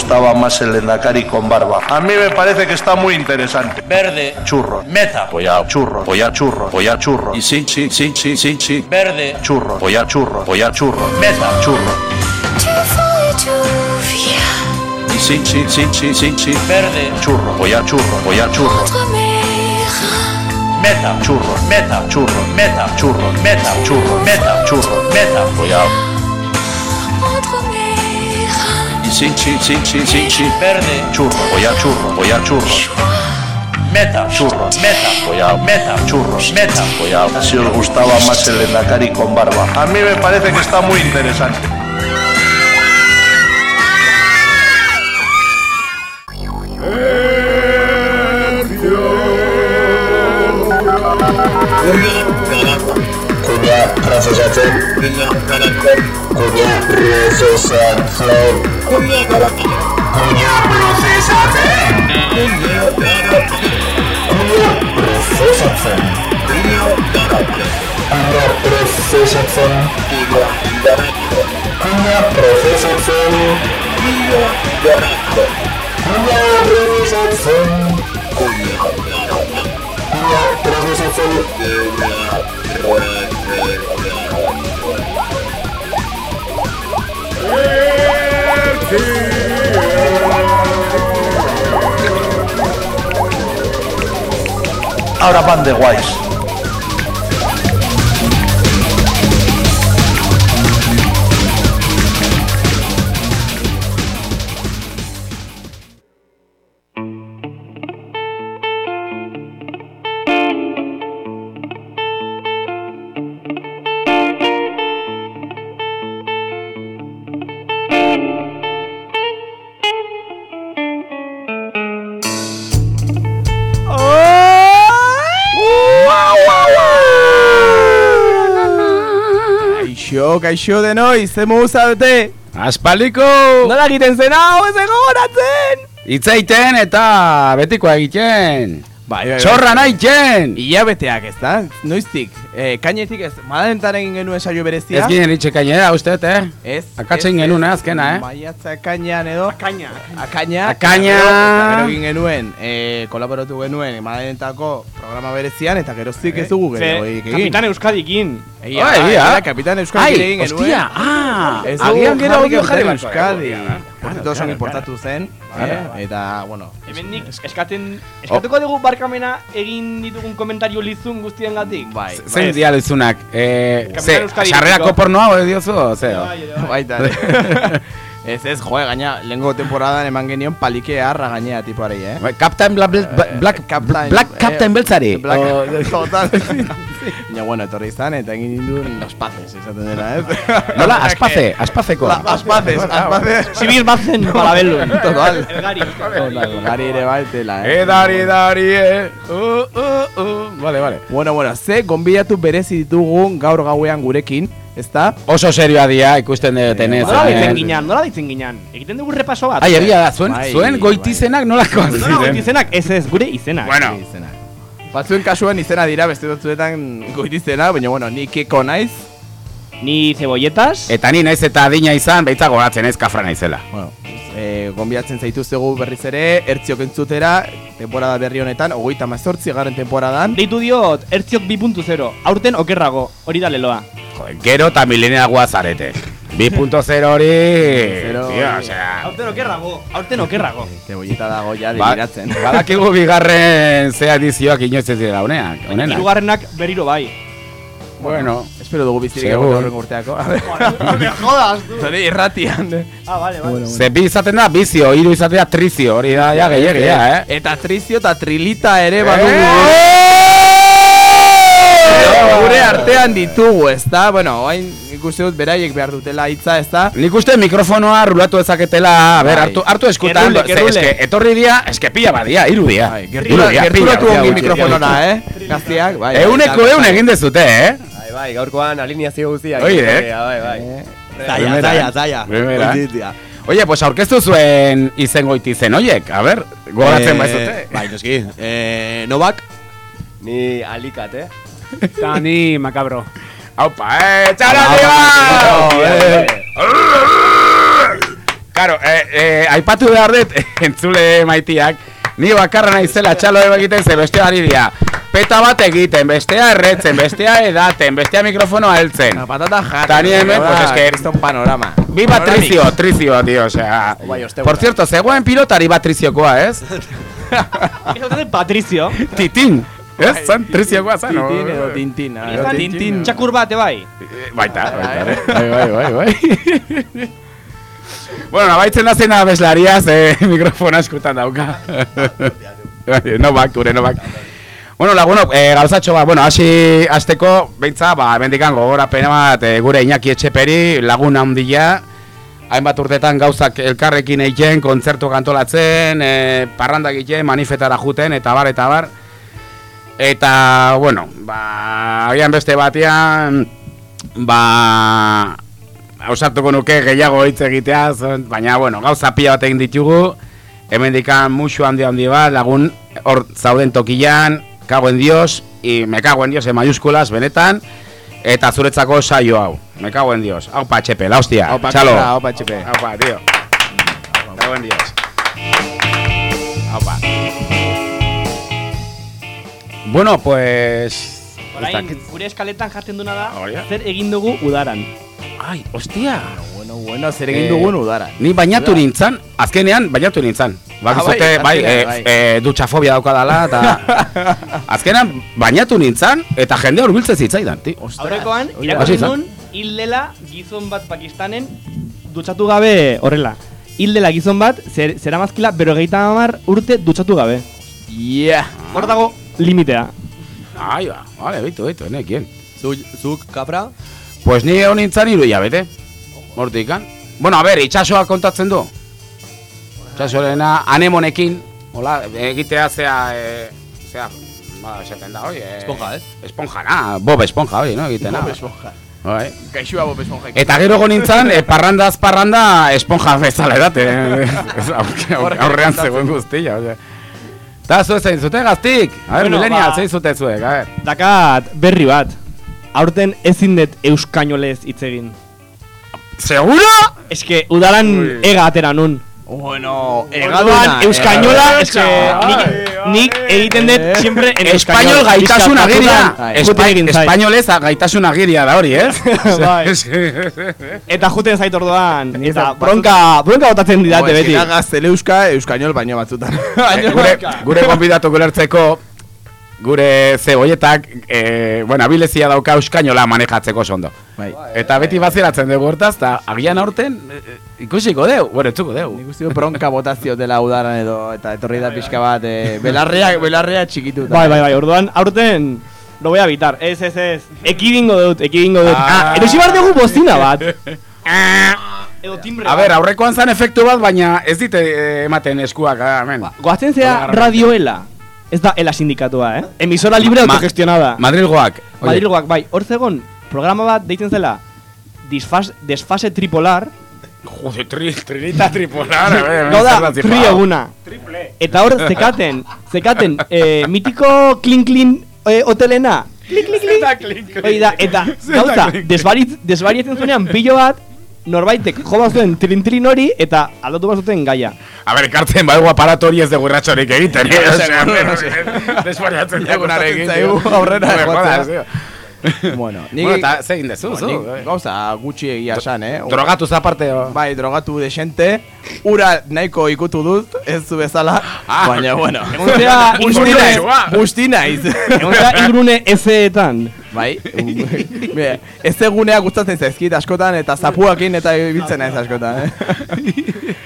gustaba más el Endacari con barba. A mí me parece que está muy interesante. Verde. Churros. Meta. Polla, churros. Polla, churros. Polla, churros. Y sí, sí, sí, sí, sí, sí. Verde. Churros. Polla, churros. Polla, churros. Meta. Viens Y sí, sí, sí, sí, sí, sí. Verde. Churros. Polla, churros. Polla, reins. Meta. Churros. Meta. Churros. Meta. Churros. Meta. Churros. Meta. Churros. Meta. Polla. sí, sí, sí, sí, sí, sí. Verde. Churro, voy a churro, voy a churro. Meta, churro, meta, voy a meta, churros, meta, voy a. Si os gustaba más el Endacari con barba. A mí me parece que está muy interesante. Kulak kafacadım, kulak kafacadım un Diego Yeah. Ahora van de guays. Kaixo, denoi, ze mogu zaudete? Aspaliko! Nola egiten zen hau, ez egoratzen! Itzaiten eta betikoa egiten! Bai, bai, bai. Txorra nahitzen! Ia beteak, ez da? Noiztik? Eh, kainetik ez, madalentaren egin genuen saio berezia? Ez ginen itxe kainera, uste, eh? Ez. Akatzen genuen, ez. azkena, eh? Maiatza akainan edo. Akaina. Akaina. Akaina. Gero- egin genuen, eh, kolaboratu genuen madalentako programa berezian, eta geroztik ez dugu gero egin. Kapitan Euskadikin. Oh, egia. egia, Kapitan Euskadi Ai, egin genuen. hostia, ah! Ez dugu Agian gero audio jarri Kapitan beharko, Euskadi. cierto, oso importatu zen, eta, bueno, Hemendik eskaten eskatuko dugu barkamena egin ditugun komentario lizun guztiengatik. bai, Zein dia lizunak, eh, Kapitan ze, Euskadi sarrerako pornoa hori diozu, o zeo? baita ere. Ez ez, joe, gaina, lehenko temporadan eman genion palike harra gainea tipoarei, eh? Bai, Captain Black, Black, Black, Captain- Black Captain eh, Beltzari. Black, O- total. Baina, bueno, etorri izan, eta egin induen los paces, esaten dena, ez? Nola, aspaze, aspazekoa. La, aspaces, aspaces. Sibir bazen parabelun. Total. Elgari. Total, gari ere bai, tela, eh? Edari, dari, eh. Uh, uh, uh. Vale, vale. Bueno, bueno, ze gonbidatu berezi ditugu gaur gauean gurekin, ezta? Oso serioa dia, ikusten dutenez. Nola eh. ditzen ginean, nola ditzen ginean. Egiten dugu repaso bat. Ai, egia da, zuen, Bai, zuen bai. goitizenak nolakoak Nola ziren. goiti izenak? Ez ez, gure izenak. Bueno. Izena. Batzuen kasuan izena dira, beste batzuetan goitizena, baina, bueno, ni keko naiz. Ni cebolletas. Eta ni naiz eta adina izan, baitza goratzen ez kafra naizela. Bueno, e, gonbidatzen zaituztegu berriz ere, ertziok entzutera, temporada berri honetan, ogoita mazortzi garren temporadan. Deitu diot, ertziok 2.0. Aurten okerrago, hori da leloa. Gero eta mileniagoa zarete. 2.0 hori... Tio, osea... Aurten okerrago, aurten okerrago. Zebolleta dago ja Ba, deliratzen. badakigu bigarren ze edizioak inoiz ez dira honeak, honenak. Hirugarrenak berriro bai. Bueno, Espero dugu bizirik egon horrengo urteako. A ver, No me jodas, du. Zori irratian. eh. Ah, vale, vale. ze bi izaten da bizio, hiru izatea trizio, hori da ja gehiagia, eh? Eta trizio eta trilita ere badugu. Eh! Artean ditugu, ezta? Bueno, hain ikuste dut beraiek behar dutela hitza, ezta? Nik uste mikrofonoa rulatu dezaketela, a ber, Bai. hartu, hartu eskutan, eske, etorri dia, eske pila badia, hiru dia. Bai, gerturatu ongi pila. eh? Gaztiak, bai. Euneko eun egin dezute, eh? Bai, bai, gaurkoan alineazio guztiak. Oide. Bai, bai. Zaila, zaila, zaila. Primera. Oye, pues aurkeztu zuen izen goitizen, oiek, a ber, goratzen Eh, baizute. Bai, noski. Eh, Novak. Ni alikat, eh? Eta ni makabro. Aupa, eh, eh. Claro, eh, eh, aipatu behar dut, entzule maitiak, ni bakarra naizela txalo egiten ze bestea ari dira. Peta bat egiten, bestea erretzen, bestea edaten, bestea mikrofonoa heltzen. La patata jarri. Ta ni hemen, pues es que- Kriston panorama. Viva Trizio, Trizio, tío, o sea... Osteguna. Por cierto, zegoen pilotari bat Triziokoa, ez? Dut Patrizio. Titin, ez? Zan Triziokoa zan, o- Tintin edo tintin. Izan Tintin. Txakur bate bai. Eh, Baita, baita, ere. bai, bai, bai, bai. bueno, nabaitzen da zena abeslaria, ze mikrofona eskutan dauka. Bai, no bak, gure no bak. Bueno, laguno, eh, gauzatxo bat, bueno, hasi hasteko beintza, ba, bendikan gogorapena bat eh, gure Iñaki Etxeperi, lagun handia, hainbat urtetan gauzak elkarrekin egiten, kontzertu kantolatzen, eh, parrandak egiten, manifetara juten, eta bar, eta bar. Eta, bueno, ba, agian beste batean, ba, osatuko nuke gehiago hitz egitea, zon- baina, bueno, gauza pila bat egin ditugu, hemendikan musu handi handi bat, lagun hor zauden tokian, cago en Dios, y me cago en Dios en mayúsculas, benetan, eta zuretzako saio hau, me cago en Dios, hau pa, txepe, la hostia, Aupa, txalo, Kara, aupa, txepe. hau pa, tío, me cago en Dios, hau pa. Bueno, pues... Orain, gure eskaletan jartzen duna da, da. zer egin dugu udaran. Ai, hostia! Bueno, bueno, zer egin Eh, dugun udara. Ni bainatu nintzan, azkenean bainatu nintzan. Bakizote, Ah, bai, bai, eh, bai. eh, dutxafobia daukadala, eta... azkenean bainatu nintzan, eta jende hurbiltzen zitzaidan, ti. Aurrekoan, izan. nun, hil dela gizon bat Pakistanen dutxatu gabe horrela. Hil dela gizon bat, zer, zera mazkila, berogeita hamar urte dutxatu gabe. Yeah. Hor dago limitea. Ai, ba, vale, bitu, bitu, nekien. Zuk, zuk kapra? Pues ni egon nintzan iru hilabete. Hortikan. Bueno, a ber, itxasoa kontatzen du. Itxasorena anemonekin, hola, egitea zea, e, zea, ba, esaten da, hoi, e, Esponja, ez? Esponja, na, Bob Esponja, hori, no, egitena. Bob Esponja. Bai. Gaixua Bob Esponja. Eta gero egon nintzen, e, parrandaz parranda esponja bezala edate. eh. Aurrean zegoen guztia, ose. Eta zu zein zute gaztik? A ber, Bueno, millennial, ba- zein zute zuek, a ber. Dakat berri bat. Aurten ezin dut euskainolez hitz egin. Seguro? Eske, udaran Ui. ega atera nun. Bueno, Orduan, euskainola, eske, nik, nik egiten dut siempre en Espainol gaitasun agiria. Espa egin zait. Espainolez gaitasun agiria da hori, ez? Bai. Eta juten zait orduan, eta ez- bronka, bronka botatzen didate beti. Gazteleuska, euskainol baino batzutan. Eh, gure, gure gonbidatu gulertzeko gure zebolletak, eh, bueno, abilezia dauka euskainola manejatzeko sondo. Bai. Eta beti baziratzen dugu hortaz, eta agian aurten eh, ikusiko deu, bueno, etzuko deu. Nik uste bronka botazio dela udaran edo, eta etorri da pixka bat, eh, belarrea, belarrea txikitu. Bai, bai, bai, orduan, aurten, lo voy a evitar. Ez, ez, ez. Ekidingo dut, ekidingo dut. Ah. Ah, erosi behar dugu bozina bat. Edo timbre A ber, aurrekoan zan efektu bat, baina ez dite eh, ematen eskuak, ah, hemen. Goatzen zea radioela. Ez da ela sindikatua, eh? Emisora libre Ma- autogestionada. Madrilgoak. oye. Madrilgoak, bai. Hor zegon, programa bat deitzen zela disfas, desfase tripolar. Jode, tri, trinita tripolar, a ver, Gau da, zer da tri eguna. Eta hor, zekaten, zekaten, eh, mitiko klin-klin eh, hotelena. Klik, klik, klik. Hoi da, eta gauza, desbarietzen zuenean pilo bat, norbaitek jo bazuen trin-trin hori, eta aldatu bazuten gaia. A ber, ekartzen baigu aparato hori ez dugu irratxorik egiten, eh? Ja, Osea, seguro, desbariatzen Jagunarekin jago zaigu aurrera jotzea. jotzea. Bueno, ni, Bueno, eta ze egin dezu, zu? gauza gutxi egia esan, eh? Drogatu zaparte, o? Bai, drogatu desente, ura nahiko ikutu dut, ez zu bezala, Ah. baina bueno. Ingurune, naiz, busti naiz. egon zera ingurune ezeetan. Bai, Be, ez egunea gustatzen zaizkit askotan eta zapuakin eta ibiltzen naiz askotan, eh?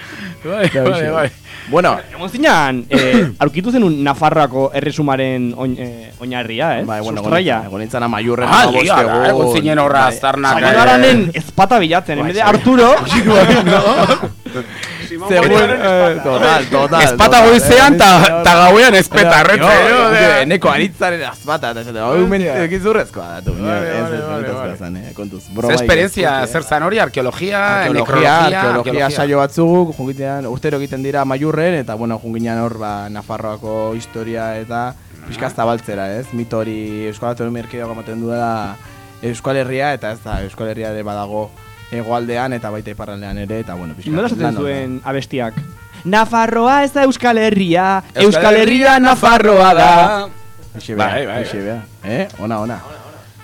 Bai, bai, bai. Bueno, Egon zinean, eh, aurkitu zenun Nafarroako erresumaren oin, eh, oinarria, eh? bai, bueno, Sustraia. egon nintzen amaiurren Ah, lia, da, egon zinen horra aztarnak. Saio Aranen ezpata bilatzen, en vez de Arturo, Zegoen, eh, total, total. Espata total, goizean eh, ta, gauean espeta jo, jo, de- Eneko aritzaren azpata, eta hau egizurrezkoa da, tu. Ez, ez, ez, ez, zan, eh, kontuz. Ze Bromaik esperientzia, ez, zer zan hori, arkeologia, Arkeologia, nekrologia, arkeologia saio batzuk, jungitean, urtero egiten dira maiurren, eta bueno, junginean hor, ba, Nafarroako historia eta pixka zabaltzera, ez? Mito hori Euskal Autonomia Erkidegoak ematen duela Euskal Herria, eta ez da, Euskal Herria ere badago hegoaldean eta baita iparraldean ere, eta bueno, pixka. Nola esaten zuen abestiak? Nafarroa ez da Euskal Herria, Euskal Euskal Herria Nafarroa da. Bai, bai, bea. Eh, ona, ona.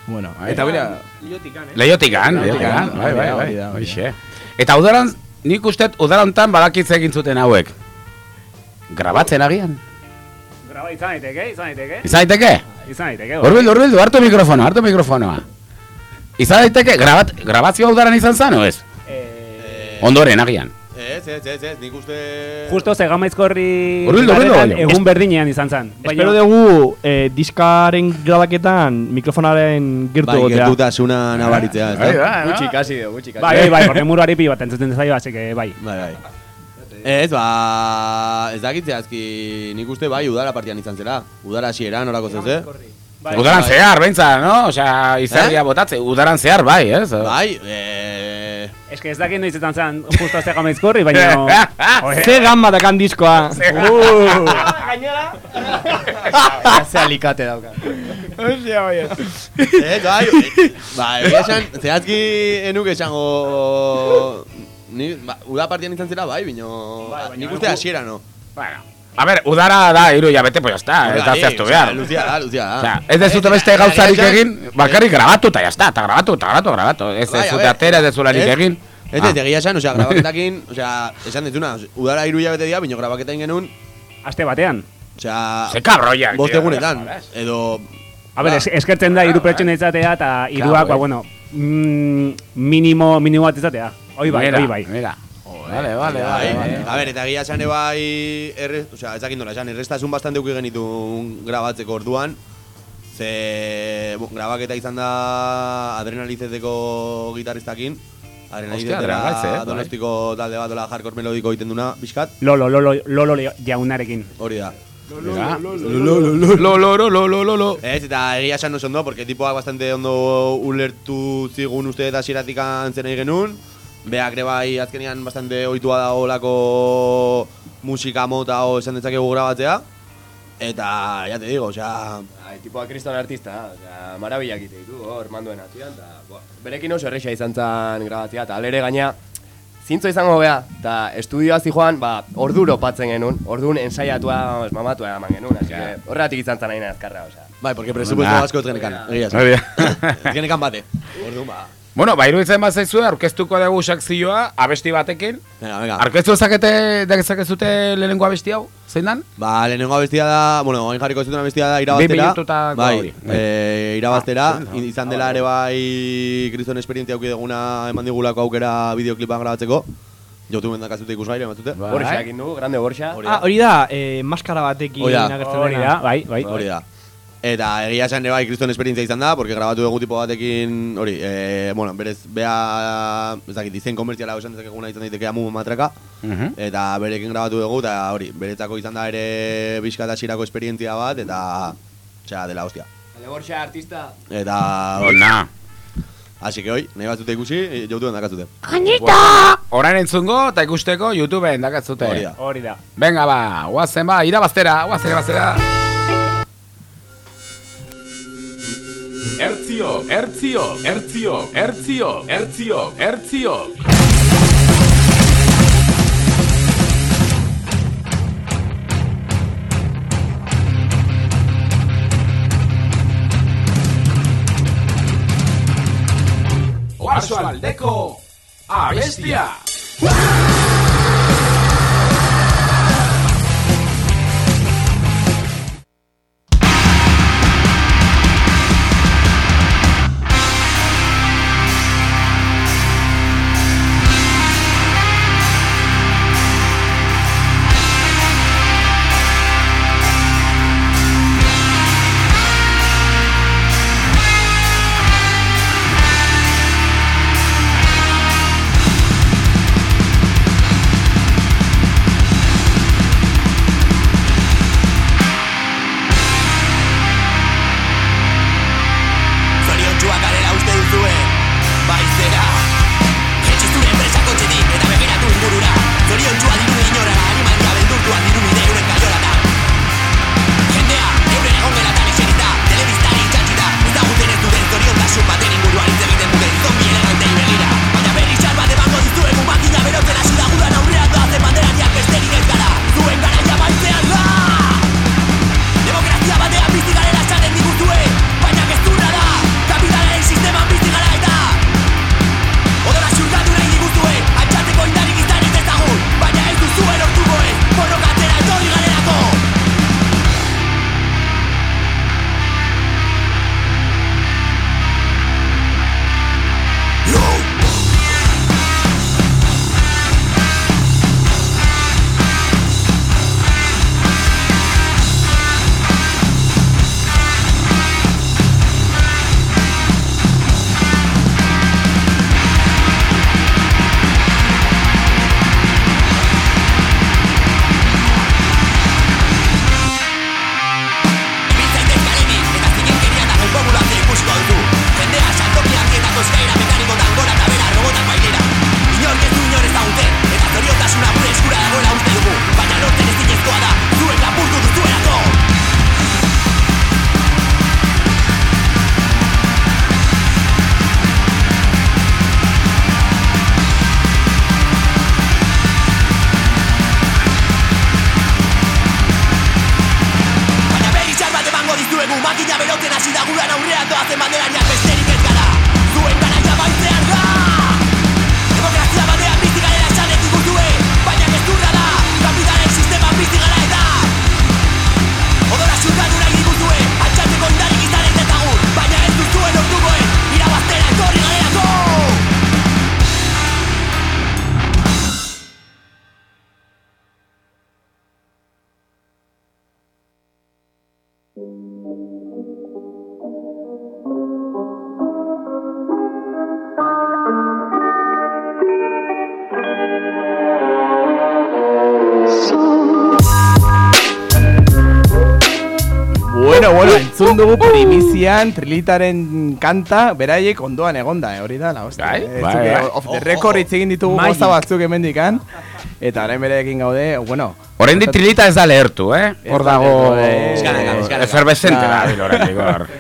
Bueno, Bai. eta bera, Leiotikan, leiotikan, Leiotikan, bai, bai, bai. Eta udaran, nik uste udarantan badakitze egin zuten hauek. Grabatzen agian. Graba izan daiteke, izan daiteke. Izan daiteke? Izan daiteke. Urbildu, urbildu, hartu mikrofonoa, hartu mikrofonoa. Izan daiteke, grabat, grabazioa udaran izan zan, o ez? Ondoren, agian. Ez, ez, ez, ez, nik uste... Justo ze gamaizkorri Urbildu, urbildu, garretan baino. egun berdinean izan zen. Espero dugu eh, diskaren grabaketan mikrofonaren gertu Bai, egotea. gertutasuna nabaritzea, ez Bai, da? bai, Gutxi bai. ikasi du, gutxi ikasi. Bai, bai, bai, porque muru aripi bat entzuten zaio, así que bai. Bai, bai. Ez, ba, ez dakit zehazki, nik uste bai, udara partian izan zela. Udara hasieran orako zez, eh? Bai. Udaran zehar, beintza, no? Osea, izarria botatze, udaran zehar, bai, ez? Bai, eh... Es que ez dakit noiz izan zen justo ze gamaizkorri, baina... Oe, Ze gamba dakan diskoa. Uh, Ze alikate dauka. Osea, bai, ez. Ez, bai, eh, ba, egia esan, zehazki enuk esango... Ni, ba, uda partian izan zela, bai, bino... nik uste hasiera, no? Bueno, a ver, udara da, iru jabete, pues ya está, ez da Bai, zehaztu behar. Luzia da, luzia da. Osea, ez dezute beste gauzarik egin, bakarrik grabatu eta ya está, eta grabatu, eta grabatu, grabatu. Ez Bai, ez a zute ver, atera, ez dezularik ez? egin. Ez, Ah. ez, egia esan, osea, grabaketakin, osea, esan dezuna, udara hiru hilabete dira, bino grabaketa genuen, Aste batean. osea, Ze cabroiak, bost tío, egunetan, edo... A ber, Ba. es, eskertzen da hiru pertsona izatea eta hiruak, ba, eh. bueno, mm, minimo, minimo bat izatea. Hoi bai, Mira, hoi bai. Mira. Vale, vale, Bai, vale, vale. A ber, eta egia esan bai, erre, osea, ez dakit nola esan, errestasun bastante uki genitu grabatzeko orduan, ze bon, grabaketa izan da adrenalizeteko gitarristakin, Hostia, adrenalizetera Adrenalize, eh, bai. donostiko talde bat, ola hardcore melodiko egiten duna, bizkat, Lolo, lolo, lolo jaunarekin. hori da. Mira. Lo, lo, lo, lo, lo, lo, lo. Ez, eta egia esan oso ondo, porque tipoak bastante ondo ulertu zigun uste eta xeratik antzen nahi genuen. Beak ere bai azkenean bastante ohitua da olako musika mota o esan dezakegu grabatzea. Eta, ya te digo, osea... Ai, tipoa kriston artista, osea, marabilak egite ditu, hor, manduen atzian, eta, berekin oso erresa izan zen grabatzea, eta alere gaina, zintzo izango bea, eta estudioa zijoan, ba, orduro patzen genuen, orduan ensaiatua, vamos, mamatua eman genuen, así que, horregatik izan zen nahi azkarra, osea. Bai, porque presupuesto asko ez genekan, egia Ez genekan bate. Orduan, ba... Bueno, ba, iruditzen bat zaizue, aurkeztuko dugu sakzioa, abesti batekin. Venga, venga. Aurkeztu ezakete, dezakezute lehenengo abesti hau, zein dan? Ba, lehenengo abestia da, bueno, hain jarriko zuten abestia da Bi irabaztera. minututako Bai, hori. Bai. eh, irabaztera, Ah, izan dela ere bai kriston esperientzia auki duguna eman digulako aukera bideoklipan grabatzeko. Youtuben dakazute ikusgaire, batzute. Bai. Borxa egin du, grande borxa. Hori Ah, hori da, eh, maskara batekin Hori agertzen Hori dena. da, bai, bai. Hori da. Eta egia esan ere bai kriston esperientzia izan da, porque grabatu dugu tipo batekin, hori, eh, bueno, berez, bea, ez dakit, izen komertziala esan dezakeguna izan daiteke amu matraka, Mhm. eta berekin grabatu dugu, eta hori, beretzako izan da ere bizkat hasierako esperientzia bat, eta, osea, dela hostia. Ale borxa artista. Eta, hori, Ona. Así que hoy, nahi batzute ikusi, eh, YouTubeen dakazute. Orain entzungo, eta ikusteko YouTubeen dakatzute. Hori da. Hori da. Venga ba, guazen ba, irabaztera, guazen irabaztera. Ertzio, ertzio, ertzio, ertzio, ertzio, ertzio. Oarso aldeko, abestia. Thank primizian trilitaren kanta, beraiek ondoan egonda, eh, hori da, la hostia. Bai, eh, bai, bai. Off the record hitz egin ditugu goza batzuk hemendikan eta orain berekin gaude, bueno. Oraindik trilita ez da lehertu, eh? Hor dago... eh. Efervescente da, bil oraindik hor.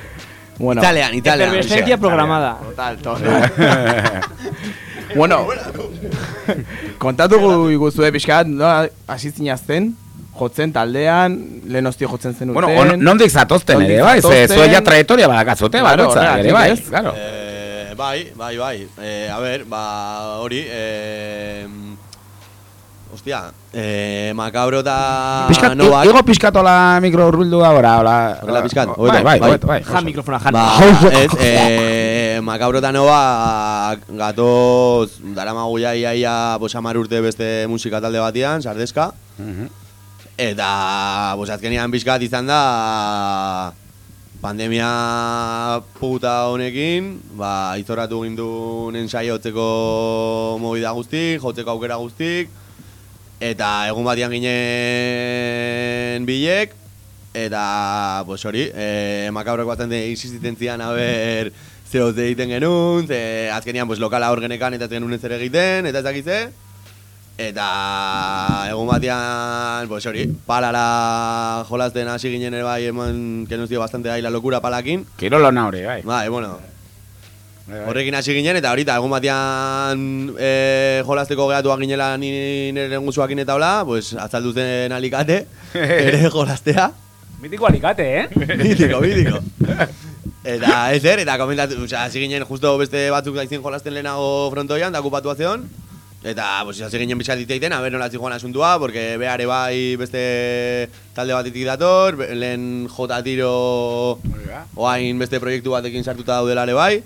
Bueno, Italian, Italian. Efervescencia programada. total, total. bueno, kontatuko iguzue pixkat, no, hasi zinazten, jotzen taldean, lehen hostia jotzen zenuten. Bueno, on, nondik zatozten ere, bai? Ze, zatozten. zue ja trayectoria badakazute, Claro, bakoitza, ere, bai, ez? claro. Eh, bai, bai, bai. Eh, a ber, ba, hori, eh, Hostia, eh, makabro eta Piskat, Novak. igo piskatola mikro urbildu ahora, hola. Horrela pixkat, Bai, bai, bai. bai. Jan mikrofona, jan. Ba, ez, eh, makabro eta Nova gatoz daramagu ja ia ia bos hamar urte beste musika talde batian, sardezka. Eta, bos, azkenian pixkat izan da pandemia puta honekin, ba, izoratu gindun ensaiotzeko movida guztik, jotzeko aukera guztik, eta egun batian ginen bilek, eta, pues hori, eh, makabrok bastante insistiten zian, a ber, ze hotze egiten genuen, ze azkenian pues, lokala hor genekan eta ez genuen zer egiten, eta ez dakitze, eta egun batean, pues hori, palara jolasten hasi ginen ere bai, eman, que nos dio bastante ahí la locura palakin. Kirolona hori, bai. Bai, bueno, horrekin hasi ginen, eta horita, egun batean e, jolasteko gehatuak ginela ni nire guzuakin eta hola, pues, atzaldu zen alikate, ere jolastea. Mitiko alikate, eh? Mitiko, mitiko. Eta ez er, eta komentatu, osea, hasi ginen justo beste batzuk daizien jolasten lehenago frontoian, da okupatu azion. Eta, pues, hasi ginen bizkat iteiten, a ber nola joan asuntua, porque beare bai beste talde batetik dator, lehen jota tiro oain beste proiektu batekin sartuta daudela ere bai.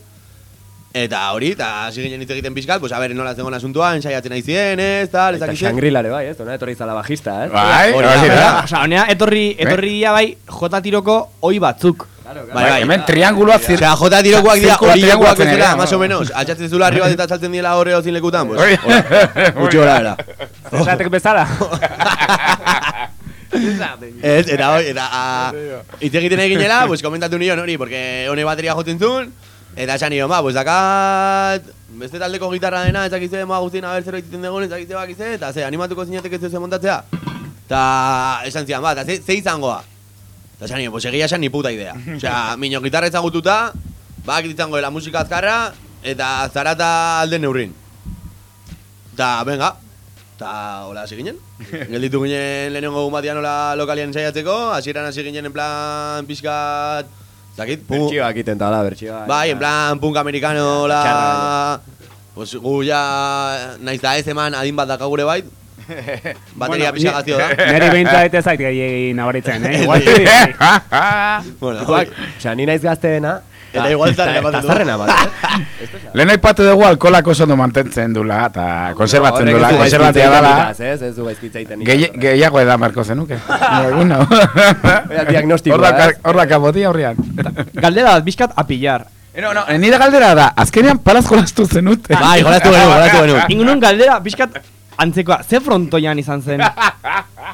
Eta hori, eta hasi ginen hitz egiten pixkat, pues a ber nola zegoen asuntua, ensaiatzen nahi zien, ez, tal, ez Eta dakizien. Shangri-La ere bai, ez? Ona etorri zala bajista, ez? Bai, Hori hori da. Osa, honea, etorri, etorri dira bai, jota tiroko oi batzuk. Bai, Bai, bai. hemen trianguloak zir... Osea, jota tirokoak dira, horiakoak bezala, más o menos. Altxatzen zula arriba eta saltzen diela horre ozin lekutan, pues. Gutxi gora era. Zesatek bezala. Ez, eta hoi, eta a, hitz egiten egin ginela, pues komentatu nion hori, porque hone bateria jotzen zuen, eta esan nion, ba, pues dakat, beste taldeko gitarra dena, ezakizte, ma guztien aber zer egiten dugun, ezakizte bakizte, eta ze, animatuko zinateke ez montatzea. Eta esan zian, ba, eta ze, ze izangoa. Eta nion, pues egia esan ni puta idea. Osea, mino gitarra ezagututa, bak izango dela musika azkarra, eta zarata alden neurrin. Eta, venga, eta hola hasi ginen. Gelditu ginen lehenengo egun batean hola lokalian ensaiatzeko, hasieran hasi ginen en plan pixkat, zakit, pu- Bertxioak iten tala, bertxioak. bai, en plan punk americano, hola, pues gu ja, naiz da ez eman adin bat dakagure bait, bateria Bueno, pixka gazio da. Neri behintzat ez zait gehiagin nabaritzen, eh? Igual bueno, Igual, osea, ni naiz gazteena. Eta igual zarrena du. zarrena bat, eh? Lehen aipatu dugu alkolak oso ondo mantentzen dula, eta ez dula, egiten dala. nitaz, Ez, ez du gaizkitza egiten nitaz. Gehi- Gehiago eda marko zenuke. Egun hau. Oia, diagnostikoa, Hor da- kabotia horrian. Galdera bat, bizkat apillar. Eh, No, no, nire galdera da, azkenean palaz jolastu zenute. Bai, jolastu genuen, jolastu genuen. Ingunun galdera, bizkat antzekoa, ze frontoian izan zen?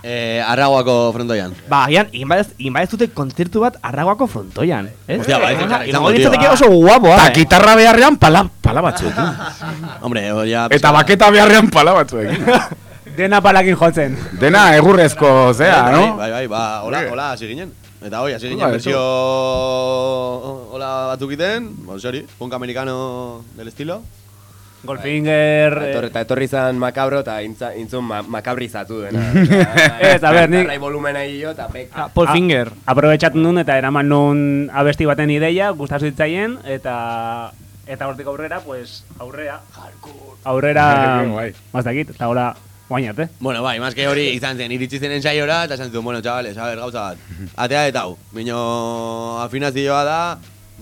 Eh, arragoako frontoian. Ba, agian, inba ez dute kontzertu bat arragoako frontoian, ez? Hostia, bai, Osea, izango, izango tío. litzateke oso guapoa, Eta eh? gitarra beharrean pala, pala batzuekin. Hombre, hori ja... Eta baketa beharrean pala batzuekin. Dena palakin jotzen. Dena egurrezko zea, bai, no? Bai, bai, ba, hola, hola, hasi ginen. Eta hoi, hasi ginen, Bai, versio... Hola batzuk iten, pues hori, punk americano del estilo. Goldfinger... Eta eh, etorri- Eta etorri zan makabro eta intzun ma, makabrizatu dena. Ez, a ber, nik- Rai volumena hilo eta peka. Paul a- Finger. Aprobetxatu nun eta eraman nun abesti baten ideia, gustatu zitzaien, eta eta hortik aurrera, pues, aurrea. Aurrera, Guai. mazakit, eta hola, guain arte. Bueno, bai, más que hori izan zen, iritsi zen ensaiora, eta esan zuen, bueno, chavales, a ver, gauza bat. Atea eta hau, bino afinazioa da,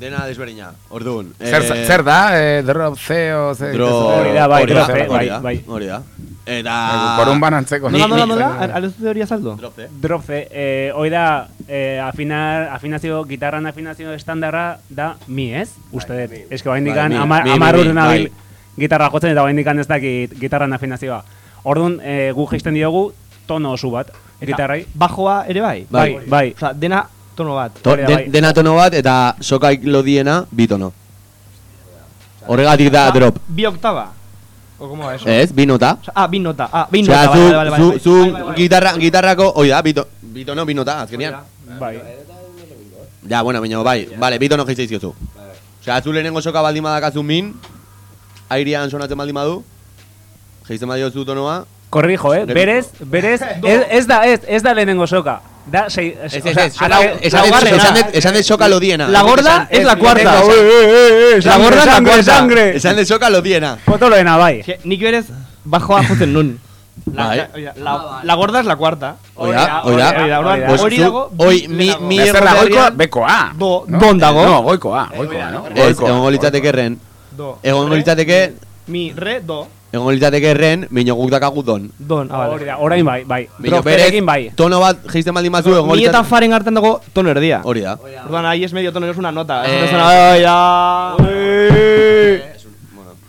dena desberdina, orduan. Zer, zer da? Eh, drop C o C? Drop, Hori da, bai, hori da, eh, bai, da, bai. hori da. Eta... Korun banantzeko. Nola, nola, ni- nola? Alezu hori azaldu? Drop C. Drop C, eh, hoi da, eh, afinar, afinazio, gitarran afinazio estandarra da mi, ez? Uste dut. Ez que bain Bai, dikan, mi, amar, mi, mi, amar mi, urte nabil bai. gitarra jotzen eta bain dikan ez dakit gitarran afinazioa. Orduan, eh, gu geisten diogu tono osu bat, gitarrai. Bajoa ere bai? Bai, bai. Osa, dena tono bat. To, den, bai. dena tono bat eta sokaik lodiena bi tono. Horregatik da Osa, drop. Bi oktaba? O como va eso? Ez, bi nota. Ah, bi nota. Ah, bi nota, zu, vale, vale, vale. zu, vale. zu gitarra, gitarrako, oi da, bi, to, bi tono, bi nota, azkenean. Bai. Ja, bueno, baina, bai, vale, bi tono geitza izkiozu. Osea, zu lehenengo soka baldin badakazu min, airean sonatzen baldin badu, geizten badiozu tonoa, Korrijo, eh? Berez, berez, ez, ez da, ez, ez da lehenengo soka. Da, sei, Ez, o ez, sea, ez, soka- ala- esan dut- laugarrena. esan dut- esan dut soka lodiena. La gorda Esan- es la ez, cuarta. lehenengo, Eh, eh, eh, La sangre, gorda es la sangre, cuarta. sangre. Esan dut soka lodiena. Potoloena, bai. Que Nik berez bajoa jotzen nun. La, Bai. la, oia, la, la gorda es la cuarta. Oida, oida. Hori da, orduan, Pues hori zu- dago, Hoi, bi mi, lehenago. mi Bezer da goikoa, egotean- bekoa. Do, no? don dago. No, goikoa, goikoa, no? Ez, egongo litzateke erren. Do. Egongo Re, litzateke, Mi, re, do. Egongo litzateke erren, bino guk dakagu don. Don, ah, Hori vale. da, orain bai, bai. Bino Drop-erekin bai. tono bat geizten baldin Mi eta litzateke... faren artean dago tono erdia. Hori da. Orduan, ahí es medio tono, es una nota. Eh, Es una, "Ai, ya".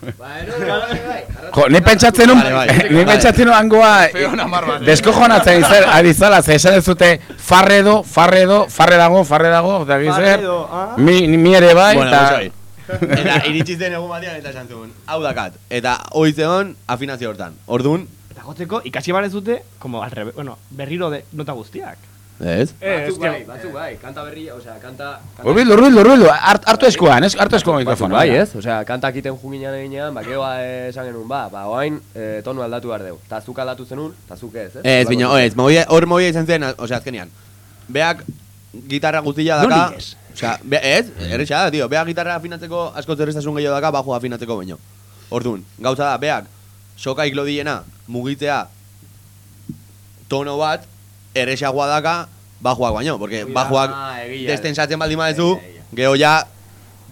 Jo, ni pentsatzen nun, Vale, bai. ni pentsatzen nun hangoa deskojonatzen izan, ari zala, ze esan ez dute farredo, farredo, farre dago, farre dago, da gizer, Farredo, ah. mi, ere bai, Bueno, eta... Eta iritsi zen egun batean eta esan zuen, hau dakat. Eta hoi zeon afinazio hortan. Orduan, Eta jotzeko, ikasi barez dute, como al revés, bueno, berriro de nota guztiak. ez? Eh, Batzuk es bai, que... batzuk bai, kanta berri, osea, kanta... kanta- Urbildu, urbildu, urbildu, hart, hartu eskuan, ez? Hartu eskuan Batzuk mikrofona. bai, ez? Osea, kantak iten junginan eginean, bakeoa esan genuen, ba, ba, oain e, tonu aldatu behar deu. Ta zuk aldatu zenun, ta zuk ez, ez? Ez, ez, movida- hor movida izan zen, osea, azkenean. Beak gitarra guztia daka... Noli ez? Osea, be, ez, erresa da, tio. Beak gitarra afinatzeko asko zerreztasun gehiago daka, bajo afinatzeko baino. Orduan, gauza da, beak, sokaik lodiena mugitzea tono bat, erresagoa daka, bajoak baino. Porque bajoak destensatzen baldin badezu, egia. geho ja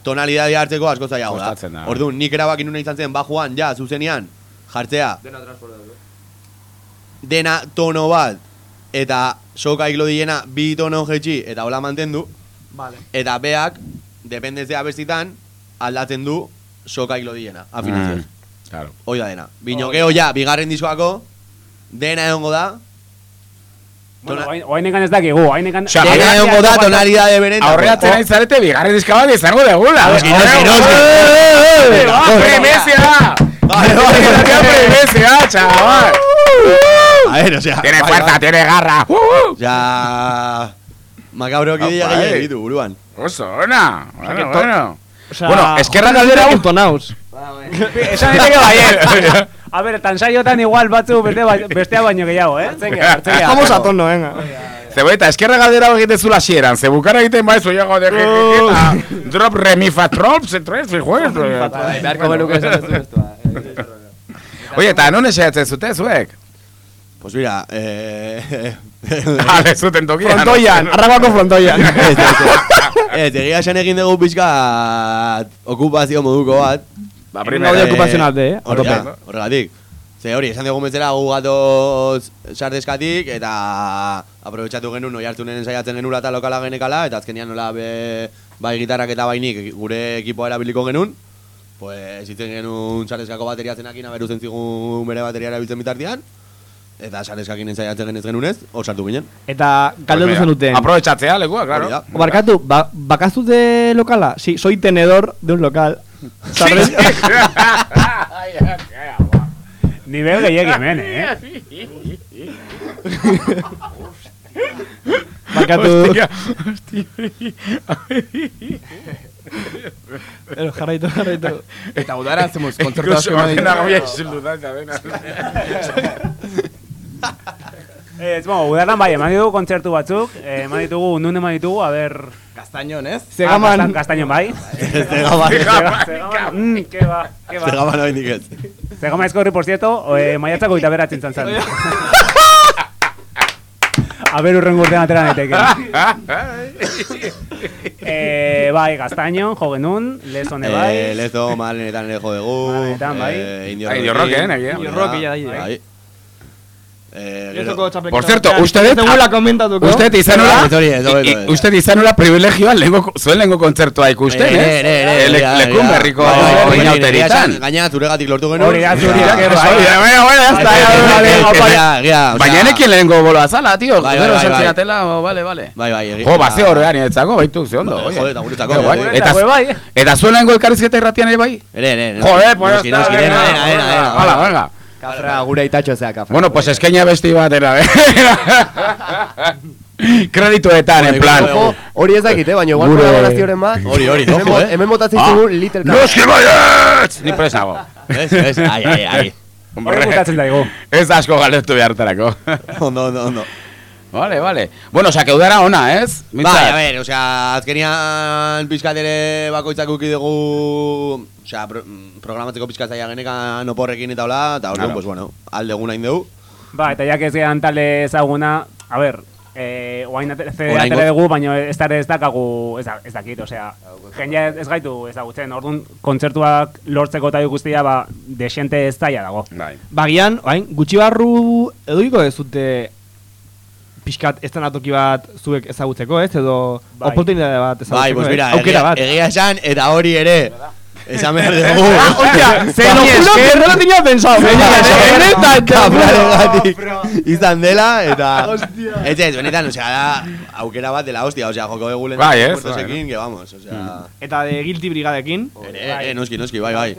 tonalidadea hartzeko asko zailago da. Orduan, nik erabaki nuna izan zen, bajoan, ja, zuzenean, jartzea, Dena transportatu. dena tono bat eta soka iglodiena bi tono jetxi eta hola mantendu Vale. eta beak dependezea bestitan aldatzen du soka iglodiena afinazioz. Mm, claro. Hoi da dena. Bino geho ja, bigarren diskoako dena egongo da Bueno, oain- oainekan ez dakigu, oainekan... Osea, dena aurrea- egongo da tonalidade beren Aurreatzen ari zarete, bigarren diska bat izango degula. Noski, Aurre- noski, noski. Eh, eh, Vale, Primizia da! Vale, vale, Primizia, primizia, chaval! A ver, o sea, Tiene bai, fuerza, bai. tiene garra. Uh, uh. Ja... Makabro kidea Apa, gehiago eh. ditu, buruan. Oso, ona. Bueno, que to- bueno. Osea, Bueno, eskerra galdera hau- entonauz. Esan diteke baiet. A ver, tan saiotan igual batzu beste ba- bestea baino gehiago, eh? Vamos a tono, venga. Zebeta, eskerra galdera hau egiten zula xieran, ze bukara egiten baizu jago de eta drop remifa trop, ze tres, fi juez. Bai, beharko benuke esan ez du bestua. eh. Oye, eta non esatzen zute zuek? Pues mira, eh... Ale, zuten tokian. Frontoian, arragoako frontoian. Ez, ez. Ez, egia esan egin dugu pixka okupazio moduko bat. Ba, primera, Gaude okupazionate, eh? Otope. horregatik. Ze hori, esan dugu bezala gu gatoz sardeskatik eta aprobetsatu genuen oi hartunen ensaiatzen genula eta lokala genekala eta azkenian nola be, bai gitarrak eta bainik gure ekipoa erabiliko genuen pues hitzen genuen sareskako bateria zenakin aberuzen zigun bere bateria erabiltzen bitartian eta sareskakin ensaiatzen genez genunez, hor sartu ginen. Eta galdetu Pues zenuten. Aprovechatzeea, lekua, Hori claro. da. Barkatu, ba, bakaztu de lokala? Sí, soy tenedor de un local. ¿Sabes? Nivel gehiagi hemen, eh? Barkatu. Hostia, hostia. Pero jarraitu, jarraitu. Eta udara hacemos kontzertu Incluso asko eman ordena ditugu. goia isildu da, eta dena. Ez, bueno, udaran bai, eman ditugu kontzertu batzuk, eh, eman ditugu, nun eman ditugu, a ber... Castañon, ez? Zegaman. Ah, Castañon bai. Zegaman. Zega- Zegaman, mm, que que va. Zegaman ez. Eskorri, por cierto, eh, maiatzako eta beratzen zan zan. A ber, urren urtean atera naiteke. eh, bai, Gaztañon, jo genuen, lezone bai. Eh, lezo, malenetan ere jo dugu. Malenetan, bai. Eh, Indio Ah, Indio Rocken, egia. Indio Rock, ja, ja. Bai. Eh, gero... Por cierto, usted komentatuko. Usted izan nola, Ez hori ez, hori ez. usted izan nola privilegioa lehengo, zuen lehengo kontzertua ikusten, Eh, eh, eh, eh, Eh, le- Lekun berriko Bai, bai, bai, inauteritan. Gaina zuregatik lortu genuen. Hori da, zuri, Ja, que bai. Bueno, bueno, ya está, vale, Egia, vale. egia, egia, o Baina sea, enekin lehengo boloa zala, tío. Bai, Gero bai, bai, sortziatela, o, vale, vale. Bai, bai. Jo, bazte horrean niretzako, baitu, ze ondo, Bai, oye. jode, eta guretzako, bai. Eta, bai. eta zuen lehengo elkarrizketa irratian ere bai? Ere, ere, ere. Joder, pues está. Hala, venga. Kafra gure itatxo zea, kafra. Bueno, pues eskaina besti batera, eh? Kredituetan, en plan. Hori ez dakite, baina igual Gure- kolaborazioren bat. Hori, hori, ojo, eh. Hemen botatzen Ah. dugu Little No, Car. es que baietz! Ni presa nago. Ez, ez, ai, ai, ai. Hori gustatzen daigu. Ez asko galdetu behartarako. Ondo, ondo, ondo. Vale, vale. Bueno, osea, que udara ona, ez? Bai, a ver, osea, azkenian pizkat ere bakoitzak uki dugu, osea, pro, mm, programatzeko pizkat zaila genekan oporrekin eta hola, eta orduan, Claro. pues bueno, aldegun hain dugu. Ba, eta jak ez gehan talde ezaguna, a ber, eh, oain ate- ze Oraingoz. atera dugu, baina ez dara ez dakagu, ez, da- ez dakit, osea, jendea ez gaitu ezagutzen, orduan kontzertuak lortzeko eta guztia, ba, desente ez zaila dago. Bai. Bagian, oain, gutxi barru edukiko ez dute pixkat estanatoki bat zuek ezagutzeko, ez? Edo Bai. oportunitate bat ezagutzeko, Bai, pues ez? mira, aukera egia, bat. egia esan, eta hori ere, esan behar dugu. Hostia, se lo juro que no lo tenía pensado. Benetan, Kaplaregatik izan dela, eta... Ez ez, benetan, osea, da, aukera bat dela hostia, osea, joko dugu lehen Bai, ez, puertosekin, que vamos, osea... Eta de Guilty Brigadekin. Ere, eh, noski, noski, bai, bai.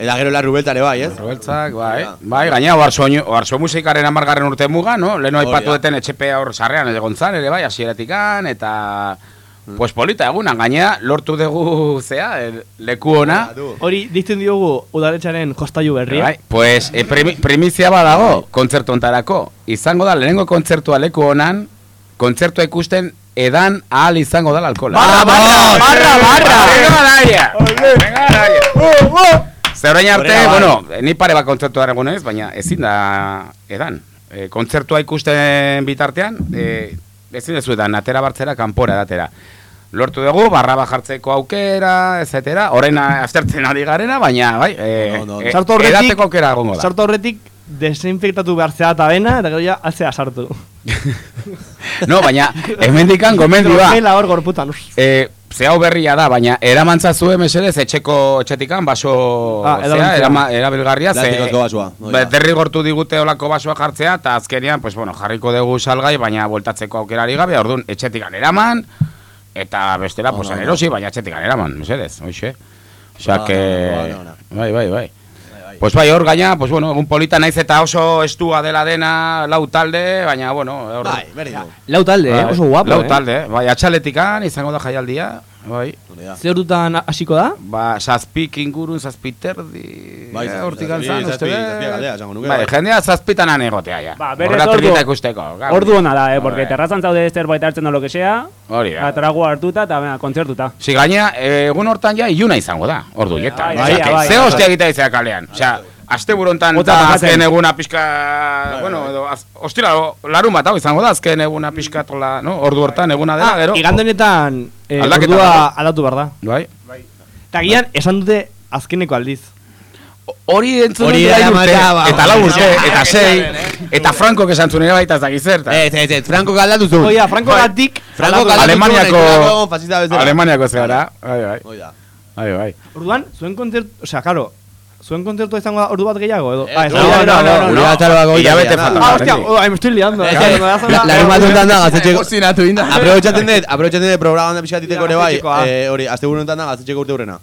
Eta gero la rubeltare bai, ez? Robeltzak, bai. Bai, gaina oarzo, oarzo musikaren amargarren urte muga, no? Leno Hori aipatu da. deten etxepe hor sarrean egon zan, ere bai, hasieratikan eta... Pues polita egunan, gaina lortu dugu zea, el, leku ona. Hori deitzen diogu udaletxaren jostailu berria. Bai, pues e, primi, primizia badago kontzertu ontarako. Izango da lehenengo kontzertua leku honan, kontzertua ikusten edan ahal izango da alkola. Barra, barra, barra, barra. Venga, Daya. Venga, Daya. Ze orain arte, Horrela, bai. bueno, ni pare bat kontzertu egon ez, baina ezin da edan. E, kontzertua ikusten bitartean, e, ezin dezu edan, atera bartzera, kanpora datera. Lortu dugu, barra bajartzeko aukera, etcétera. Orain aztertzen ari garena, baina, bai, e, No, no, no. e, Sartu horretik- edateko aukera egongo da. Sartu horretik desinfektatu behar zea eta dena, eta gero ja altzea sartu. No, baina, hemendikan gomendioa. Gela hor gorputan. E, ze hau berria da, baina eramantza zuen mesedez etxeko etxetikan baso Ah, zea, erama, erabilgarria ze ba, da. derrigortu digute olako basoa jartzea eta azkenean pues bueno, jarriko dugu salgai baina bueltatzeko aukerari gabe, orduan etxetikan eraman eta bestela pues ona. erosi, baina etxetikan eraman, mesedez, hoxe. Osea Ona, que ona, ona. bai, bai, bai. Pues bai, hor gaina, pues bueno, egun polita naiz eta oso estua dela dena lau talde, baina bueno, hor Bai, berdin du. Lau talde, eh? Bai, oso guapo, Lau eh? talde, bai, atxaletikan izango da jaialdia, bai. Da. Zer dutan hasiko da? Ba, zazpik ingurun, zazpiterdi, Bai, eh, zazpi- hortik zazpi- alzan, uste nuke, Bai, bai. jendea zazpitanan egotea, ja. Ba, berez ordu, ordu hona da, eh, porque Bai. terrazan zaude zerbait hartzen o lo que sea, Hori da. atrago hartuta eta kontzertuta. Si gaina, eh, egun hortan ja, iluna izango da, ordu jetan. bai, Osea, bai, bai, ze bai. hostia egitea izea kalean. Osea, aste burontan azken eguna pixka, bueno, edo, az, ostira, o- larun bat hau izango da, azken eguna pixka tola, no? Ordu hortan eguna dela, gero. Igande honetan eh, Aldaketa ordua dago. aldatu behar da. Bai. Eta gian, esan dute azkeneko aldiz. Hori entzun dut da hiru urte, eta lau urte, eta sei, eta Franco esan zuen ere baita ez dakiz zer. Ez, ez, ez, Franco galdatu zuen. Oia, Franco gatik, Franco aldatu- galdatu Alemaniako. Alemaniako zehara, bai, bai, da. bai, bai. Orduan, zuen kontzertu, osea, karo, zuen kontzertu izango da ordu bat gehiago, edo? Eh, ah, ez no, no, no, no, no. azaroak hogeita Hilabete bian, falta. Ah, hostia, oh, ahí me estoy liando. Ez, Claro, das la- una- larun bat honetan da gaztetxeko Kozinatu inda. Aprobetxatzen dut, aprobetxatzen dut programa da pixkat iteko ere bai Gaztetxekoa. eh, Hori, azte honetan da gaztetxeko urte hurrena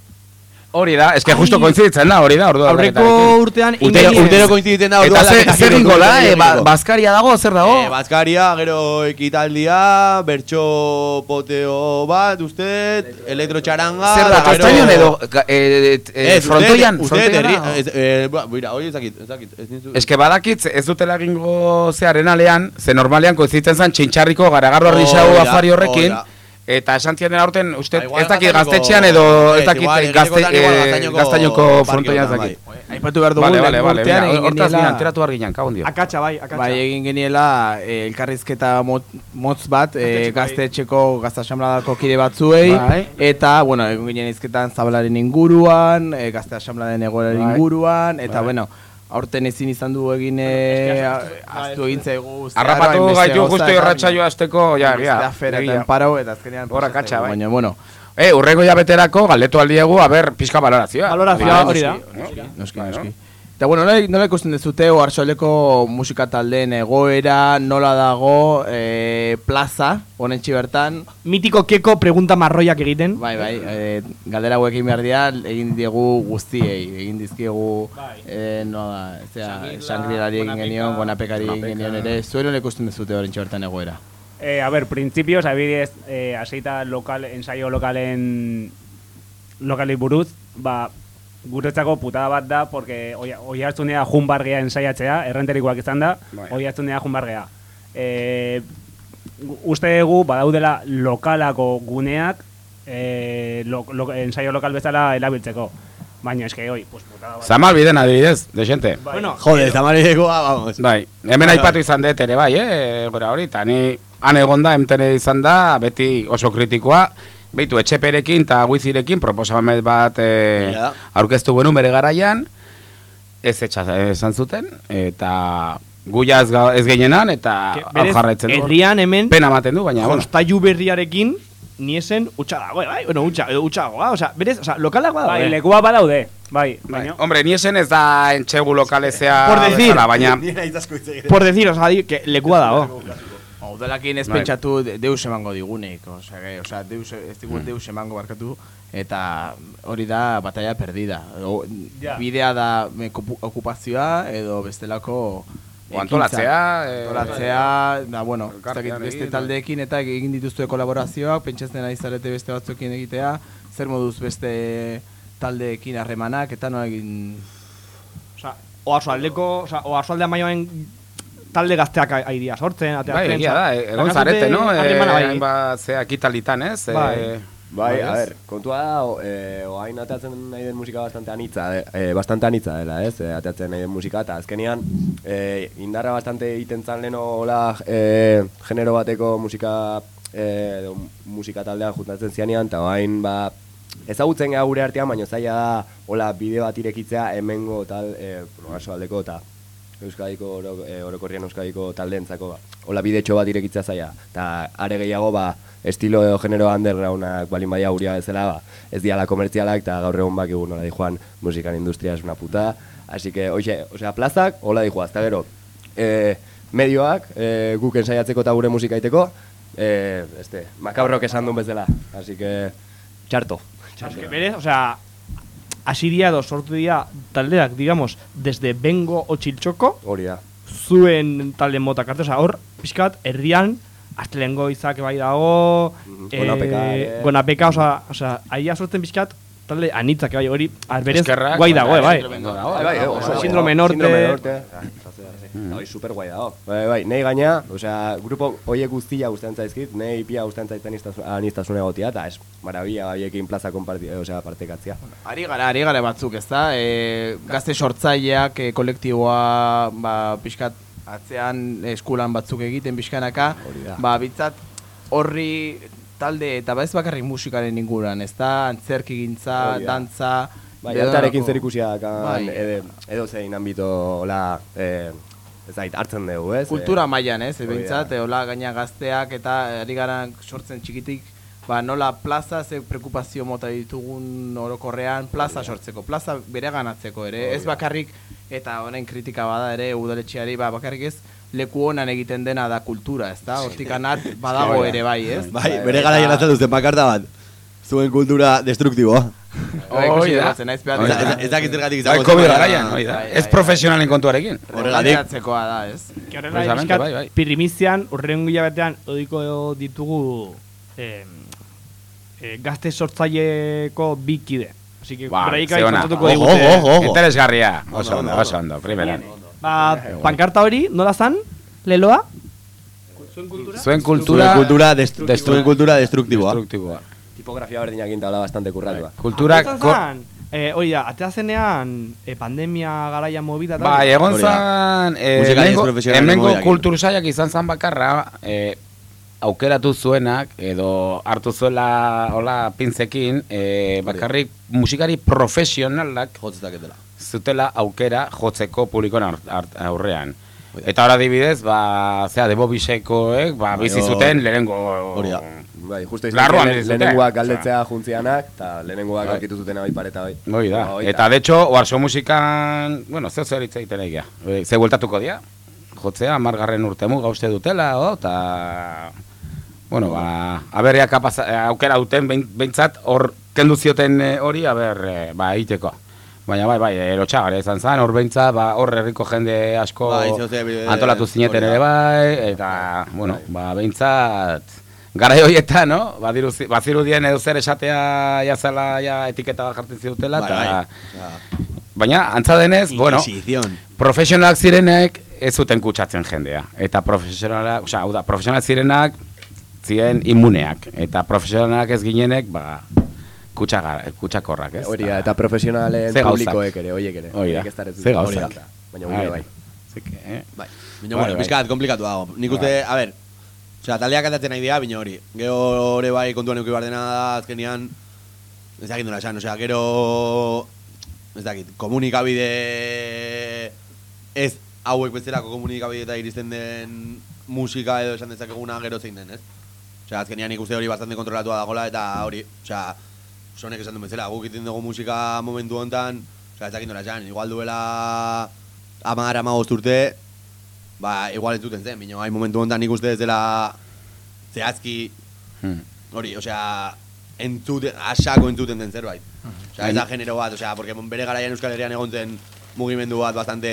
Hori da, eske justo kointziditzen da, hori da, ordu Aurreko urtean Urtero, ingeniez- urtero kointziditen da Eta ze, zer gingo da, e, ba, ba, Baskaria dago, zer dago? Eh, Bazkaria, gero ekitaldia, bertso poteo bat, uste, elektrotxaranga... Zer da, eta kastainon edo, e, e, frontoian, uste, ez, eh, ba, hori ezakit, ezakit. Eske badakitz, ez dutela egingo zearen alean, ze normalean koizitzen zen txintxarriko garagarro Hori arrisau afari horrekin. Eta esan ziaten aurten, uste, Ba, igual ez dakit gaztetxean edo, ez dakit gazte, eh, gaztainoko frontoian ez dakit. Aipatu behar dugu, Vale, vale, vale, urtean egin hortaz geniela- ginen, enteratu behar ginen, kagon dio. Akatsa bai, akatsa. Bai, egin geniela eh, elkarrizketa mot, motz bat eh, Gaztetxeko, bai. gaztasamladako kide batzuei Bai. eta, bueno, egin ginen izketan zabalaren inguruan, eh, gazte asamladen Bai. inguruan, eta, Bai. bueno, aurten ezin izan du egin, eh, aztu egin zaigu hainbeste gaitu eta- irratsaioa azteko, ja, hainbeste ja. afera egia. eta enparau, eta azkenean Hora katxa, bai. Baina, bueno, Eh, urrengo jabeterako galdetu aldiegu, a ber, pixka valorazioa. Valorazioa, hori da. noski, noski. Eta bueno, nola, nola ikusten dezute Oarsoaldeko musika taldeen egoera, nola dago e, plaza, honentxe bertan. Mitiko keko pregunta marroiak egiten. Bai, bai, e, galdera hauek egin behar dira, egin diegu guztiei, egin dizkiegu, e, nola da, zera, Shangri-Lari egin genion, Gonapekari egin genion ere, zuen nola ikusten dezute horrentxe bertan egoera. Eh, a ver, principios, adibidez, eh, aseita lokal, ensaio lokalen lokali buruz, ba, guretzako putada bat da, porque oi, hartzunea junbargea ensaiatzea, errenterikoak izan da, Bai. oi hartzunea junbargea. Eh, gu- uste dugu, badaudela lokalako guneak, eh, lo, lo, ensaio lokal bezala erabiltzeko. Baina eske, oi, pues putada bat. Zamal biden adibidez, de gente. Bueno, Jode, zamarekoa, vamos. Bai, hemen aipatu izan dut ere bai, eh, gora hori, eta ni han egonda, emtene izan da, beti oso kritikoa, Beitu, etxeperekin eta guizirekin proposamen bat e, Ja. aurkeztu genuen bere garaian, ez etxa esan zuten, eta guia ez, ez gehienan, eta hau jarraitzen du. herrian hemen, Pena ematen du, baina, bueno. jostailu berriarekin, niesen utxa dago, bai, bueno, utxa, edo utxa dagoa, osea, berez, osea, lokalagoa dago, bai, eh. lekua badaude, bai, Bai. baina... Hombre, ni esen ez da entxegu lokalezea Por decir. bezala, baina... Por decir, osea, di, que lekua dago. Udalakin ez Bai. pentsatu de- deus emango digunik, osea, osea, deus, ez Mm. digu deus emango barkatu, eta hori da batalla perdida. O, Ja. Bidea da me, okupazioa edo bestelako O antolatzea, ekintza. eh, antolatzea, da, bueno, dakit beste taldeekin eta egin dituzue kolaborazioak, pentsatzen ari zarete beste batzuekin egitea, zer moduz beste taldeekin harremanak, eta no egin... Osea, oarsoaldeko, osea, oarsoaldea maioen talde gazteak ai- ai dira sortzen, Bai, ateratzen. egia da, eh, egon zarete, no? Eh, harremana, bai. hainbat zea kitalitan, ez? Bai. Eh, Bai, a ez? ber, kontua da, o, e, oain atatzen nahi den musika bastante anitza, de, e, bastante anitza dela, ez, e, atatzen nahi den musika, eta azkenean e, indarra bastante egiten zan leno, hola, e, genero bateko musika, e, edo musika taldean juntatzen zianean, eta oain, ba, ezagutzen gara gure artean, baina zaila da, hola, bide bat irekitzea hemengo tal, e, bueno, aldeko eta Euskadiko oro, e, orokorrian Euskadiko taldeentzako ba. Hola bidetxo bat irekitzea zaia. Eta are gehiago ba, estilo edo genero undergroundak balin badia guria bezala ba, ez diala komertzialak eta gaur egun bakigu nola di joan musikan industria es una puta. Así que, oxe, osea, plazak, hola di eta gero, e, medioak, e, guk ensaiatzeko eta gure musika iteko, e, este, makabrok esan duen bezala. Así que, txarto. Eske berez, osea, hasi dira edo sortu dira taldeak, digamos, desde Bengo o Txiltxoko, Hori da. zuen talde motak arte, osea, hor, pixkat, herrian, Astelengo izak bai dago, Mhm, eh, Gonapeka ere. Gonapeka, osea, osea, aia sortzen pixkat, talde anitzak bai hori, berez, Eskerrak, guai dago, eh, bai. Bai, Bai, bai, oso guai Síndrome norte. Hori super guai dago. Bai, bai, nahi gaina, osea, grupo hoiek guztia gustatzen zaizkit, nahi pia gustatzen zaiten anistazun egotia, eta es maravilla haiekin plaza konparti, osea, partekatzea. Ari gara, ari gara batzuk, ez da? E, gazte sortzaileak e, kolektiboa, ba, pixkat, atzean eskulan batzuk egiten pixkanaka, ba, bitzat, horri talde, eta ba ez bakarrik musikaren inguran, ez da? Antzerki gintza, Hori da. dantza, Bai, artarekin zer ikusia dakan, Bai. edo, zein ambito, hola, eh, ez zait, hartzen dugu, ez? Kultura Eh, mailan, ez? hori da. Behintzat, e, hola gaina gazteak eta ari gara sortzen txikitik, ba, nola plaza ze preokupazio mota ditugun orokorrean plaza sortzeko, plaza bere ganatzeko ere, ez bakarrik eta honen kritika bada ere udaletxeari, ba, bakarrik ez leku honan egiten dena da kultura, ez da? Hortik anat badago ere bai, ez? Bai, bere gara jelatzen duzten pakarta bat. Zuen kultura destruktiboa. Bai, Hoi da. Ez- dakit zergatik Bai, izango Covid garaian, hoi da. Bai, Ez bai, profesionalen kontuarekin. Horregatzekoa da, ez? Horrela, bai, bai. Pirrimizian, urrengo hilabetean, odiko ditugu eh, eh, gazte sortzaileko bi kide. Así que, Ba, ze ona. Ojo, ojo, ojo. Interesgarria. Oso ondo, oso ondo, primeran. Ba, pankarta hori, nola zan? Leloa? Zuen kultura... Zuen kultura destru- zuen kultura destruktiboa. Destruktiboa. Tipografia berdinak intabla bastante kurratua. Kultura... Ko- zan, eh, hori da, atea zenean eh, pandemia garaia movida. tal. Bai, egon zan, eh, hemengo- mobilakin. kultursaiak izan zan bakarra, eh, aukeratu zuenak, edo hartu zuela, hola, pintzekin, eh, bakarrik musikari profesionalak Jotzezaketela. Zutela aukera jotzeko aur- aurrean. Eta ahora adibidez, ba, zera, debo bisekoek, ba, Bai, bizi zuten lehenengo... hori da. Bai, justo izan lehenengoak galdetzea juntzianak, eta lehenengoak Bai. aurkitu zuten bai pareta bai. Hoi da. Hoi Eta de hecho, oarso musikan, bueno, zeu zer hitz egiten egia. Ze bueltatuko dia? Jotzea, amargarren urtemu gauste dutela, o, eta... Bueno, ba, aberria kapaz, eh, aukera duten, behin- behintzat, hor kendu zioten eh, hori, aber, eh, ba, egiteko. Baina bai, bai, erotxagarria izan zen, hor behintzat, ba, hor herriko jende asko Bai, zeo ze, eh, antolatu zineten ere bai, eta, bueno, ba, behintzat, gara horietan, no? Badiru, zi- bazirudien edo zer esatea jazala ja etiketa bat jartzen zidutela, Bai, eta... bai. Baina, antza denez, bueno, profesionalak zirenek ez zuten kutsatzen jendea. Eta profesionalak, osea, hau da, profesionalak zirenak ziren immuneak. Eta profesionalak ez ginenek, ba, kutsaga, kutsakorrak, ez? Hori da, eta profesionalen publikoek ere, hoiek ere. Hori da, ze gauzak. Baina gure bai. Zeke, eh? Bai. Bai, Baina, bueno, bai. pizkat, komplikatu dago. Nik uste, a ber, osea, taldeak atatzen nahi dira, baina hori. Gero hori bai kontuan euki behar dena da, azkenian, ez dakit nola esan, osea, gero, ez dakit, komunikabide, ez hauek bezalako komunikabide eta iristen den musika edo esan dezakeguna gero zein den, ez? Osea, azkenian nik uste hori bastante kontrolatua dagola eta hori, osea, sonek esan duen bezala, guk iten dugu musika momentu hontan, osea, ez dakit nola esan, igual duela amar, amagost urte, ba, igual ez duten zen, baina bai momentu hontan nik uste ez dela zehazki, Hmm. hori, osea, entzuten, asako entzuten den zerbait. Osea, ez da genero bat, osea, porque bere garaian Euskal Herrian egon zen mugimendu bat bastante,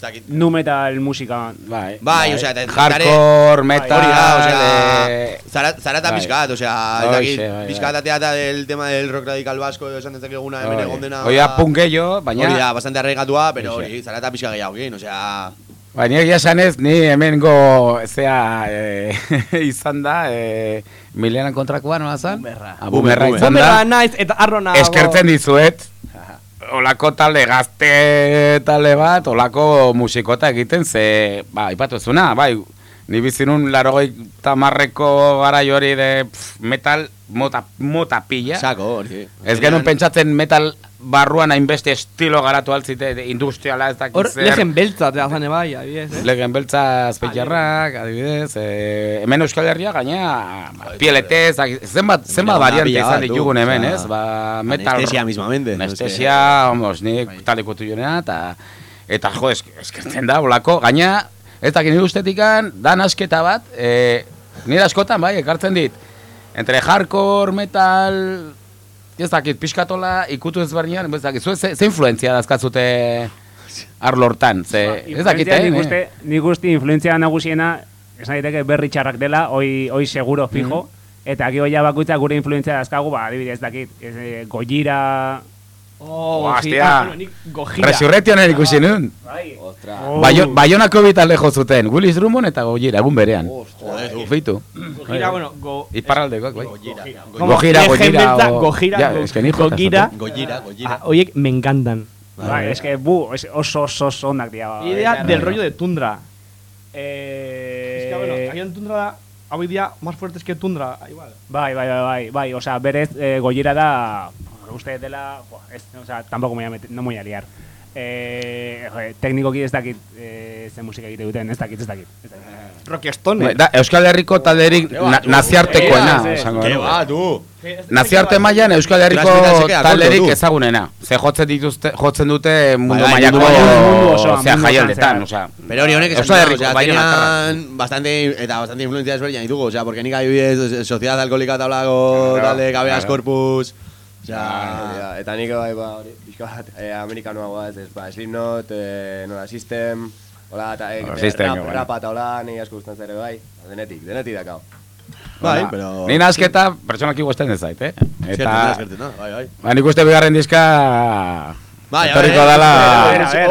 ez dakit, Nu metal musika. Bai, Bai, osea, eta Hardcore, metal, Hori da, osea, eh, zara, zarata bai. pixkat, osea, bai, pixkat bai. ateata del tema del rock radical vasco, esan dezakeguna hemen Hori. egon dena. Hoi da punk gehiago, baina... Hori da, bastante arraigatua, pero hori, zarata pixka gehiago egin, osea... Baina egia esanez, ni hemengo, zea, eh, izan da, eh, milenan kontrakoa nola zan? Bumerra. Ah, bumerra Bumer, izan da. Bumerra naiz eta arrona. Eskertzen dizuet, olako talde gazte talde bat, olako musikota egiten, ze, ba, ipatu ezuna, bai, ni bizinun larogei tamarreko gara hori de pff, metal mota, mota pila. Sako, hori. Ez genuen pentsatzen metal barruan hainbeste estilo garatu altzite, industriala ez dakit Hor, zer. lehen beltza, eta zane bai, adibidez, eh? Legen beltza azpeitarrak, adibidez, eh, hemen Euskal Herria gaina, ba, pieletez, zenbat, zenbat variante izan ditugun hemen, ez? Ba, metal... anestesia mismamente, Anestesia, vamos, ni talekutu jonea, eta, eta jo, esk, eskertzen da, olako, gaina, ez dakit nire ustetikan, dan asketa bat, eh, nire askotan, bai, ekartzen dit, entre hardcore, metal, ez dakit, pixkatola, ikutu ezberdinan, ez dakit, ze, ze influenzia dazkatzute arlortan, ze, ez dakit, Influentzia, eh? Nik uste, nik uste influentzia nagusiena, esan daiteke berri txarrak dela, hoi, hoi seguro fijo, eta aki hoia bakoitza gure influentzia dazkagu, ba, adibidez, dakit, ez, eh, Gojira, Oh, hostia. ah, gojira. Resurrectionen ikusi nun. bai, Ostra. Oh. Baio, Baionako bi talde jo zuten, Willis Drummond eta Gojira, egun berean. Joder. Gojira, bueno, go... Iparraldekoak, bai. Gojira, Gojira, Gojira, Gojira. zuten. Gojira, Gojira. Ah, oiek me encantan. bai, es que, bu, es oso, oso, oso onak dira. bai. Idea del rollo de Tundra. Eh, Es que, bueno, agian Tundra, hau día más fuertes que Tundra, ah, igual. Bai, bai, bai, bai, bai, o sea, berez, eh, Gojira da, uste dela, buah, ez, o sea, tampoco me voy a meter, no me voy a liar. Eh, joder, teknikoki ez dakit, eh, ze musika egite duten, ez dakit, ez dakit. Ez dakit. Rock Stone. Da, Euskal Herriko talderik na, naziartekoena, esango Ke genuke. ba, du. Naziarte mailan Euskal Herriko se talderik ezagunena. Ze jotzen dituzte, jotzen dute mundu Bai, bai, mailako, osea, mundu jaialdetan, osoan osea. Pero hori honek esan Euskal da, Herriko, osea, Baionatarrak. tenían bastante, eta bastante influencia desberdinak ditugu, osea, porque nik adibidez, Sociedad Alkoholika tablako Claro, talde, Cabeas claro. Corpus, Hori da, eta nik bai, ba, hori, pixka bat, eh, amerikanoa guaz, ez, ba, Slipknot, eh, nola, System, hola, eta Hola, System, rap, rapa eta hola, ni asko gustatzen zere bai, denetik, denetik dakau. Bai, pero- Ni nasketa pertsonaki gustatzen ez zait, eh? Eta... zertu, no? Bai, bai. Ba, nik uste bigarren diska... Bai, etorriko dala...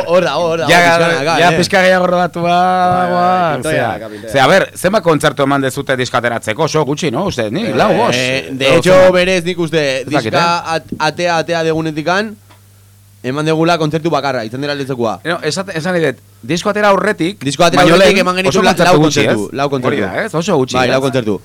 Hor da, hor da, Ja, eh. pizka gehiago bai, ba, zera. acá, pintoia. Ze, a ber, zenbat kontzertu eman dezute diskateratzeko, oso gutxi, no? Uste, ni, lau, bost. Eh, de hecho, berez nik uste, diska at- atea atea degunetikan, eman degula kontzertu bakarra, izan dira letzekua. No, esan, dut, disko atera aurretik... Disko atera aurretik eman genitu lau kontzertu, lau kontzertu. Hori da, ez? Oso gutxi. Bai, ez? lau kontzertu.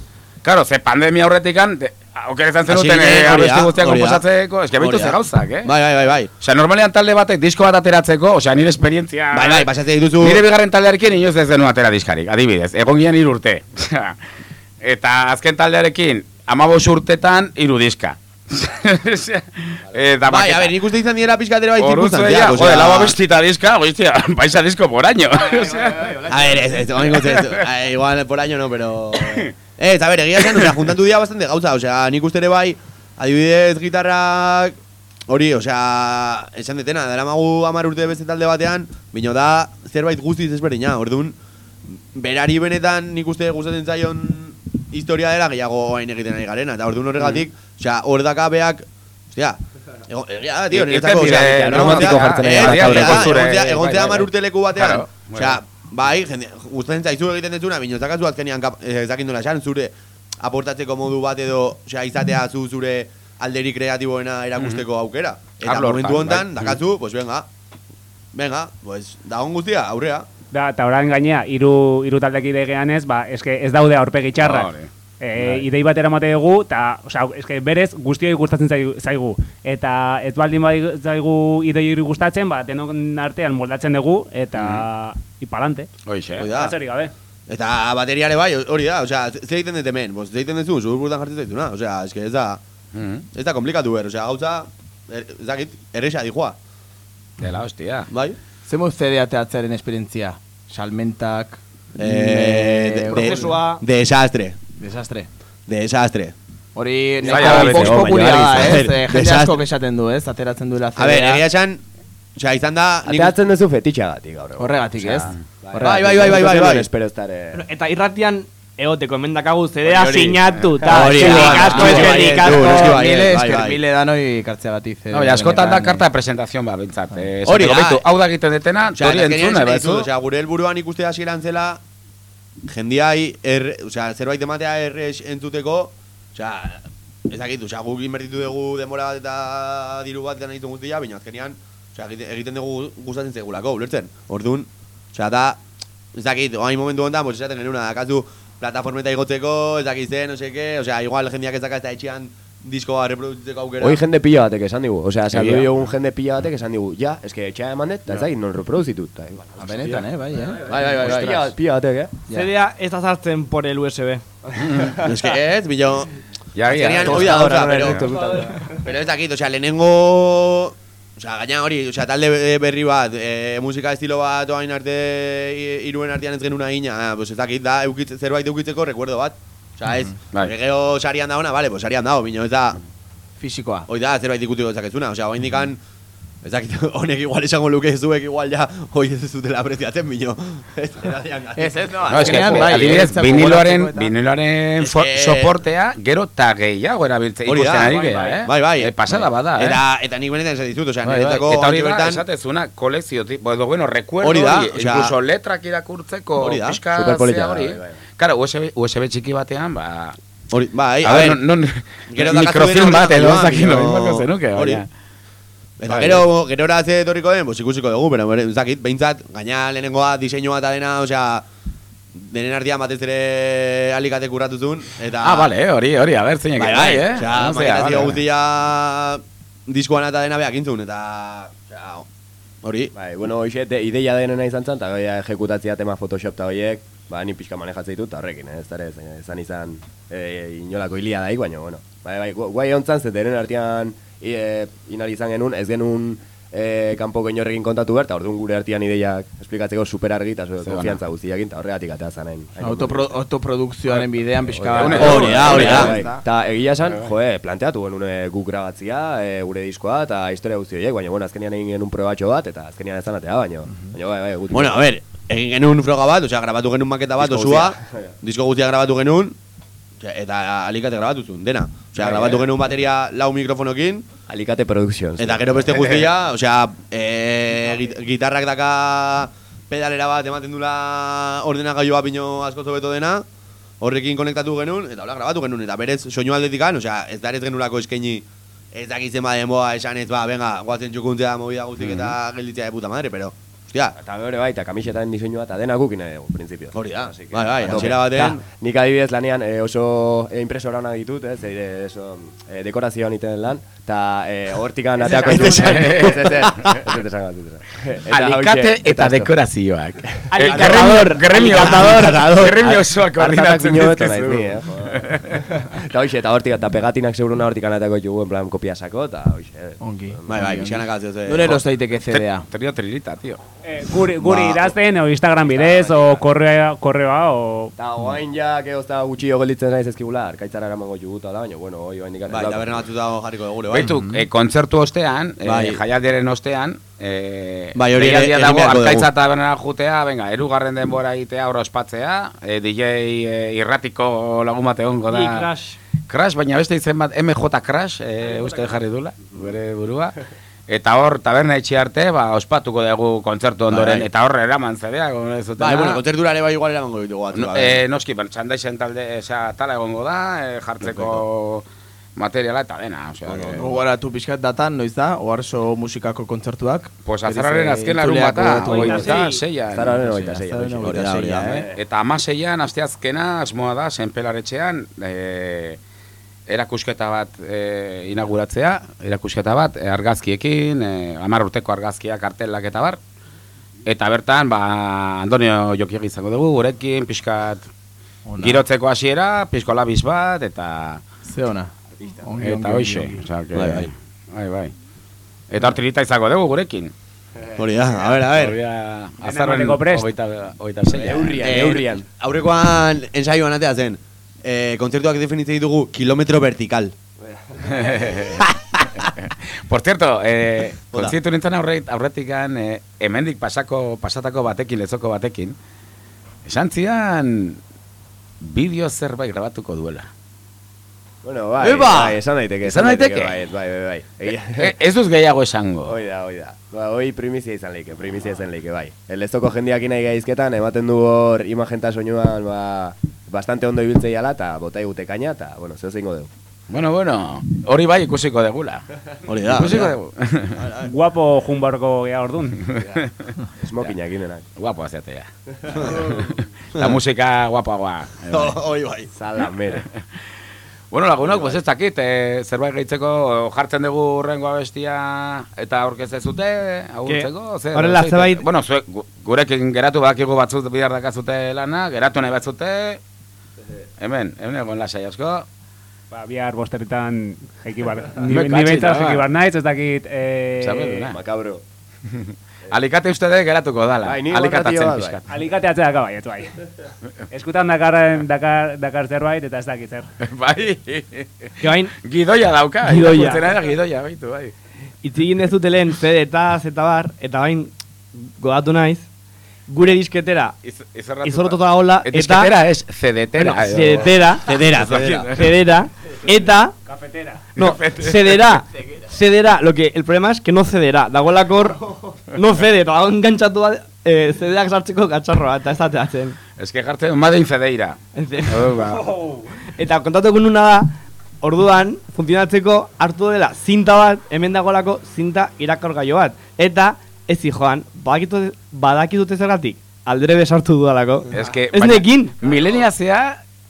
Claro, ze pandemia aurretikan, de, aukeretan zenuten eh, hori abesti guztiak komposatzeko, eske da. ze gauzak, eh? Bai, bai, bai, bai. Osea, normalean talde batek disko bat ateratzeko, osea, nire esperientzia... Bai, bai, pasatzen dituzu... Nire bigarren taldearekin inoiz ez denun atera diskarik, adibidez, egon gian urte. Eta azken taldearekin, amabos urtetan hiru diska. Eta Bai, a ver, nik uste izan dira pizkatera bai Orduzeia, zirkunstantziak, jode, lau abestita diska, goiztia, paisa disko por año. A ver, ez, ez, oingo eh, igual por año no, pero... Ez, a ver, egia esan, o sea, juntatu dira bastante gauza, o sea, nik uste ere bai, adibidez gitarrak, hori, o sea, esan detena, dara magu amar urte beste talde batean, bino da, zerbait guztiz ezberdina, orduan, berari benetan nik uste gustatzen zaion historia dela gehiago hain egiten ari garena, eta orduan horregatik, osea, hor daka beak, ostia, Ego, egia da, tío, niretzako, osea, egontzea- romantiko jartzen eh, da, kontzure, egontzea- bai, egontzea bai, hamar bai. urte leku batean, osea, bai, jende, gustatzen zaizu egiten dezuna, bino zakazu azkenian kap- eh, ezakin nola esan, zure aportatzeko modu bat edo, osea, izatea zu zure alderi kreatiboena erakusteko aukera. Eta momentu hortan, hontan, bai. dakazu, pues venga, venga, pues, dagon guztia, aurrea. Da, eta orain gainea, hiru hiru taldekide geanez, ba, eske ez daude aurpegi txarrak. Hori. E, idei batera mate dugu, eta, osea, eske berez guztioi gustatzen zaigu, zaigu. Eta ez baldin bai zaigu idei hori gustatzen, ba, denon artean moldatzen dugu, eta ipalante. Hoixe. Hori da. Atzerik gabe. Eta bateriare bai, hori da, osea, ze egiten dut hemen, ze egiten duzu, zure burtan jartzen zaituna, osea, eske ez da, Mhm. ez da komplikatu ber, osea, gauza, er, ez dakit, erresa dijoa. Dela, hostia. Bai? Zemo CD ateatzearen esperientzia? Salmentak, Eh, de- de- prozesua, Desastre, desastre. desastre. Hori Zaila neko da bete, Vox oh, Populia da, ez? Eh, Jende asko esaten du, ez? Ateratzen duela A ber, egia esan, osea, izan da, nik, Ateatzen duzu fetitxagatik gaur. egun. Horregatik, ez? bai, bai, bai, bai, bai, bai. Espero estar, eh, Eta irratian egoteko emendakagu hori. sinatu, ta, Hori, eskerrik bai, asko, bai, eskerrik bai, asko. bai, Mile bai, esker, bai. mile danoi kartzeagatik. No, ja, askotan da karta de presentación ba, bintzat. Eh, Hori da. hau da egiten detena, hori entzuna, bai, osea, gure helburuan ikuste hasieran zela jendiai, er, osea, zerbait ematea erres entzuteko, osea, ez dakit, osea, guk inbertitu dugu denbora bat eta diru bat eta nahitu guztia, baina azkenean, osea, egite- egiten dugu gustatzen zegulako, ulertzen. Orduan, osea, da, ez dakit, oain momentu honetan, pues esaten genuna, dakazu, plataformeta igotzeko, ez dakit zen, no seke, osea, igual jendiak ez daka ez da etxean diskoa reproduzitzeko aukera. Hoi jende pila batek esan digu, osea, saldu Egia. diogun jende pila batek esan digu, ja, eske etxea eman dut, eta ez dakit non reproduzitu. eta, igual, Benetan, eh, bai, eh? Bai, bai, bai, bai. Pila, pila batek, eh? CDa ez da sartzen por el USB. Es que ez, bilo... Ja, ja. Azkenean, hori da gauza, pero... Pero ez dakit, osea, lehenengo... Osea, gaina hori, osea, talde be- berri bat, e, musika estilo bat oain arte, iruen artean ez genuna ina, ah, pues ez dakit, da, eukitz, zerbait eukitzeko recuerdo bat. Osea, ez, Bai. bai. gero sarian dauna, vale, pues sarian dago, bino ez da, Fisikoa. hoi da, zerbait ikutiko dezakezuna, osea, oain dikan, ez dakit, honek igual esango luke zuek igual ja, hoi ez zutela apreziatzen, bino, ez, Ez, ez, no, No, es que, azkenean, bai, adibidez, eh, Es que- soportea, gero ta gehiago erabiltzen Hori ikusten ari bai, bai. eh? Bai, bai. Eh, pasada bada, eh? Eta, eta nik benetan esan dizut, osea, Bai, bai. niretzako Eta hori da, esatezuna, kolekzio tipo, edo bueno, recuerdo, Hori da, hori, incluso letrak irakurtzeko, Hori pixka zea hori. bai, bai. Claro, USB, USB txiki batean, ba... hori, bai, A ver, non, non, mikrofilm bat, edo ez bino- no, zenuke, hori. baina. Eta Bai. gero, gero ze etorriko den, pues ikusiko dugu, pero dakit, behintzat, gaina lehenengoa diseinua eta dena, osea, denen artean batez ere alikate kurratu zuen, eta... Ah, vale, hori, hori, a ver, zeinek Bai, bai, eh? osea, No vale. guztia diskoan eta dena beak intzun, eta... Osea, hori, Bai, bueno, hoxe, de, ideia denena izan zen, eta goia ejekutatzea tema Photoshop eta horiek, ba, ni pixka manejatzen ditut, horrekin, eh, ez da ere, ez- ezan izan e, inolako hilia daik, baina, bueno. Bai, bai, gu- guai hontzan, ze denen artean e, inari izan genuen, ez genuen e, kanpoko inorrekin kontatu behar, eta orduan gure artian ideiak esplikatzeko super argi eta konfiantza guztiakin, eta horregatik atea zanen. Autopro, autoprodukzioaren bidean pixka Hori da, hori da. Eta egia esan, joe, planteatu genuen eh, guk grabatzia, e, gure diskoa, eta historia guzti horiek, baina, bueno, azkenian egin genuen probatxo bat, eta azkenian ez zanatea, baina, baina, bai, bai, guti. Bueno, a ver, egin genuen froga bat, osea, grabatu genuen maketa bat, Disko osua, guztia. disko guztia grabatu genuen, eta alikate grabatu zuen, dena. Osea, grabatu genuen bateria lau mikrofonokin, Alicate Productions. eta gero beste guztia, osea, e, git- gitarrak daka pedalera bat ematen dula ordenagailua pino asko zobeto dena, horrekin konektatu genuen, eta hola grabatu genuen, eta berez soinu aldetikan, osea, ez da ez genulako eskaini ez dakitzen ba denboa esan ez ba, venga, guatzen txukuntzea movida guztik eta gelditzea de puta madre, pero, hostia, Eta bere bai, eta kamisetan diseinua eta dena gukin dugu, principio. Hori da. Así que, Bai, bai, a tope. hasiera batean- Ta, Nik adibidez lanean eh, oso eh, impresora ona ditut, ez, eh, eso, eh, dekorazioan iten lan, eta eh, hortikan ateako Ez esan. Ez, ez, ez, ez, ez. Eta Alikate eta dekorazioak. Alikatador, Gremio, alikatador. gremio osoa koordinatzen dizkizu. ni, eh. Eta hoxe, eta hortik, eta pegatinak seguruna hortik anatako ditugu, en plan, kopia sako, eta hoxe. Ongi. bai, bai, pixkanak atzio ze. Nure eros daiteke CD-a. Trio trilita, tío. Eh, guri, guri Ba, idazten, o Instagram bidez, o korreoa, o... Eta oain ja, que ozta gutxio gelditzen naiz ezkigula, arkaitzara eramango juguta da, baina, bueno, hoi oain Bai, taberna batzuta jarriko bai. Baitu, eh, kontzertu ostean, eh, Bai. jaialdiaren ostean, eh, Bai, hori ere egin dago arkaitza tabernara jutea, venga, erugarren denbora egitea aurra ospatzea, eh, DJ eh, irratiko lagun bat egongo da. Crash. Crash, baina beste izen bat MJ Crash, eh, uste jarri dula, bere burua. Eta hor, taberna etxe arte, ba, ospatuko dugu kontzertu ondoren, Bai. eta hor eraman zedea, ez zutena. Bai, bueno, kontzertura ere bai igual eramango ditugu batzu. No, eh, noski, merchandisen talde, osea, tala egongo da, eh, jartzeko materiala eta dena, osea, que- Gogoratu pixkat datan, noiz da, oarso musikako kontzertuak. Pues azararen azken larun bata, seian. Seian, Hori da, hori da, seian, eh. eh. Eta amaseian, asteazkena, asmoa da, senpelaretxean, e, erakusketa bat e, inauguratzea, erakusketa bat, e, argazkiekin, e, amar urteko argazkiak kartelak eta bar. Eta bertan, ba, Antonio Jokiegi izango dugu, gurekin, pixkat Ona. girotzeko hasiera, pixko labis bat, eta... Ze ona. Ongi, Eta hoxe, que, Bai, bai. bai, bai. Eta hortirita izango dugu gurekin. Hori da, a ver, a ver. Azarren prest. hogeita, hogeita zeia. Eurrian, Eh, eurrian. Aurrekoan ensaioan atea zen. Eh, kontzertuak definitzen ditugu kilometro vertikal. Por cierto, eh, Hola. kontziertu nintzen aurret, aurretikan, eh, hemendik pasako, pasatako batekin, lezoko batekin, esan zian bideo zerbait grabatuko duela. Bueno, bai, Eba! bai, esan daiteke. Esan daiteke? Bai, bai, bai, bai. Egia- Eh, ez duz gehiago esango. Hoi da, hoi da. Ba, hoi primizia izan leike, primizia izan leike, bai. El lezoko jendiak nahi gaizketan, ematen du hor imagenta soinuan, ba, bastante ondo ibiltzei ala, eta bota igute kaina, eta, bueno, zeu zeingo dugu. Bueno, bueno, hori bai ikusiko degula. Hori da. Ikusiko dugu. Guapo junbarko gea orduan. Smokinak inenak. Guapo azeatea. La musika guapoagoa. Hoi bai. Zala, mere. Bueno, lagunok, pues ez dakit, eh, zerbait gehitzeko jartzen dugu urrengo abestia eta aurkezte zute, agurtzeko, zer? horrela, zeite- zerbait- Bueno, zuek, gu- gurekin geratu bakigu batzut bihar dakazute lana, geratu nahi batzute, hemen, hemen egon lasai asko. Ba, bihar bosteretan jaiki bar. Ni, ni ba. jaiki bar naiz, ez dakit... Eh, Sabeduna. Makabro. Alikate uste de geratuko dala, Bai, bat, pixkat. Alikate atzea daka bai, bai. Eskutan dakarren, dakar, dakar zerbait eta ez dakit zer. Bai, Que bain, gidoia dauka, Gidoia. da gidoia, baitu, bai. itzigin ez dutelen CD eta Z bar, eta bain, godatu naiz, gure disketera, Iz- izorrotuta gola, Eh, eta... Disketera ez, cedetera. Bueno, edo- Cedetera, Cedera, cedera. Eta... Cafetera. No, cederá, cederá. Lo que el problema es que no cederá. Dagoelako hor, no cede, eta dago engantzatu bat, eh, cederak sartzeko gatxarroa, eta ez da teatzen. Ez que jartzen, madein fedeira. Oh, ba. Eta kontatu egun nuna da, orduan, funtzionatzeko hartu dela zinta bat, hemen dagoelako zinta irakorgaio bat. Eta, ez joan, badakitu, badakitute zergatik, aldrebe sartu dudalako. Ez que... Ez nekin. Mileniazea...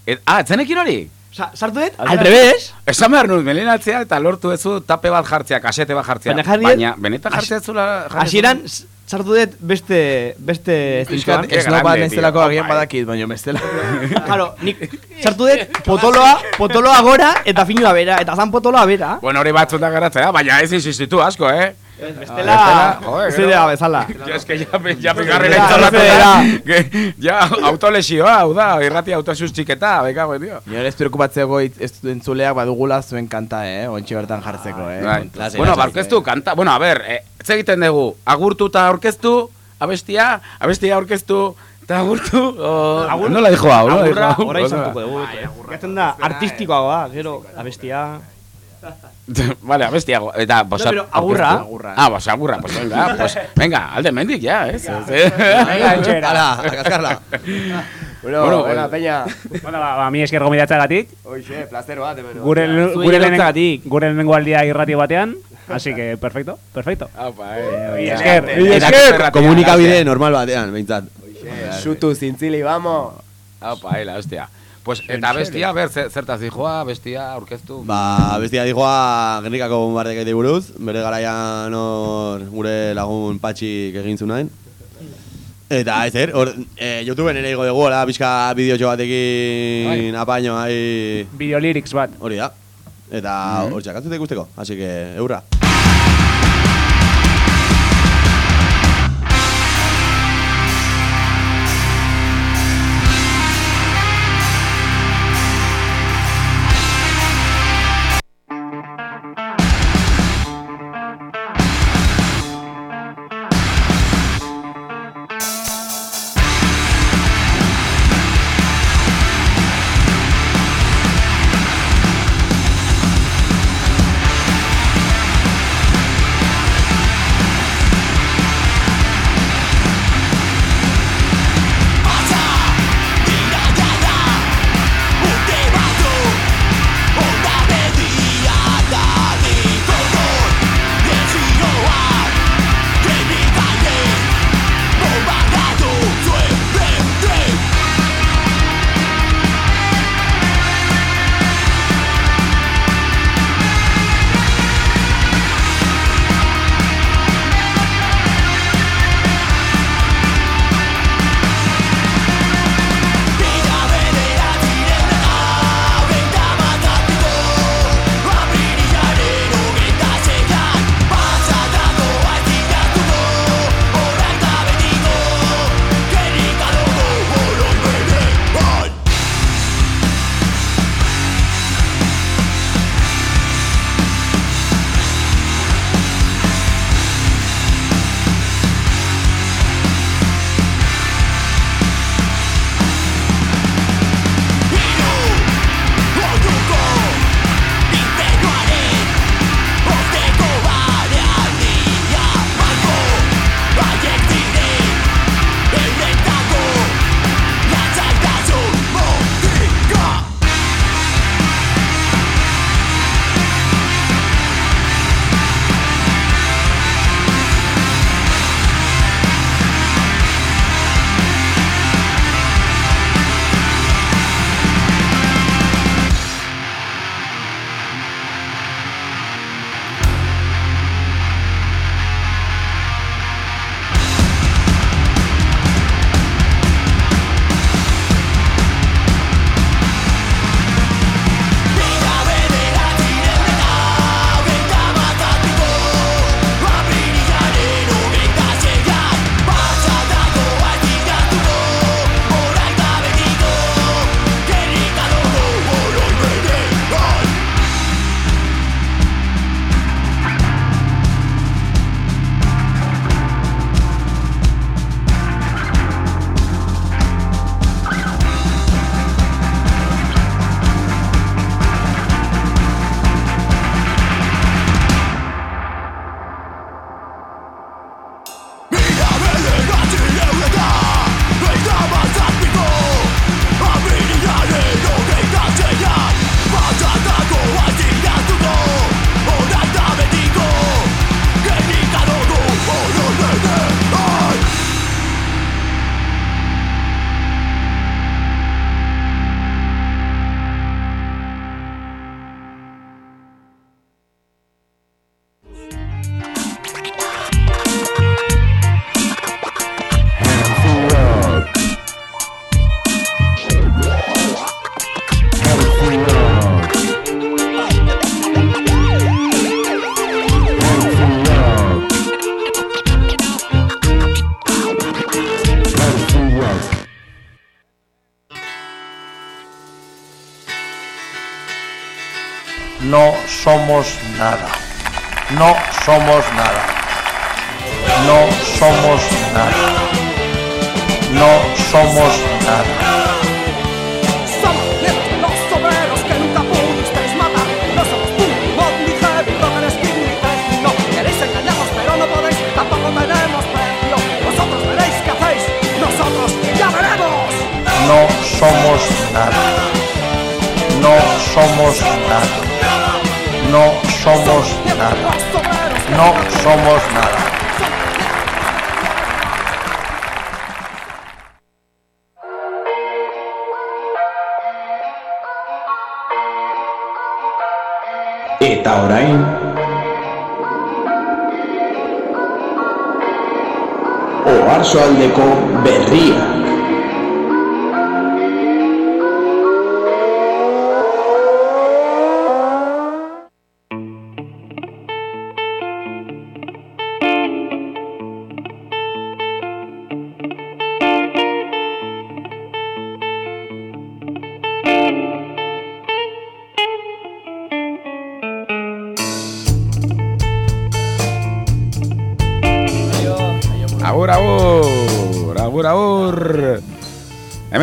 Et, ah, etzenekin hori? Sa, sartu dut, aldrebes, Esan behar nuz, mileniatzea eta lortu ezu tape bat jartzea, kasete bat jartzea. Baina jarri- Baina, benetan jartzea zula... jarri hasieran sartu dut beste, beste zintuan. Qué Ez no bat tío. agian Bai. badakit, baina bestela. Claro, nik sartu dut potoloa, potoloa gora eta finua bera, eta zan potoloa bera. Bueno, hori batzuta garatzea, baina ez insistitu asko, eh? Bestela, joder, ez dira bezala. Ja, es que ya, ya Bestela, bestela. que Ja, autolesioa, hau da, irrati autosus txiketa, beka, buen dio. Nire ez ez entzuleak badugula zuen kanta, eh? Ontsi bertan jartzeko, eh? Bai. Bueno, lasai. ba, orkestu, kanta, bueno, a ver, eh, egiten dugu, agurtu eta orkestu, abestia, abestia orkestu, eta agurtu, o... Agur- Nola dijo hau, nola dijo Agurra, hau? orain Osa. sartuko dugu. Gaten da, artistikoagoa, gero, abestia... vale, abestia, eta, pues, No, pero agurra. Agurra. Ah, pues agurra, pues venga, pues, venga, alde mendik ya, eh. Venga, etxera. Hala, a kaskarla. Bueno, Bueno, bueno, eh, peña. Bueno, ba, ba, mi esker gomidatzagatik. Hoxe, placer bat, hemen. Gure, gure, erotzagatik. gure lehenengo aldia irrati batean. Así que, perfecto, perfecto. Aupa, eh. Mi esker, mi Eta esker. komunikabide normal batean, behintzat. Sutu, zintzili, vamos. Aupa, eh, la hostia. Pues, eta bestia, ber, zer- zertaz dijoa, bestia, aurkeztu. Ba, bestia dijoa Gernikako bombardek buruz, bere garaian hor gure lagun patxik egin zunain. Eta ez er, hor, e, YouTubeen ere igo dugu, hola, pixka bideotxo batekin apaino, hai... Videolyrics bat. Hori da. Eta hor txakatzute ikusteko, así que, eurra.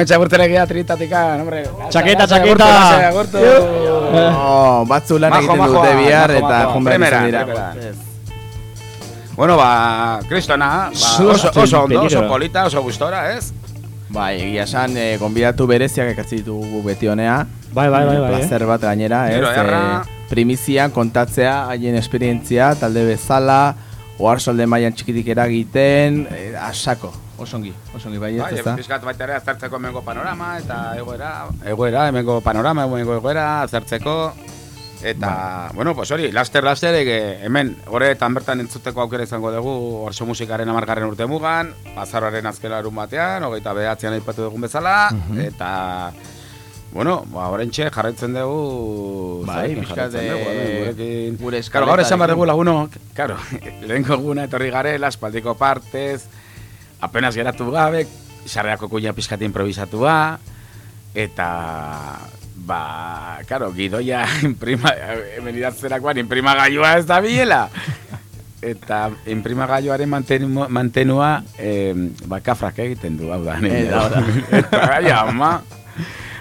Hemen txagurtelegia trinitatika, hombre. Txaketa, txaketa. Oh, batzu lan egiten dute bihar eta Primera, izan dira. primera. Bueno, ba, kristona, ba, oso, oso ondo, oso polita, oso gustora, ez? Bai, egia esan, eh, gonbidatu bereziak ekartzi ditugu beti honea. Bai, bai, bai, bai, Plazer bat gainera, ez? Eh, primizian kontatzea haien esperientzia, talde bezala, oarsolde mailan txikitik eragiten, eh, asako, osongi, osongi, bai, ez Bai, da? pizkat baita ere aztertzeko hemengo panorama eta egoera, egoera, hemengo panorama, hemengo egoera aztertzeko. Eta, bueno, pues hori, laster laster hemen horretan bertan entzuteko aukera izango dugu Orso musikaren amargarren urte mugan, Pazaroaren azken larun batean, hogeita behatzean aipatu dugun bezala, Mhm. eta, bueno, ba, horrentxe jarraitzen dugu... Bai, pixkat, hemen gurekin. gure Claro, gaur esan eskaletarekin. lagunok, claro, lehenko eguna etorri garela, espaldiko partez, apenas geratu gabe, sarreako kuña pizkat improvisatua, eta, ba, claro, gidoia imprima, hemen idatzerakoan imprimagailua ez da biela. Eta imprimagailuaren mantenu, mantenua, eh, ba, kafrak egiten du, hau da. Eh, hau da. eta, ai, ama,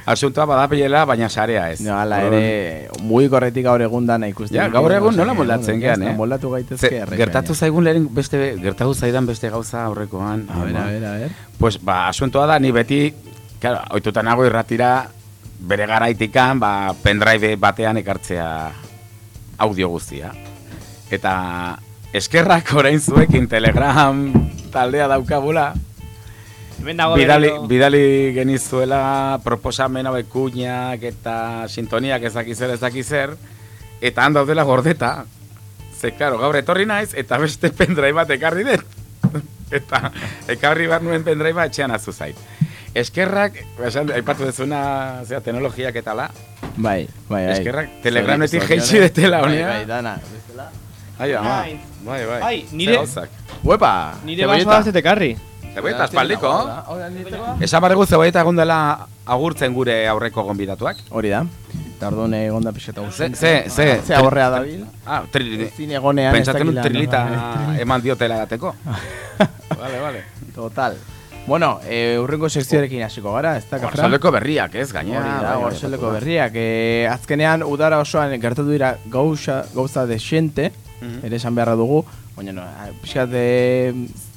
asuntoa badapilela, baina sarea ez. No, ala ere, mugikorretik gaur egun dana ikusten. Ja, gaur egun nola moldatzen gean, eh? Moldatu gaitezke errek gertatu zaigun lehen beste, gertatu zaidan beste gauza aurrekoan. A ver, ama. a ver, a ver. Pues, ba, asuntoa da, ni beti, claro, oitutan nago irratira, bere garaitikan, ba, pendrive batean ekartzea audio guztia. Eta eskerrak orain zuekin telegram taldea dago bidali, bidali genizuela proposamen hauek kuñak eta sintoniak ez dakiz zer, ez dakiz zer, eta han daudela gordeta. Ze, claro, gaur etorri naiz, eta beste pendrive bat ekarri dut. eta ekarri behar nuen pendrive bat etxean azu zait. Eskerrak, esan, aipatu dezuna, zera, teknologiak eta la. Bai, bai, bai. Eskerrak, telegrametik jeitsi detela Bai, honea. Bai, dana. Ai, ama. Ai. Bai, bai. Ai, Ze nire- gauzak. Uepa! Nire basoa ez tekarri. Zeboeta, espaldiko. Esan barregu zeboeta egon dela agurtzen gure aurreko gonbidatuak. Hori da. Eta orduan egon da pixeta Ze, ze, ze. Ze aborrea dabil. Ah, tri, Ezin egonean ez Pentsatzen dut dakila, trilita eman diotela gateko. vale, vale. Total. Bueno, eh, urrengo sekzioarekin hasiko gara, ez da, Kafra? Orsaldeko berriak, ez, gainera. Hori da, bai, bai, bai. berriak. Eh, azkenean, udara osoan gertatu dira gauza, gauza desente, Mhm. ere esan beharra dugu, baina no, ah, pixkat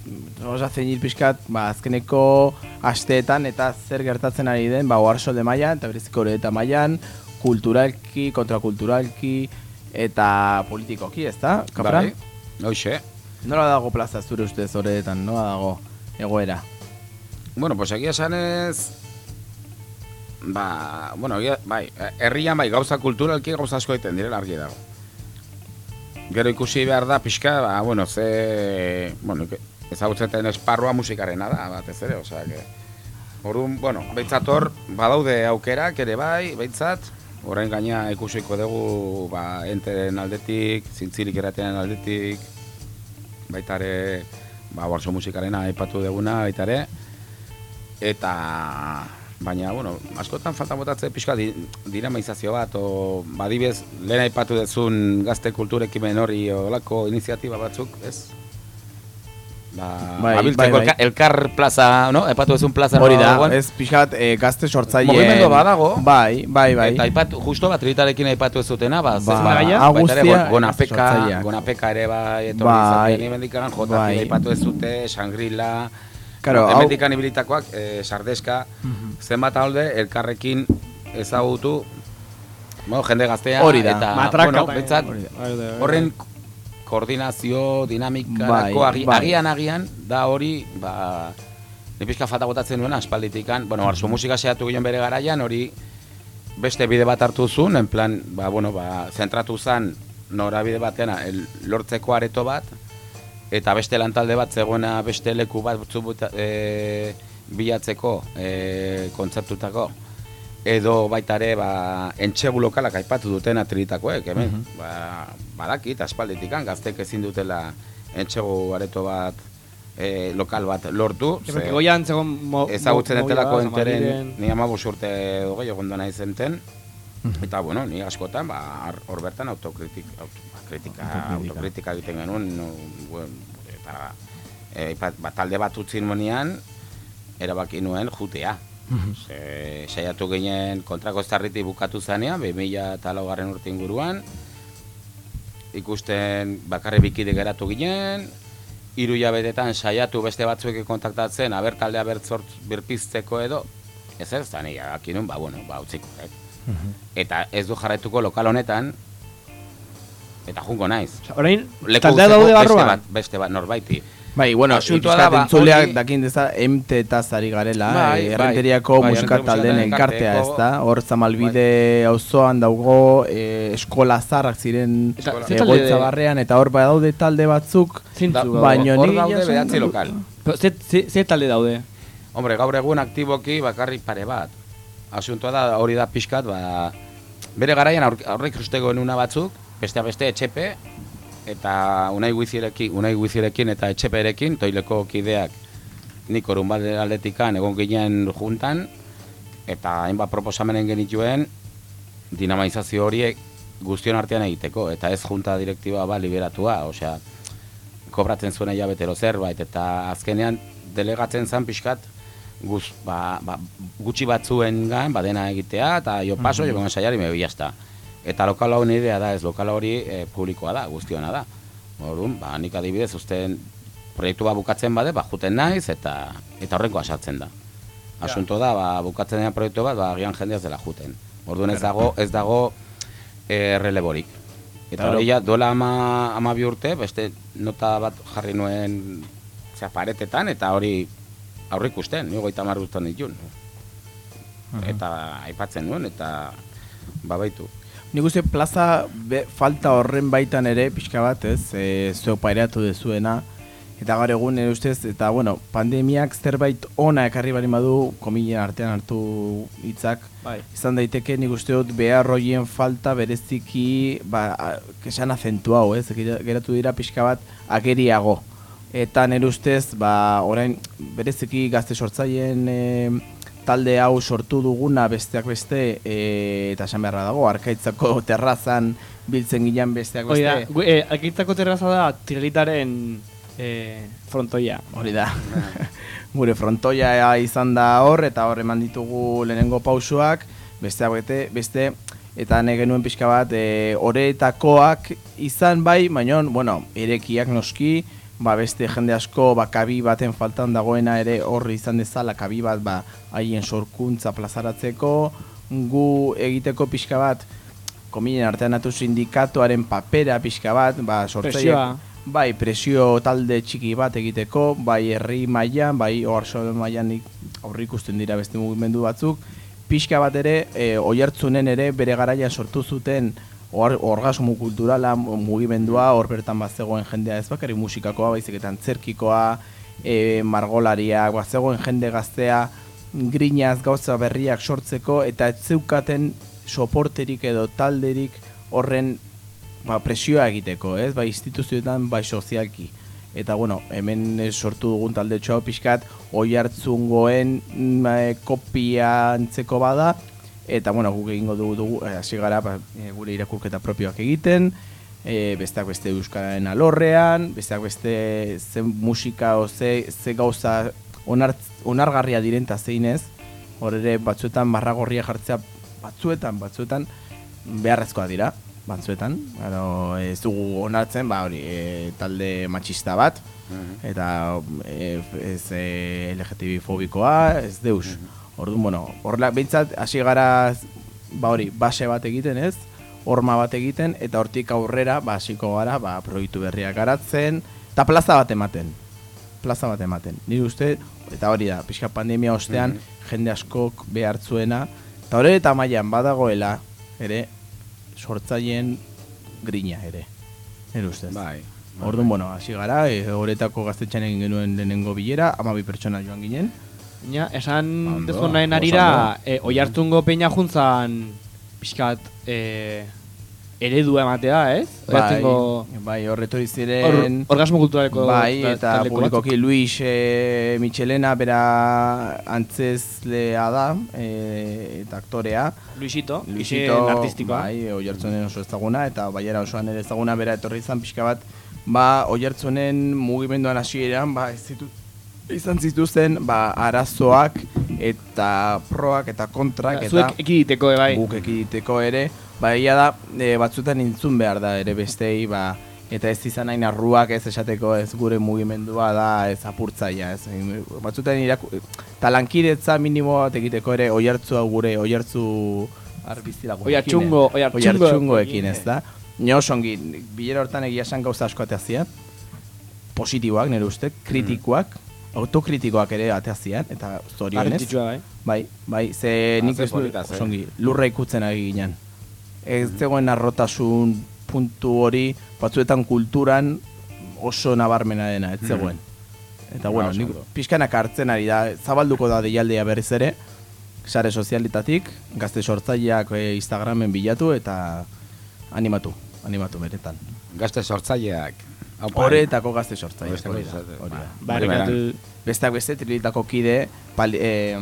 de... Rosa zeinit pixkat, ba, azkeneko asteetan eta zer gertatzen ari den, ba, oarsolde mailan, eta bereziko eta mailan, kulturalki, kontrakulturalki, eta politikoki, ez da, Kafra? Bai, hoxe. Nola dago plaza zure ustez horretan, nola dago egoera? Bueno, pues egia esanez... Ba, bueno, egia, bai, herrian bai gauza kulturalki gauza asko egiten direla argi dago. Gero ikusi behar da pixka, ba, bueno, ze... Bueno, ezagutzeten esparrua musikarena da, batez ere, osea, que... Orduan, bueno, behintzat hor, badaude aukerak ere bai, behintzat, orain gaina ikusiko dugu, ba, enteren aldetik, zintzirik eratean aldetik, baita ere, ba, warso musikarena aipatu duguna, baita ere, eta, Baina, bueno, askotan falta botatze pixka di, dinamizazio bat, o badibez, lehen aipatu dezun gazte kulturekimen hori olako iniziatiba batzuk, ez? Ba, Bai, abiltzeko bai, bai. elka- elkar plaza, no? Aipatu dezun plaza Hori da, dagoen. ez pixkat e, gazte sortzaile Mugimendu badago. Bai, bai, bai Eta aipatu, justo bat tritarekin aipatu ez zutena, ba, Ba, ba, Agustia, gonapeka, gonapeka ere bai, etorri Bai, imendikaran, jota bai. aipatu ez zute, Shangri-La, Claro, hau- emendikan ibilitakoak, eh, sardeska, Mhm. zenbat alde elkarrekin ezagutu, bueno, jende gaztea, Hori da. eta, Matraka bueno, da. horren koordinazio, dinamikarako, Bai, agi, bai. agian agian, da hori, ba, ni pixka falta botatzen duena, aspalditikan, bueno, arzu musika saiatu ginen bere garaian, hori beste bide bat hartu zuen, en plan, ba, bueno, ba, zentratu zen norabide batean el, lortzeko areto bat, eta beste lantalde bat zegoena beste leku bat buta, e, bilatzeko e, kontzeptutako, edo baita ere ba, entxegu lokalak aipatu duten atrilitakoek, hemen, Mhm. ba, badakit, aspalditikan, gaztek ezin dutela entxegu areto bat e, lokal bat lortu. Ja, porque goian zegoen mo- ezagutzen etelako enteren, ni amabuz urte dogei egon nahi zenten, eta bueno, ni askotan, ba, hor bertan autokritik, auto, kritika, Autokritika. autokritika egiten genuen, no, bueno, eta, e, ba, talde bat utzin monean, erabaki nuen jutea. Ze, saiatu ginen kontrako estarriti bukatu zanean, 2000 eta laugarren urte inguruan, ikusten bakarri bikide geratu ginen, hiru jabetetan saiatu beste batzuekin kontaktatzen, aber taldea bertzort birpizteko edo, ez ez, da nire akinun, ba, bueno, ba, utziko, eh? Eta ez du jarraituko lokal honetan, eta jungo naiz. Orain, taldea daude beste barruan. bat, beste bat, norbaiti. Bai, bueno, Asuntoa da, ba, entzuleak hori- dakin deza MT eta zari garela, Bai, eh, bai, errenteriako bai, musika taldeen musika elkartea, ez da? Hor zamalbide auzoan daugo eh, eskola zarrak ziren eh, egoitza de- barrean, eta hor badaude talde batzuk, Zintzu, baino hor ni daude dut- lokal. Ze, talde daude? Hombre, gaur egun aktiboki bakarrik pare bat. Asuntoa da, hori da pixkat, ba, bere garaian aur- aurrik usteko una batzuk, bestea beste etxepe, eta unai guizirekin, unai guizirekin eta etxeperekin, toileko kideak nik orun bat aldetikan egon ginen juntan, eta hainbat proposamenen genituen dinamizazio horiek guztion artean egiteko, eta ez junta direktiba ba liberatua, osea, kobratzen zuen hilabetero zerbait, eta azkenean delegatzen zan pixkat, guz, ba, ba, gutxi batzuen badena egitea, eta jo paso, Mhm. jo saiari me bilazta. Eta lokal hau idea da, ez lokal hori e, publikoa da, guztiona da. Orduan, ba, nik adibidez, usten proiektu bat bukatzen bade, ba, juten naiz, eta eta horrenkoa sartzen da. Asunto da, ba, bukatzen dena proiektu bat, ba, agian jendea dela juten. Orduan ez dago, ez dago e, releborik. Eta hori ja, duela ama, ama bi urte, beste nota bat jarri nuen zera, paretetan, eta hori aurre ikusten, ni goita mar urtean ditun. Eta aipatzen nuen, eta babaitu. Nik uste plaza be, falta horren baitan ere, pixka bat, ez, e, zuek pairatu dezuena, eta gaur egun nire ustez, eta bueno, pandemiak zerbait ona ekarri bari badu, komilen artean hartu hitzak, Bai. izan daiteke nik uste dut behar horien falta bereziki, ba, kesan azentu hau, ez, gera- geratu dira pixka bat ageriago. Eta nire ustez, ba, orain bereziki gazte sortzaileen e, talde hau sortu duguna besteak beste e, eta esan beharra dago arkaitzako terrazan biltzen gilan besteak da, beste gu- eh, alkaitzako terraza da tirelitaren eh, frontoia. hori da gure frontoia izan da hor eta hor eman ditugu lehenengo pausuak besteak bete beste eta ne genuen pixka bat e, oretakoak izan bai baina bueno erekiak noski ba beste jende asko ba kabi baten faltan dagoena ere hor izan dezala kabi bat ba haien sorkuntza plazaratzeko gu egiteko pixka bat kominen artean atu sindikatuaren papera pixka bat ba sortzaileak. Bai, presio talde txiki bat egiteko, bai herri mailan, bai oharso mailan nik aurre ikusten dira beste mugimendu batzuk, pixka bat ere, e, oihartzunen ere bere garaian sortu zuten or, orgasmo kulturala mugimendua, hor bertan bazegoen jendea ez bakarrik musikakoa, baizik eta antzerkikoa, e, margolariak, bazegoen jende gaztea, grinaz gauza berriak sortzeko, eta ez zeukaten soporterik edo talderik horren ba, presioa egiteko, ez? Bai instituzioetan, bai sozialki. eta bueno, hemen eh, sortu dugun talde txoa pixkat oi hartzungoen mm, eh, kopia antzeko bada eta bueno, guk egingo dugu dugu eh, hasi gara ba, eh, gure irakurketa propioak egiten e, besteak beste euskararen alorrean besteak beste ze musika o ze, ze gauza onart, onargarria diren ta zein ez. Hor ere batzuetan marragorria jartzea batzuetan batzuetan beharrezkoa dira batzuetan. Aro, ez dugu onartzen ba hori e, talde matxista bat. Eta e, ez e, LGTB fobikoa ez deus Orduan, bueno, horrela, behintzat, hasi gara, ba hori, base bat egiten ez, horma bat egiten, eta hortik aurrera, ba, hasiko gara, ba, proiektu berriak garatzen, eta plaza bat ematen. Plaza bat ematen. Nire uste, eta hori da, pixka pandemia ostean, jende askok behartzuena, eta hori eta mailan badagoela, ere, sortzaileen grina ere. Nire ustez. Bai. Orduan, bueno, hasi gara, e, horretako gaztetxean egin genuen lehenengo bilera, amabi pertsona joan ginen. Ja, esan oso narira, ondo. e, oi hartzungo peina juntzan pixkat e, eredua ematea, ez? Oi hartzungo... bai, horretori ziren... Or, orgasmo kulturaleko Bai, ta- eta publikoki. Luis e, Michelena bera antzezlea da, e, eta aktorea. Luisito, Luisito, artistikoa. bai, oihartzunen oso ezaguna, eta baiara osoan ere ezaguna bera etorri izan pixka bat, ba, oihartzunen mugimenduan hasieran, ba, ez ditut, izan zituzten, ba, arazoak eta proak eta kontrak, Ba, eta zuek ekiditeko, bai. Guk ekiditeko ere, ba, egia da, e, batzutan intzun behar da ere bestei, ba, eta ez izan hain arruak ez esateko ez gure mugimendua da ez apurtzaia ez. Batzutan iraku eta lankidetza minimo bat egiteko ere oihartzu hau gure oihartzu arbiztilako Oihartzungo- oihartzungo- oihartzungoekin ez da? Nio osongi, bilera hortan egia esan gauza asko ateazia positiboak nire uste, kritikoak autokritikoak ere ateazian eta zorionez Garrantzitsua, bai. bai, bai, ze Ah, nik ez osongi, lurra ikutzen ari ginen ez zegoen arrotasun puntu hori batzuetan kulturan oso nabarmena dena, ez zegoen. Eta bueno, Ah, oso nik pixkanak hartzen ari da, zabalduko da deialdea berriz ere, sare sozialitatik, gazte sortzaileak e, Instagramen bilatu eta animatu, animatu beretan. Gazte sortzaileak. Horretako gazte sortzaileak, Horretako hori da. sortzaileak, hori da. ba, Barikatu- Besteak beste, trilitako kide, pali, eh,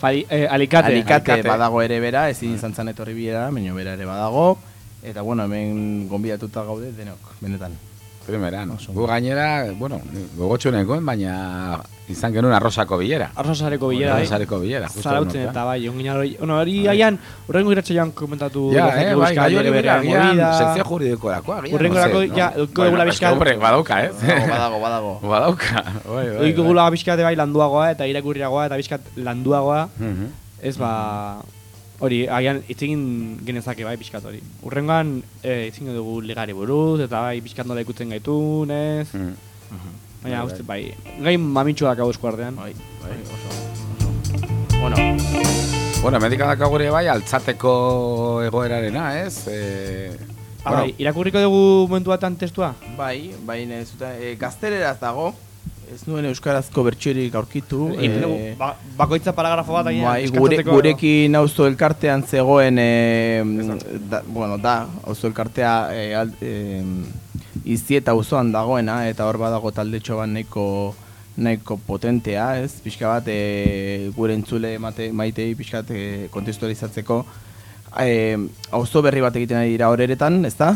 Fali, eh, alikate. Alikate, Alikate. badago ere bera, ezin izan zan etorri bidea, baina bera ere badago. Eta bueno, hemen gonbidatuta gaude denok, benetan. Primeran, gu gainera, bueno, gogotxunekoen, baina izan genuen arrosako bilera. Arrosareko bilera, bai. Arrosareko bilera, justo Zarautzen eta bai, ongin hori, bueno, hori aian, urrengo iratxoian komentatu Ja, eh, bai, gai hori bera, agian, sekzio juridikorakoa, agian, Urrengorako, no sé, ja, Bueno, bizkat. eske, hombre, badauka? No, badago, badago. badauka, bai, bai. Eduko dugula bizkat bai landuagoa eta irakurriagoa eta bizkat landuagoa. Ez ba, hori, agian itzegin genezake bai bizkat hori. Urrengoan, eh, itzingo dugu legari buruz, eta bai bizkat nola ikutzen gaitun, ez? Mhm. Baina, Bai, uste, bai, gai mamitxoak hau eskuartean. Bai, bai, oso. Bueno, Bueno, medika dakagure bai, altzateko egoerarena, ez? E, Ah, bai, irakurriko dugu momentu batean testua? bai, bai, ez zuta, e, gazteleraz dago, ez nuen euskarazko bertxorik aurkitu. Dugu, eh, ba- bakoitza paragrafo bat agian Bai, gure, gurekin auzo elkartean zegoen, e, da, bueno, da, auzo elkartea e, al, e, izieta auzoan dagoena, eta hor badago taldetxo bat nahiko, nahiko potentea, ez? Pixka bat, e, gure entzule mate, maitei pixka bat e, kontestualizatzeko, e, auzo berri bat egiten ari dira horeretan, ez da?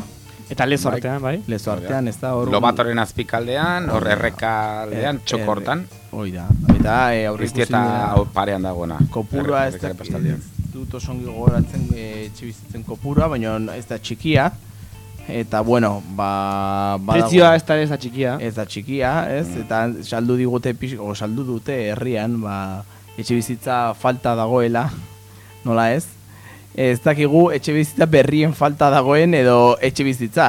Eta lezo artean, bai? Lezo artean, ez da? Hor Lobatoren azpikaldean, hor errekaldean, txokortan. Hoi da. Eta e, aurre ikusi Iztieta dira- hau parean dagoena. kopurua ez, da, dut oso ongi gogoratzen e, etxe bizitzen kopurua, baina ez da txikia. Eta bueno, ba... badago- Prezioa ez da ez da txikia. Ez da txikia, ez? Eta saldu digute, o saldu dute herrian, ba, etxe bizitza falta dagoela, nola ez? Ez dakigu etxe bizitza berrien falta dagoen edo etxe bizitza.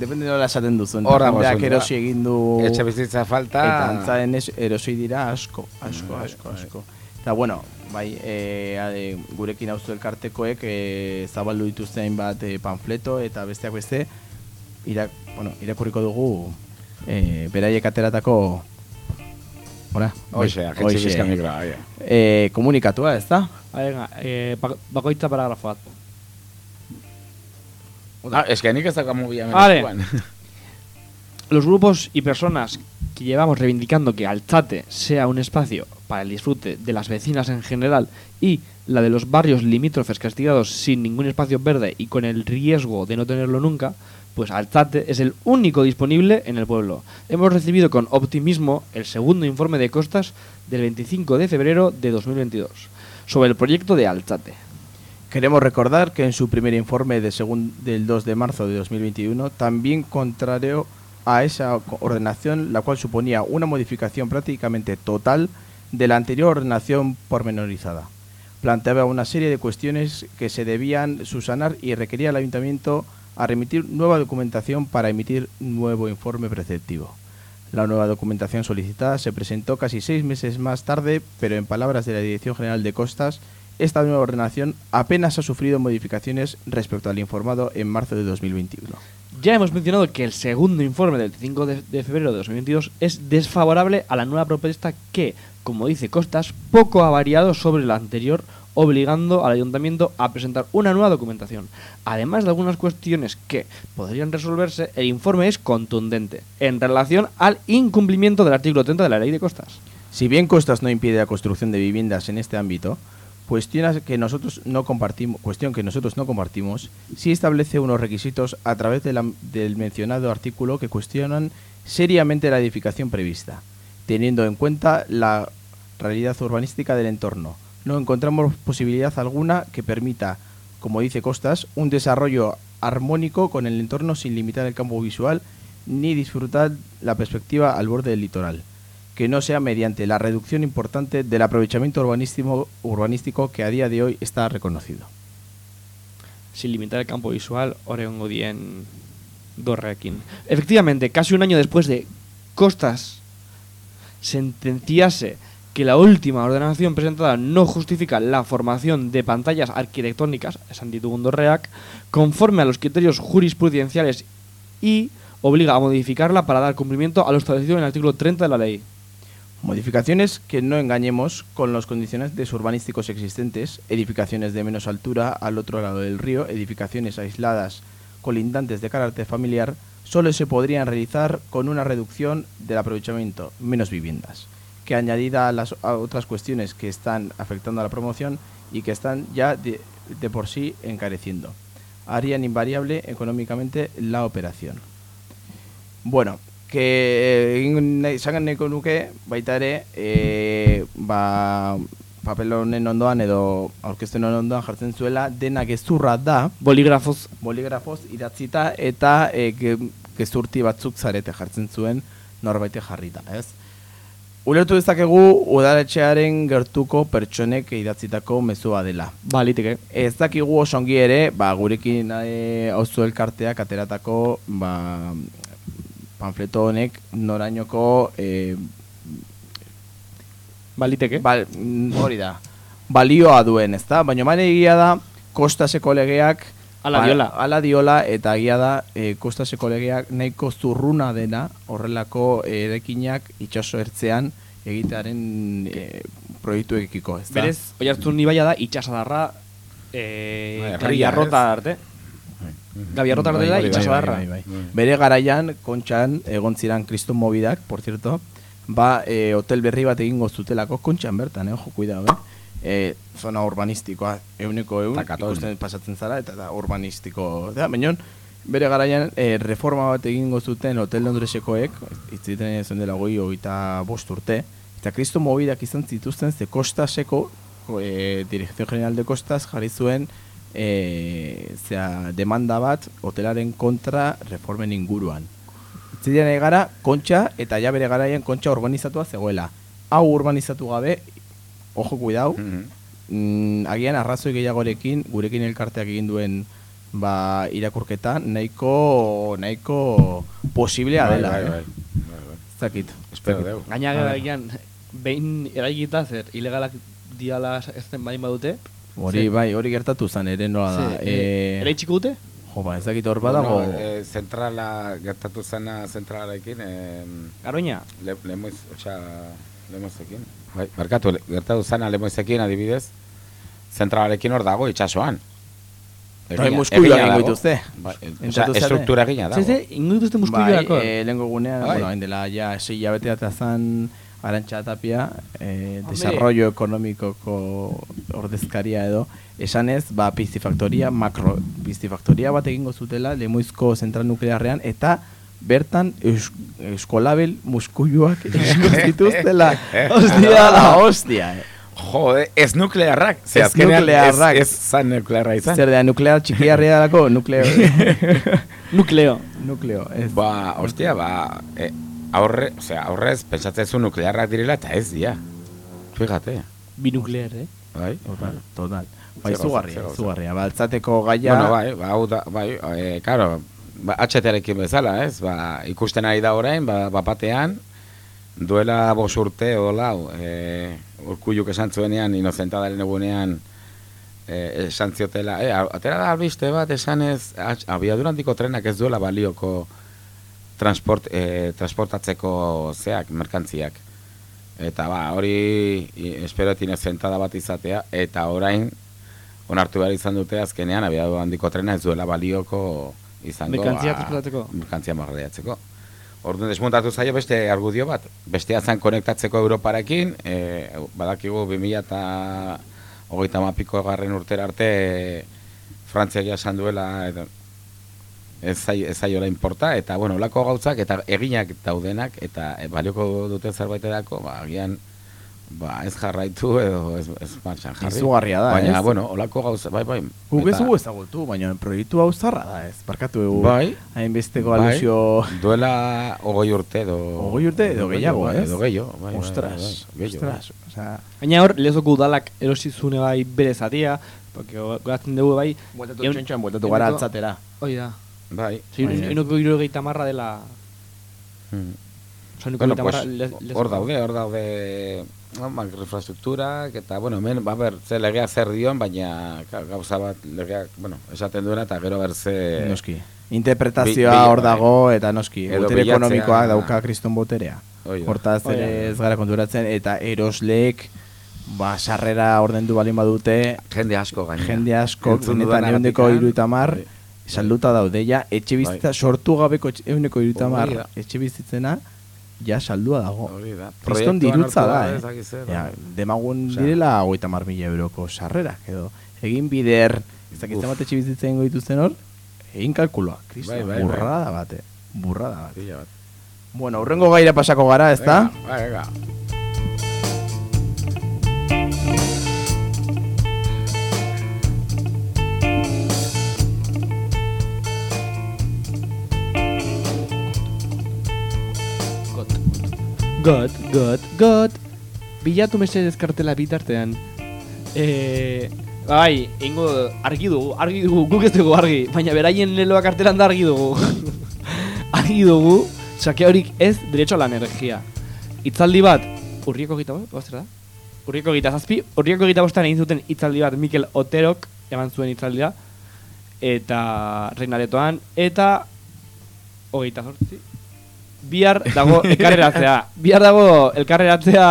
Depende nola esaten duzun. Hor dago Jendeak erosi egin du... Etxe bizitza falta- Eta antza denez erosi dira asko, asko, Bai, asko, bai. asko. Eta bueno, bai, e, ade, gurekin auzo elkartekoek e, zabaldu dituzte hainbat e, panfleto eta besteak beste irak, bueno, irakurriko dugu e, beraiek ateratako Hola. Hoxe, agentzi bizka mikroa, bai. E, komunikatua, ez da? Venga, eh, bak- bakoitza paragrafo bat. Ah, es que nik ez dauka mubia Vale. Los grupos y personas que llevamos reivindicando que Alzate sea un espacio para el disfrute de las vecinas en general y la de los barrios limítrofes castigados sin ningún espacio verde y con el riesgo de no tenerlo nunca, pues Alzate es el único disponible en el pueblo. Hemos recibido con optimismo el segundo informe de costas del 25 de febrero de 2022 sobre el proyecto de Alzate. Queremos recordar que en su primer informe del 2 de marzo de 2021, también contrario a esa ordenación, la cual suponía una modificación prácticamente total de la anterior ordenación pormenorizada. Planteaba una serie de cuestiones que se debían subsanar y requería al ayuntamiento a remitir nueva documentación para emitir nuevo informe preceptivo. La nueva documentación solicitada se presentó casi seis meses más tarde, pero en palabras de la Dirección General de Costas, esta nueva ordenación apenas ha sufrido modificaciones respecto al informado en marzo de 2021. Ya hemos mencionado que el segundo informe del 5 de, febrero de 2022 es desfavorable a la nueva propuesta que, como dice Costas, poco ha variado sobre la anterior, obligando al ayuntamiento a presentar una nueva documentación. Además de algunas cuestiones que podrían resolverse, el informe es contundente en relación al incumplimiento del artículo 30 de la ley de costas. Si bien Costas no impide la construcción de viviendas en este ámbito, cuestión que nosotros no compartimos, cuestión que nosotros no compartimos, sí establece unos requisitos a través del mencionado artículo que cuestionan seriamente la edificación prevista, teniendo en cuenta la realidad urbanística del entorno. No encontramos posibilidad alguna que permita, como dice Costas, un desarrollo armónico con el entorno sin limitar el campo visual ni disfrutar la perspectiva al borde del litoral que no sea mediante la reducción importante del aprovechamiento urbanístico, urbanístico que a día de hoy está reconocido. sin limitar el campo visual, Oregon Dien Dorrekin. Efectivamente, casi un año después de Costas sentenciase que la última ordenación presentada no justifica la formación de pantallas arquitectónicas, esan ditugun dorreak, conforme a los criterios jurisprudenciales y obliga a modificarla para dar cumplimiento a lo establecido en el artículo 30 de la ley. Modificaciones que no engañemos con los condicionantes urbanísticos existentes, edificaciones de menos altura al otro lado del río, edificaciones aisladas colindantes de carácter familiar, solo se podrían realizar con una reducción del aprovechamiento, menos viviendas, que añadida a las a otras cuestiones que están afectando a la promoción y que están ya de, de por sí encareciendo, harían invariable económicamente la operación. Bueno, que nahi, esan nahiko nuke baita ere, e, ba, papel honen ondoan edo aurkezten honen ondoan jartzen zuela dena gezurra da. Boligrafoz. Boligrafoz idatzita eta e, ge, gezurti batzuk zarete jartzen zuen norbaite jarrita, ez? Ulertu dezakegu udaletxearen gertuko pertsonek idatzitako mezua dela. Ba, liteke. Ez dakigu oso ongi ere, ba, gurekin e, auzo elkarteak ateratako ba, panfleto honek norainoko e, Baliteke. Bal, hori da. Balioa duen, ezta? Baina mane egia da Kostaseko legeak Hala ba- diola. Hala diola eta egia da e, Kostaseko legeak nahiko zurruna dena horrelako eh, erekinak itsaso ertzean egitearen e, proiektuekiko, ezta? Berez, oi hartzun ibaia da, itxasadarra, e, Bai, gabiarrota ez? arte. Gabiarrota arte da, Bai, bai, itxasadarra. bai, bai, bai. Bere garaian, kontxan, egon ziran kriston mobidak, por cierto, ba, e, hotel berri bat egingo zutelako, kontxan bertan, eh, ojo, cuidado, eh? E, zona urbanistikoa, euneko eun, ikusten pasatzen zara, eta da urbanistiko, da, baina, bere garaian, e, reforma bat egingo zuten hotel Londresekoek, itziten zen dela goi, hogeita bost urte, eta kriston mobidak izan zituzten, ze Kostaseko, e, Dirección General de Costas jarri zuen e, zera, demanda bat hotelaren kontra reformen inguruan. Itzidean egara, kontxa, eta ja bere garaian kontxa urbanizatua zegoela. Hau urbanizatu gabe, ojo kuidau, mm, agian arrazoi gehiagorekin, gurekin elkarteak egin duen ba, irakurketa, nahiko, nahiko posiblea Bai, dela. bai, eh? bai. Bai, bai. Ez dakit. Espero deu. Gaina gian, behin eraikita zer, ilegalak diala ez den bain badute. Hori, bai, hori gertatu zen, ere nola da. Ze, eh, eraitsiko dute? Jo, ba, ez dakit hor badago. Bueno, eh, zentrala, gertatu zena zentralarekin, eh, Garoña? Le, lemoiz, osea, lemoizekin. Bai, barkatu, gertatu zena lemoizekin adibidez, zentralarekin hor dago itxasoan. Bai, muskuloak egina egingo dago. dituzte. Bai, osea, zarete? estruktura egina dago. Ze, ze, ingo dituzte muskuloako. Bai, eh, lehenko gunean, Bai. bueno, hain dela ja sei hilabete eta zan Arantxa Tapia, eh, desarrollo ekonomikoko ordezkaria edo, esanez, ba, piztifaktoria, makro piztifaktoria bat egingo zutela, lemuizko zentral nuklearrean, eta bertan eus, euskolabel muskuioak egingo zituztela. Hostia, la hostia. eh. Jode, ez nuklearrak. Ze Ez azkenean nuklearrak. Ez, ez zan nuklearra izan. Zer da, nuklear txikiarria dalako, nukleo. Nukleo. Nukleo, ez. Ba, ostia, ba, e, aurre, osea, aurrez, pentsatzen zu nuklearrak direla eta ez dia. Fíjate. Binuklear, eh? Bai. Total, total. Bai, zugarria, zugarria. Baltzateko gaia... Bueno, bai, ba, hau da, bai, e, karo, ba, HT-arekin bezala, ez? Ba, ikusten ari da orain, ba, bapatean, duela bos urte o lau, e, urkulluk esan zuenean, inozentadaren egunean, e, esan ziotela, e, atera da albiste bat, esan ez, abiadura handiko trenak ez duela balioko transport, e, transportatzeko zeak, merkantziak. Eta ba, hori i- espero et inozentada bat izatea, eta orain, onartu behar izan dute azkenean, abiadura handiko trena ez duela balioko izango. Merkantzia ba, transportatzeko? Merkantzia marreatzeko. Orduan desmontatu zaio beste argudio bat. Bestea zen konektatzeko Europarekin, e, badakigu 2000 eta hogeita mapiko garren urtera arte e, Frantziak ja esan duela edo, ez zai, ez zaiola inporta, eta bueno, olako gauzak eta eginak daudenak, eta e, balioko duten zerbaiterako, ba, agian ba, ez jarraitu edo ez, ez martxan jarri. Izugarria da, Baina, ez? bueno, olako gauza, bai, bai. Guk ez dugu ezagutu, baina proiektu hau zarra da ez. Barkatu egu. Bai. Hainbesteko Bai, alusio... Duela ogoi urte edo... Ogoi urte edo gehiago, bai, ez? Edo gehiago, bai, bai, Ostras, bai, bai, gehiago, ostras. Osea, Baina hor, lehozoko udalak erosizune bai bere zatia, porque gogatzen dugu bai... Bueltatu ehun- txontxoan, bueltatu gara altzatera. Hoi da. Bai. Bai, Enoko irurogeita marra dela... Mm. Osa, enoko Bueno, pues, hor daude, hor daude no, ba, infrastrukturak, eta, bueno, hemen, ba, ber, ze legea zer dion, baina gauza bat legeak, bueno, esaten duena, eta gero berze... Noski. Interpretazioa Bi- bi- hor dago, eta noski, botere ekonomikoak dauka kriston boterea. Hortaz ere ez gara konturatzen, eta erosleek, ba, sarrera ordendu balin badute, Jende asko gaina. jende asko, dudan eundeko aratikan. irutamar, salduta daude, ja, etxe bizitza sortu gabeko eundeko da. etxe bizitzena, ja saldua dago. Hori da. Kriston dirutza da, eh? ez dakit zer, Ja, demagun Osea. direla hogeita mar mila euroko sarrerak, edo. Egin bider, ez dakit zenbat etxe bizitza ingo dituzten hor, egin kalkuloa, kristo, Bai, bai, bai. burrada bate, burrada bat. Pila bat. Bueno, urrengo gaira pasako gara, ez da? Venga, bai, venga. God, God, God. Bilatu mesedez kartela bitartean. Eh, bai, ingo argi dugu, argi dugu, guk ez dugu argi, baina beraien leloa kartelan da argi dugu. argi dugu, sakeorik ez derecho a la energía. Itzaldi bat, urrieko gita bat, bostera da? Urrieko gita zazpi, urrieko gita bostan egin zuten itzaldi bat Mikel Oterok eman zuen itzaldia, eta reinaretoan, eta hogeita zortzi, bihar dago elkarreratzea. Bihar dago elkarreratzea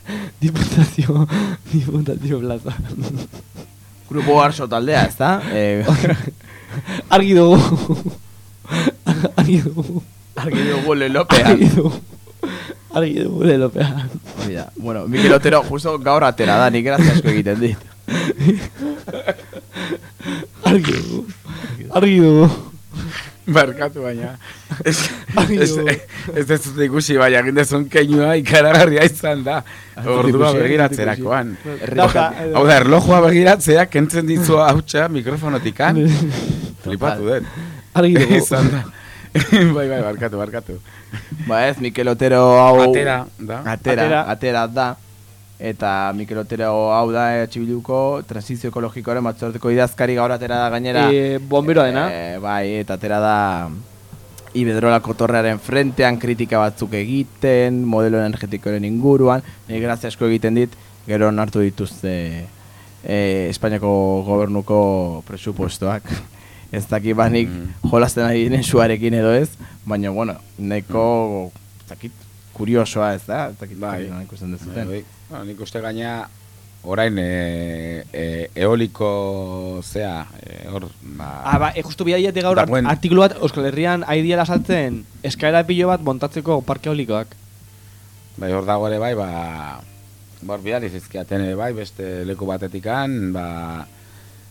diputazio, diputazio plaza. Grupo Arso taldea, ez da? Eh, Argi dugu. Argi dugu. Argi dugu lelopean. Argi dugu. Argi dugu lelopean. Hori da. Bueno, Mikel Otero justo gaur atera da, nik grazia asko egiten dit. Argi dugu. Argi dugu. Barkatu baina. Ez, ez, ez ez dut ikusi, baina egin dezun keinua ikaragarria izan da. Ordua begiratzerakoan. Dauka, Hau da, erlojua begiratzea, kentzen dizu hautsa mikrofonotikan. Flipatu den. Argi dugu. Izan da. bai, bai, barkatu, barkatu. Ba ez, Mikel Otero hau... Atera, da. Atera, Atera. atera da. Eta Mikel Otero hau da EH Bilduko transizio ekologikoaren batzorteko idazkari gaur atera da gainera. Eh, bomberoa dena. Eh, bai, eta atera da Ibedrola kotorrearen frentean kritika batzuk egiten, modelo energetikoaren inguruan, nik grazia asko egiten dit, gero onartu dituzte eh, Espainiako gobernuko presupuestoak. Ez daki banik jolasten ari diren suarekin edo ez, baina, bueno, nahiko, ez dakit, kuriosoa ez da, ez dakit Bai. ikusten Bai, dezuten. bai. Bueno, nik uste gaina orain e, e, eoliko zea, e, hor, ba... Ah, ba, e, justu bidaiate gaur Dagoen- artikulu bat Euskal Herrian aidiela saltzen eskaera pilo bat montatzeko parke eolikoak. Bai, hor dago ere bai, ba... Bor bidali zizkiaten ere bai, beste leku batetikan, ba...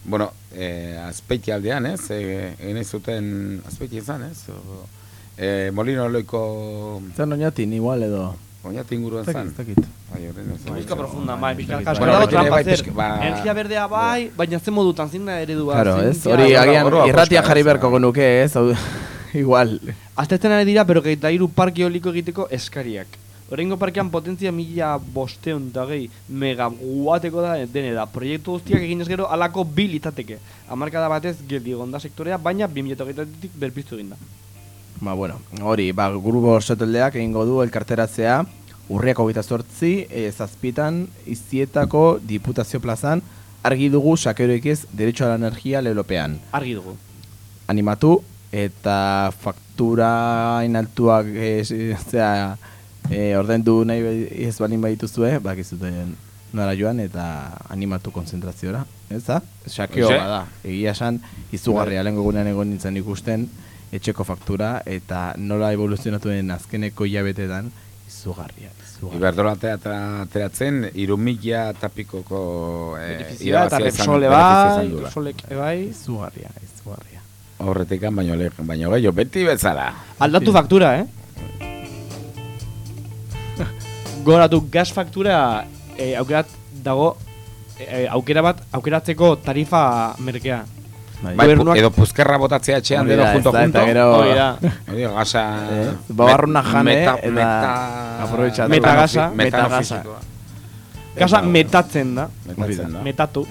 Bueno, e, azpeiti aldean, ez? E, egin zuten azpeiti izan, ez? O, e, Molino loiko... Zer oinatin, igual edo. Oñati inguruan Ez dakit, zan. ez dakit. Bai, horren ez. Pizka profunda, bai, Bueno, kasko Bueno, trampa bai, zer. pixka- ba- Energia berdea bai, baina ze modutan zin da eredua. Claro, ez? Hori agian irratia jarri ez, ba. genuke, ez? Hau, igual. Aztertzen ari dira, pero gehieta hiru parke eoliko egiteko eskariak. Horrengo parkean potentzia mila bosteun da gehi megaguateko da dene da. Proiektu guztiak egin ez gero alako bi litateke. Hamarkada batez geldi egon da sektorea, baina 2008tik berpiztu egin da. Ba, bueno, hori, ba, grupo osoteldeak egingo du elkarteratzea urriak hogeita sortzi, e, zazpitan, iztietako diputazio plazan, argi dugu sakeroik ez derecho a la energia lelopean. Argi dugu. Animatu, eta faktura inaltuak, e, zera, e, ordendu nahi bai- ez balin badituzue, bakizuten nora joan, eta animatu konzentraziora, ez da? Sakeo bada, egia esan, izugarria, lehenko egunean egon nintzen ikusten, etxeko faktura, eta nola evoluzionatu den azkeneko hilabetetan, izugarria, teatra ateratzen, irumila tapikoko e, eta irabazia izan- Repsol beneficio bai. Repsolek bai. Izugarria, izugarria. Horretikan baino le, baino gehiago, beti bezala. Aldatu faktura, eh? Goratu gas faktura eh, aukerat dago eh, aukera bat aukeratzeko tarifa merkea. Bai. Bai, Gobernuak- edo puzkerra botatzea etxean dero da, junto junto. eta gero- Hori da. Hori, gasa... Eh, babarruna jan, eh, meta, eta meta. Metagasa, metano metagasa. fisikoa. Gasa Eta- metatzen da. Metatzen da. Metatu.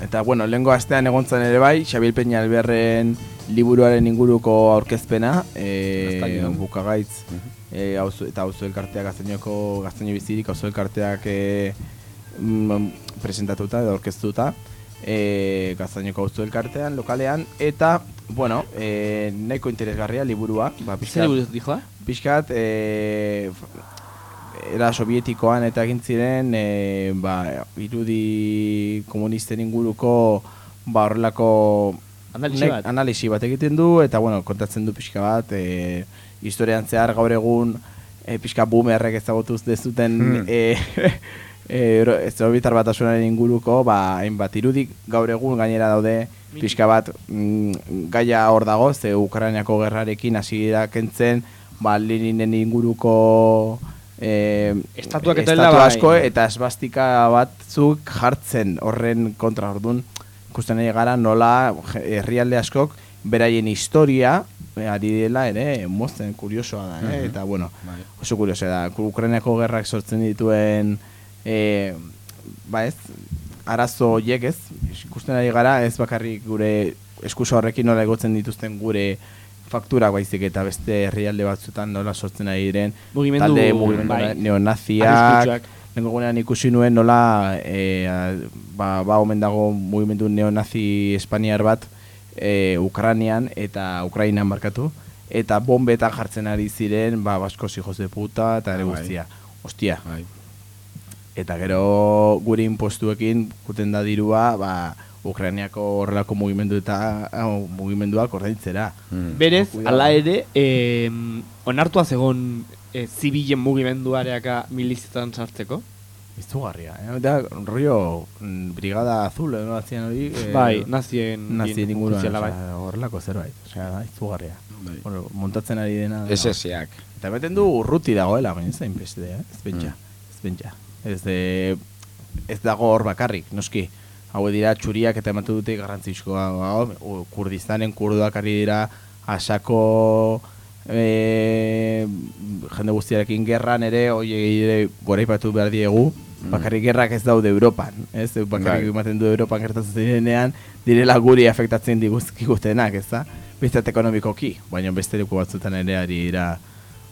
Eta, bueno, lehenko astean egontzen ere bai, Xabil Peña Alberren liburuaren inguruko aurkezpena, e, bukagaitz, e, auzo, eta auzo elkarteak gaztainoko gaztaino bizirik auzo elkarteak e, mm, presentatuta edo aurkeztuta, e, gaztainoko auzo elkartean, lokalean, eta, bueno, e, nahiko interesgarria liburua, ba, pixkat, buruz dijo, eh? pixkat, e, era sovietikoan eta egin ziren e, ba, irudi komunisten inguruko ba, horrelako Analisi bat. analisi bat egiten du eta bueno, kontatzen du pixka bat e, historian zehar gaur egun e, pixka boomerrek ezagutuz dezuten Hmm. e, e, Euro- Sobietar batasunaren inguruko ba, hainbat irudik gaur egun gainera daude pixka bat mm, gaia hor dago, ze Ukrainiako gerrarekin hasi dira kentzen ba, Leninen inguruko eh, Estatuak eta estatu bai. asko eta esbastika batzuk jartzen horren kontra ordun ikusten ari gara nola herrialde askok beraien historia eh, ari dela ere mozten kuriosoa da, eh? Mhm. eta bueno, Bai. oso kuriosoa da. Ukrainako gerrak sortzen dituen eh, ba ez, arazo horiek ez, ikusten ari gara ez bakarrik gure eskusa horrekin nola egotzen dituzten gure faktura baizik eta beste herrialde batzuetan nola sortzen ari diren Mugimendu- talde mugimendu bai. neonaziak. Lengo gunean ikusi nuen nola e, ba, ba omen dago mugimendu neonazi espaniar bat e, Ukranian eta Ukrainan markatu eta bombetan jartzen ari ziren ba, baskos hijos de puta eta ere Bai. guztia. Ostia. Bai. Eta gero gure impostuekin guten da dirua ba, Ukrainiako horrelako mugimendu eta hau, mugimenduak ordaintzera. Mm. Berez, Cuidado. ala ere, eh, onartua zegon eh, zibilen mugimenduareaka milizietan sartzeko. Izugarria, eh? Da, rollo, mm, brigada azul, no hacían hori. eh, Bai, nazien nazien inguruan, bai. horrelako zerbait. Osea, da, izugarria. Bai. Bueno, montatzen ari dena. SS-ak. Eta ematen du urruti dagoela, baina ez da inbeste, eh? Ez pentsa, ez pentsa. Ez, de, ez dago hor bakarrik, noski. Hau dira txuriak eta ematu dute garrantzizkoa. hau, Kurdistanen kurduak ari dira asako e, jende guztiarekin gerran ere, oie ere goraipatu behar diegu, bakarrik gerrak ez daude Europan, ez? Bakarrik Bai. ematen du Europan gertatzen zirenean, direla guri afektatzen diguzkigutenak, ez da? Biztat ekonomikoki, baina beste leku batzutan ere ari dira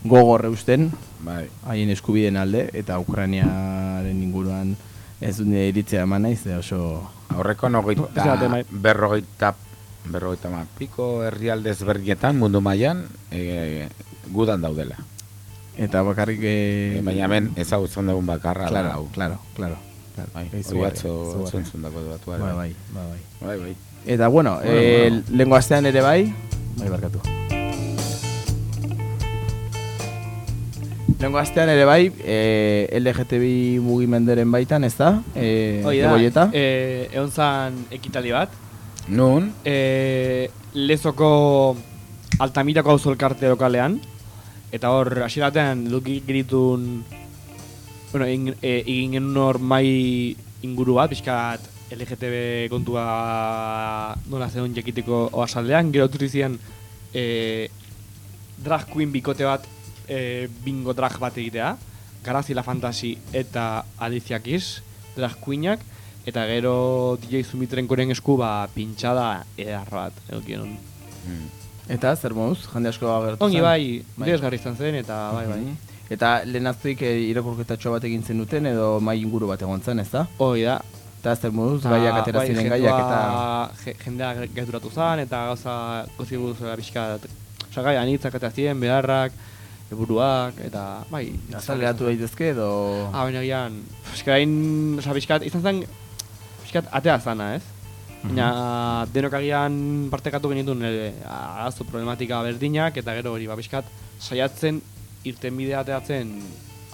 gogor eusten, Bai. haien eskubideen alde, eta Ukrainiaren inguruan ez dut nire iritzea eman naiz, oso... Aurreko nogeita, bai. berrogeita, berrogeita ma, piko herrialde ezberdinetan mundu mailan e, gudan daudela. Eta bakarrik... E, E, baina hemen ezagutzen dugun bakarra claro, da hau. claro, claro. Bai, Gaizu hori barria, atzo, izugarria. atzo entzundako datu, bai, Bai, bai. bai, bai, Bai, bai. Eta bueno, Bueno, eh, bueno. lehengo astean ere bai, bai barkatu. Lehengo astean ere bai, eh, LGTBI mugimenderen baitan, ez da? Eh, Hoi da, eh, egon zan ekitali bat. Nun? Eh, lezoko Altamirako auzo elkarte lokalean. Eta hor, hasi batean, duki giritun... Bueno, egin, egin genuen hor mai inguru bat, pixkat LGTB kontua nola zegoen jakiteko oasaldean. Gero turri ziren eh, drag queen bikote bat, eh, bingo drag bat egitea. Garazila Fantasy eta Alicia Kiss, drag queenak. Eta gero DJ Sumitrenkoren esku ba, pintxada edar bat, eukienon. Eta, zer moduz, jende asko agertu Ongi zen? bai, interesgarri izan zen, eta bai, bai. Mhm. Eta lehenaztuik e, irakurketatxo bat egin zenuten edo mai inguru bat egon zen, ez da? Hoi da. Eta zer moduz, gaiak atera bai, ziren jendua- gaiak eta... je- jendea gaituratu zen, eta gauza gozi buruz era pixka... Osa gai, anitzak eta ziren, beharrak, eburuak, eta bai... Azaleratu daitezke edo... Ah, baina gian, eskain, osa pixkat, izan zen, pixkat atea zana, ez? Baina denok agian partekatu genituen ere arazo problematika berdinak, eta gero hori, ba, pixkat, saiatzen irten bidea ateatzen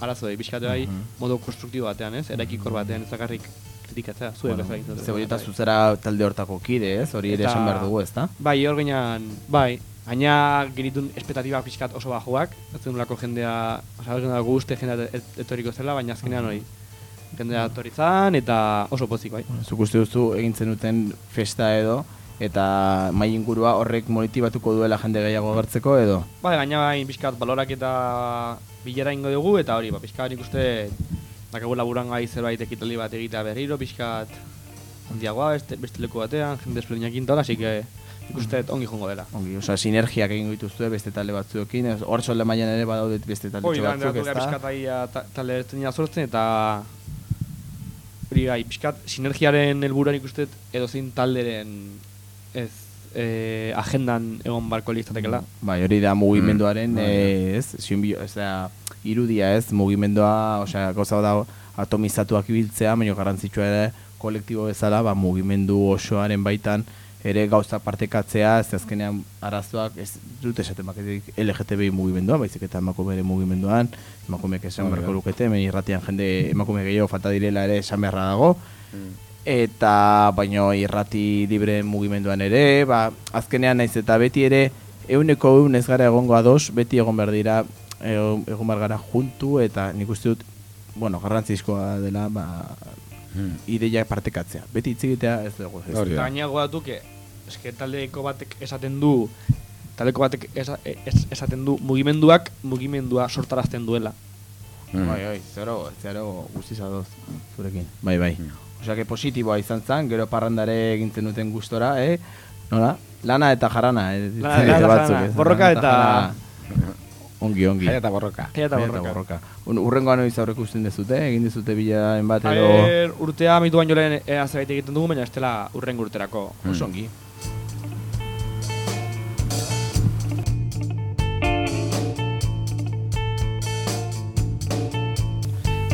arazoei, pixkat bai, Mhm. modu konstruktibo batean, ez? Eraikikor batean, ez bakarrik kritikatzea, zuek Bueno, dute. Zebolleta Bai. zuzera talde hortako kide, ez? Hori ere esan behar dugu, ez da? Bai, hor bai, gaina genitun espetatiba pixkat oso bajuak, ez zenulako jendea, oza, hor genuen guzti jendea et- etoriko zela, baina azkenean hori, jendea etorri zan, eta oso pozik, bai. Zuk uste duzu egin zenuten festa edo, eta mai ingurua horrek monitibatuko duela jende gehiago agertzeko edo? Bai, gaina bai, pixkat balorak eta bilera ingo dugu, eta hori, ba, pixkat nik uste, dakagula buran gai zerbait ekitaldi bat egitea berriro, pixkat handiagoa, beste, beste leku batean, jende desberdinak intola, así que nik uste dut ongi jongo dela. Ongi, osea, sinergiak egin dituzue beste talde batzuekin, hor solde mailan ere badaude beste talde batzuk, ez da? ta- talde ezberdina sortzen, eta hori bai, pixkat sinergiaren helburuan ikusten edo zein talderen ez eh, agendan egon barko lizatekela. Bai, hori da mugimenduaren, Mm. eh, ez, simbio, ez da, irudia ez, mugimendua, osea, gauza da atomizatuak ibiltzea, baina garrantzitsua ere kolektibo bezala, ba, mugimendu osoaren baitan, ere gauza partekatzea, ez azkenean arazoak, ez dut esaten baketik LGTBI mugimendua, baizik eta emakume mugimenduan, emakumeek esan beharko lukete, hemen irratian jende emakume gehiago falta direla ere esan beharra dago, eta baino irrati libre mugimenduan ere, ba, azkenean naiz eta beti ere euneko eun ez gara egongo ados, beti egon behar dira egon, behar gara juntu eta nik uste dut, bueno, garrantzizkoa dela, ba, ideia partekatzea. Beti hitz egitea ez dugu. Ez. Eta gaina gogatu, que eske taldeko batek esaten du taldeko batek esa, es, esaten du mugimenduak mugimendua sortarazten duela. Bai, bai, zero, zero guztiz adoz zurekin. Bai, bai. Osea, que positiboa izan zen, gero parrandare egintzen duten gustora, eh? Nola? Lana eta jarana, eh? Lana eta jarana, ez? borroka Lana eta- jarana. Ongi, ongi. Jaia eta borroka. Jaia eta borroka. Un, urrengoan noiz aurreko usten dezute, egin dezute bilaen bat edo... Aher, urtea mitu baino lehen ea zerbait egiten dugu, baina ez dela urren urterako. Oso ongi.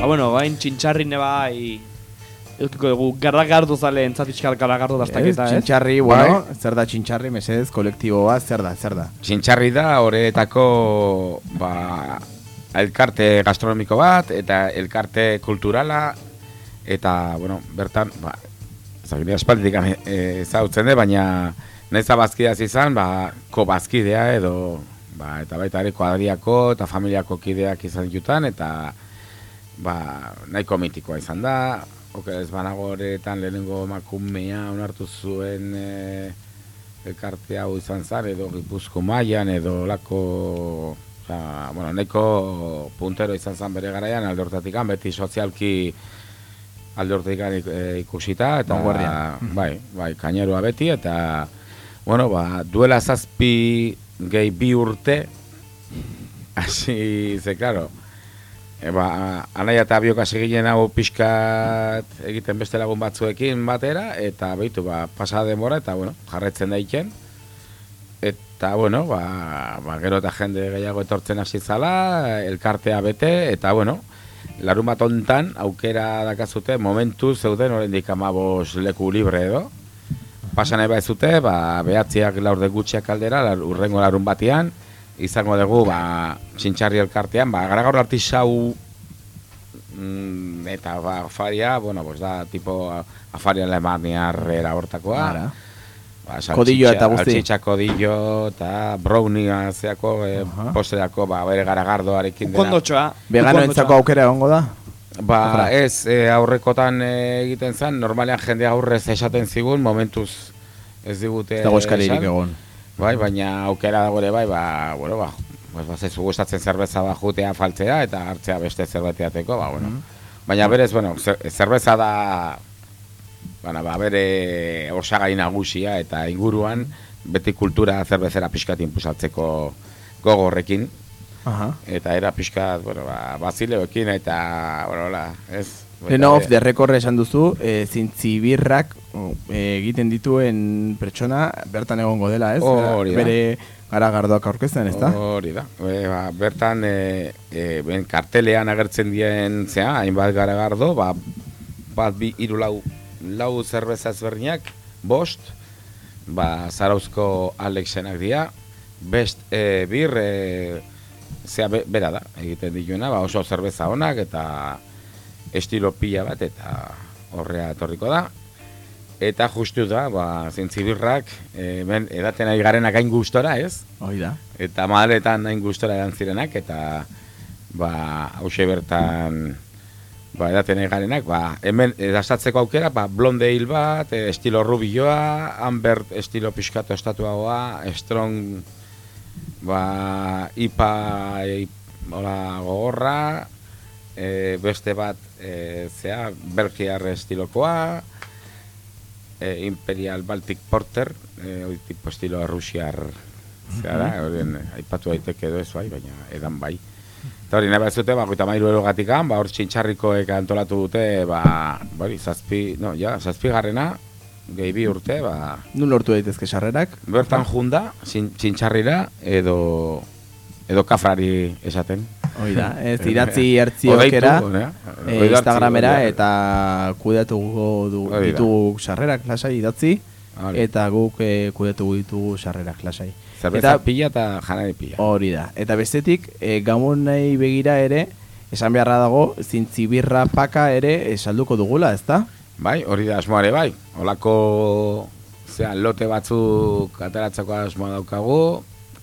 Ba, bueno, bain txintxarri bai edukiko dugu garragardo zale entzat pixkal garragardo dastaketa, ez? Txintxarri, bueno, zer da txintxarri, mesedez, kolektibo bat, zer da, zer da? Txintxarri da horretako ba, elkarte gastronomiko bat eta elkarte kulturala eta bueno, bertan ba, ezagire aspalditik e, ezautzen de, baina neza bazkidaz izan, ba, ko bazkidea edo ba, eta baita ere kuadriako eta familiako kideak izan ditutan eta ba, nahiko mitikoa izan da oker ez banago horretan lehenengo emakumea onartu zuen e, elkarte hau izan zan, edo Gipuzko mailan edo lako Osa, bueno, nahiko puntero izan zen bere garaian alde beti sozialki alde hortatik ikusita eta Vanguardia. bai, bai, kainerua beti eta bueno, ba, duela zazpi gehi bi urte hasi, ze, claro e, ba, anaia eta biok hasi ginen hau pixkat egiten beste lagun batzuekin batera eta behitu, ba, pasa denbora eta bueno, jarretzen daiken Eta, bueno, ba, ba, gero eta jende gehiago etortzen hasi zala, elkartea bete, eta, bueno, larun bat ontan, aukera dakazute, momentu zeuden oraindik amabos leku libre edo. Pasan eba ez zute, ba, behatziak laurde gutxiak aldera, urrengo larun batian, izango dugu, ba, txintxarri elkartean, ba, gara gaur artisau mm, eta ba, afaria, bueno, pues da, tipo afaria alemaniarrera hortakoa. Ara. Ba, Kodillo eta guzti. Salchicha kodillo eta brownia zeako, e, posterako, ba, bere garagardoarekin dena. Kondotxoa. Veganoentzako aukera egongo da? Ba, Ofra. ez, e, aurrekotan e, egiten zen, normalean jende aurrez esaten zigun, momentuz ez digute Ez dago eskaririk egon. Bai, baina aukera dago ere bai, ba, bueno, ba, pues, ba, zezu gustatzen zerbeza ba, jutea faltzea eta hartzea beste zerbait eateko, ba, bueno. Baina berez, bueno, zer- zerbeza da, Bana, ba, bere osagai nagusia eta inguruan beti kultura zerbezera pixkat inpusatzeko gogorrekin. Aha. Eta era pixkat, bueno, ba, bazileoekin eta, bueno, hola, ez? Leno off the record esan duzu, e, zintzibirrak e, egiten dituen pertsona bertan egongo dela, ez? Hori da. Bere garagardoak aurkezten, ez da? Hori da. E, ba, bertan, e, e, ben kartelean agertzen dien, zea, hainbat garagardo, ba, bat, bi, hiru lau, lau zerbeza ezberdinak, bost, ba, zarauzko Alexenak dira, best e, bir, e, zea, be, bera da, egiten dituena, ba, oso zerbeza onak, eta estilo pila bat, eta horrea etorriko da. Eta justu da, ba, zintzibirrak, e, ben, edaten ari garenak hain gustora, ez? Hoi da. Eta madaletan hain gustora edan zirenak, eta ba, hause bertan ba, edaten ari garenak, ba, hemen edastatzeko aukera, ba, blonde hil bat, e, estilo rubioa, amber estilo pixkatu estatuagoa, strong, ba, ipa, ip, hola, gogorra, e, beste bat, e, zea, belgiar estilokoa, e, Imperial Baltic Porter, e, hori tipo estilo rusiar zera da, horien aipatu daiteke edo ez bai, baina edan bai. Eta hori nahi bat zute, ba, goita mairu erogatikan, ba, hor txintxarrikoek antolatu dute, ba, bari, zazpi, no, ja, zazpi garrena, gehi bi urte, ba, Nun lortu daitezke sarrerak? bertan junda, txin- txintxarrira, edo, edo kafrari esaten. Hoi da, ez idatzi ertzi Odeitu, okera, honea, e, oidatzi, Instagramera eta kudeatuko du, ditugu sarrerak lasai idatzi, eta guk e, kudeatuko ditugu sarrerak lasai. Zerbeza pila eta janari pila. Hori da. Eta bestetik, e, gamon nahi begira ere, esan beharra dago, zintzibirra paka ere e, salduko dugula, ezta? Bai, hori da asmoare bai. Olako zea, lote batzuk ateratzeko asmoa daukagu,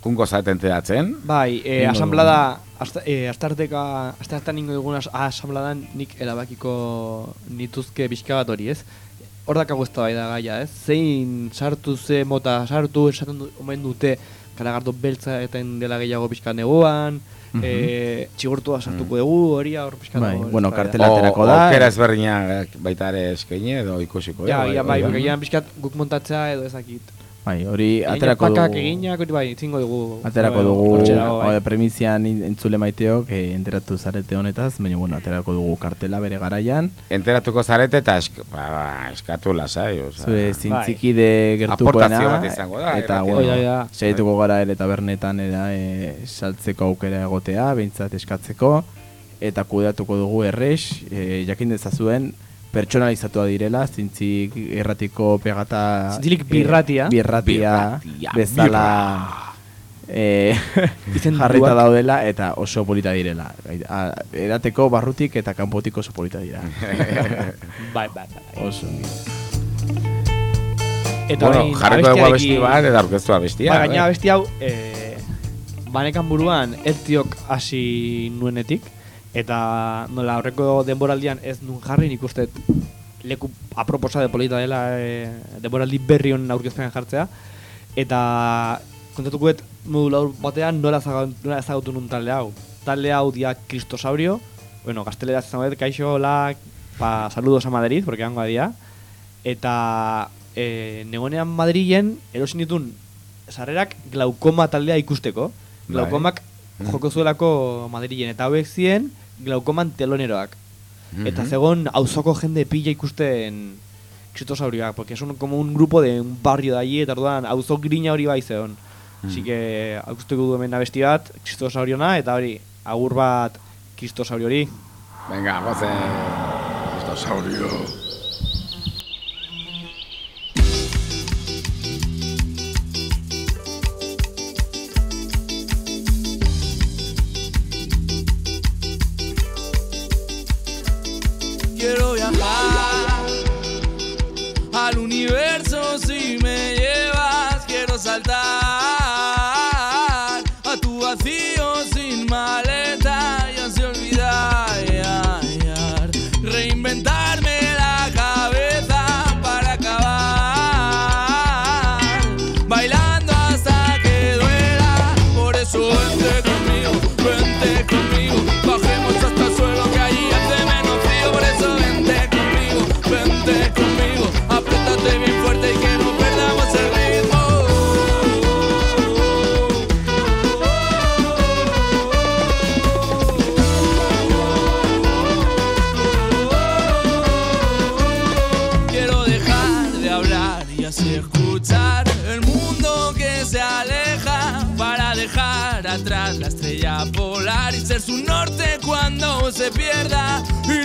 kungo zaten teatzen. Bai, e, dugu. asamblada, asta, e, astarteka, astartan ingo dugun as- asambladan nik erabakiko nituzke pixka bat hori, ez? Hor dakago ez da gaia, ez? Zein sartu ze mota sartu, esaten du, omen dute, garagardo beltza eten dela gehiago pixka neguan, Mhm. e, txigortua sartuko dugu, hori hor pixka Bai, bueno, eztabaida. kartela aterako da. Aukera ezberdinak baita ere eskaini edo ikusiko. Ja, dugu, ja, bai, hori da. bai, pixkat guk montatzea edo ezakit. Bai, hori Eginak aterako pakak dugu. eginak, hori bai, zingo dugu. Aterako Bai, dugu, dago, bai. bai. premizian entzule maiteok, eh, enteratu zarete honetaz, baina bueno, aterako dugu kartela bere garaian. Enteratuko zarete eta esk, ba, ba, eskatu lasai. Oza. Zure zintzikide gertukoena. Aportazio bat izango da, Eta, bueno, saietuko gara ere tabernetan era, e, saltzeko aukera egotea, behintzat eskatzeko, eta kudeatuko dugu errex, e, jakin dezazuen, pertsonalizatua direla, zintzik erratiko pegata... Zintzilik eh, birratia. birratia, Birratia, bezala... Eh, Izenburuak. jarrita daudela eta oso polita direla. Edateko barrutik eta kanpotik oso polita dira. Bai, bai, bai. Oso. Eta bueno, jarriko dugu abesti bat eta aurkeztu abestia. Ba, gaina bai. abesti hau, e, banekan buruan ertiok hasi nuenetik, eta nola horreko denboraldian ez nun jarri nik uste leku aproposa de polita dela e, denboraldi berri honen aurkezpenan jartzea, eta kontatuko dut modu laur batean nola, zaga- nola ezagutu nun talde hau. Talde hau dia Kristosaurio, bueno, gaztelera izango dut, kaixo, hola, pa, saludos a Madrid, porque hango dia, eta e, negonean Madrilen erosin ditun sarrerak glaukoma taldea ikusteko. Bai. Glaukomak joko zuelako Madrilen eta hauek ziren glaukoman teloneroak. Eta mm -hmm. zegon auzoko jende pila ikusten kristos porque es un, como un grupo de un barrio de allí, eta orduan auzo grina hori bai zegon. Mm. Así que hemen abesti bat kristos auriona, eta hori agur bat kristos hori. Venga, gozen, kristos aurioa. se pierda y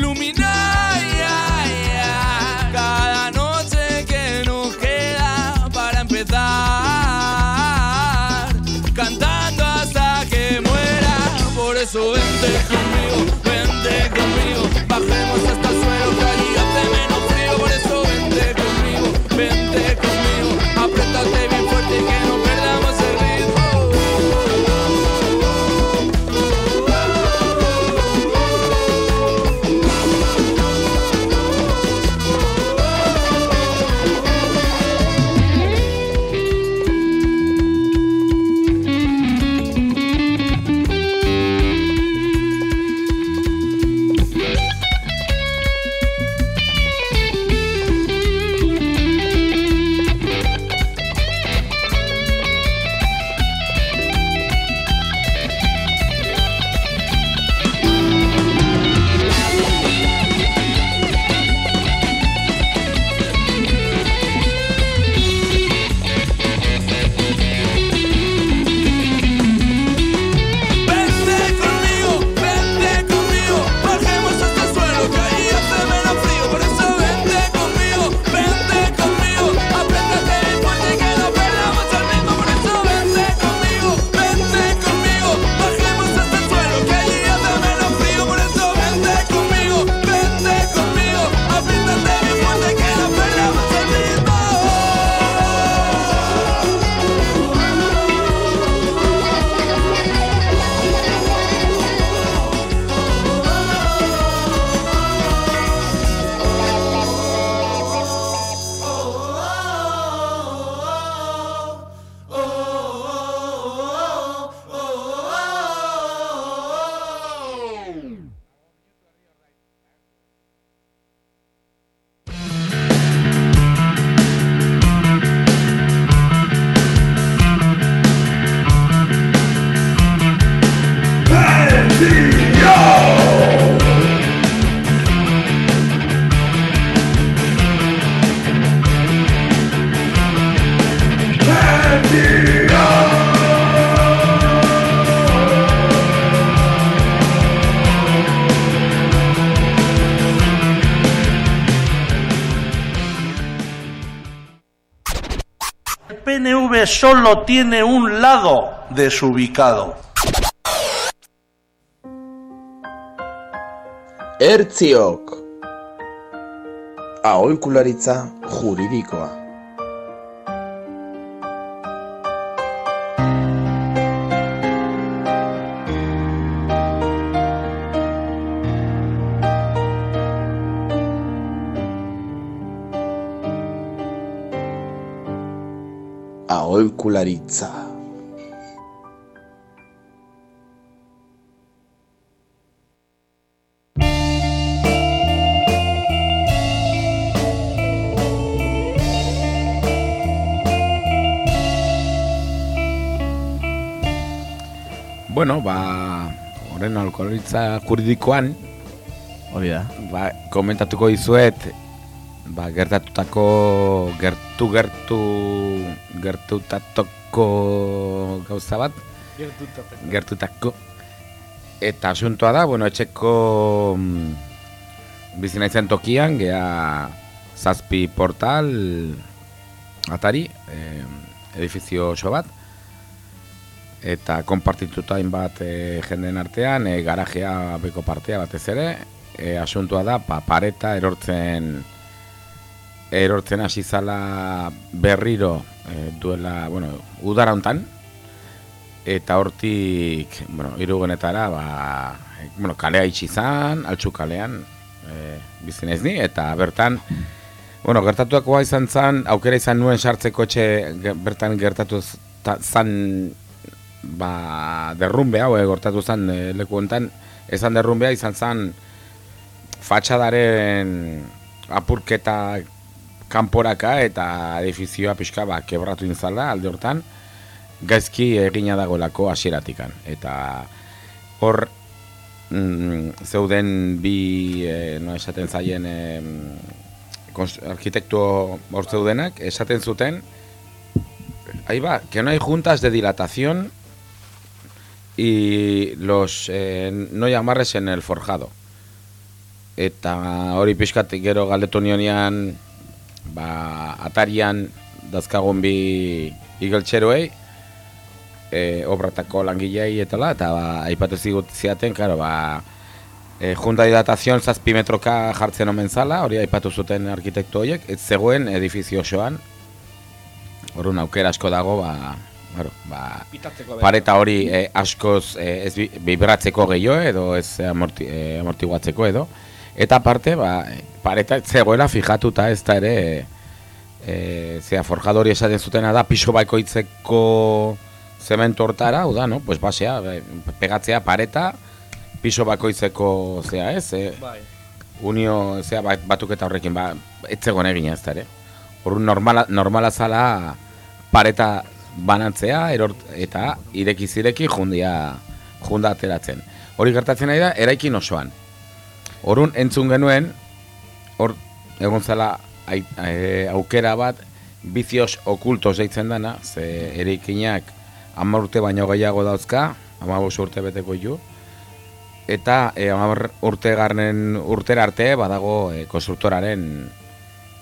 solo tiene un lado desubicado. Ertziok Aholkularitza juridikoa aholkularitza. Bueno, ba, horren alkoholitza juridikoan Hori da Ba, komentatuko dizuet Ba, gertatutako gert, gertu gertu gertutatoko gauza bat. Gertutatako, gertutatako. eta asuntoa da bueno etxeko mm, bizi naizen tokian gea zazpi portal atari eh, edifizio oso bat. Eta konpartituta bat e, eh, jenden artean e, garajea beko partea batez ere. Eh, e, asuntua da papareta erortzen erortzen hasi zala berriro e, duela, bueno, udara hontan, eta hortik, bueno, irugunetara, ba, bueno, kalea itxi zan, altxu kalean, e, bizi naiz ni, eta bertan, bueno, gertatuakoa izan zan, aukera izan nuen sartzeko etxe bertan gertatu zan, ba, derrumbe hau, eh, gertatu zan e, leku hontan, ezan derrumbea izan zan, fatxadaren apurketa kanporaka eta edifizioa pixka ba, kebratu inzala alde hortan, gaizki egina dagoelako hasieratikan Eta hor mm, zeuden bi, e, no esaten zaien, e, arkitektu hor zeudenak, esaten zuten, ahí va, que no hay juntas de dilatación y los eh, no hay en el forjado. Eta hori pixkat gero galdetu nionean ba, atarian dazkagun bi igeltxeroei e, obratako langilei etala, eta ba, aipatu zigut ziaten, karo, ba, e, junta dilatazion zazpi metroka jartzen omen zala, hori aipatu zuten arkitektu horiek, ez zegoen edifizio osoan, Orrun aukera asko dago, ba, bueno, ba, pareta hori eh, askoz eh, ez bibratzeko gehiago edo ez amorti, eh, amortiguatzeko edo. Eta aparte, ba, pareta zegoela fijatuta ez da ere, eh, zera, forjadori esaten zutena da, piso bakoitzeko zementu hortara, hau da, no? Pues basea, pegatzea pareta, piso bakoitzeko, zea, ez? Eh, Bai. unio, zea, bat- batuketa horrekin, ba, ez zegoen egina ez da ere. Orrun normala, normala zala pareta banatzea erort, eta ireki zireki jundia junda ateratzen. Hori gertatzen ari da eraikin osoan. Orrun entzun genuen hor egon zala ai- e, aukera bat bizios okultos deitzen dana, ze eraikinak hamar urte baino gehiago dauzka, hamabos urte beteko ju, eta e, hamar urte garnen urtera arte badago e, konstruktoraren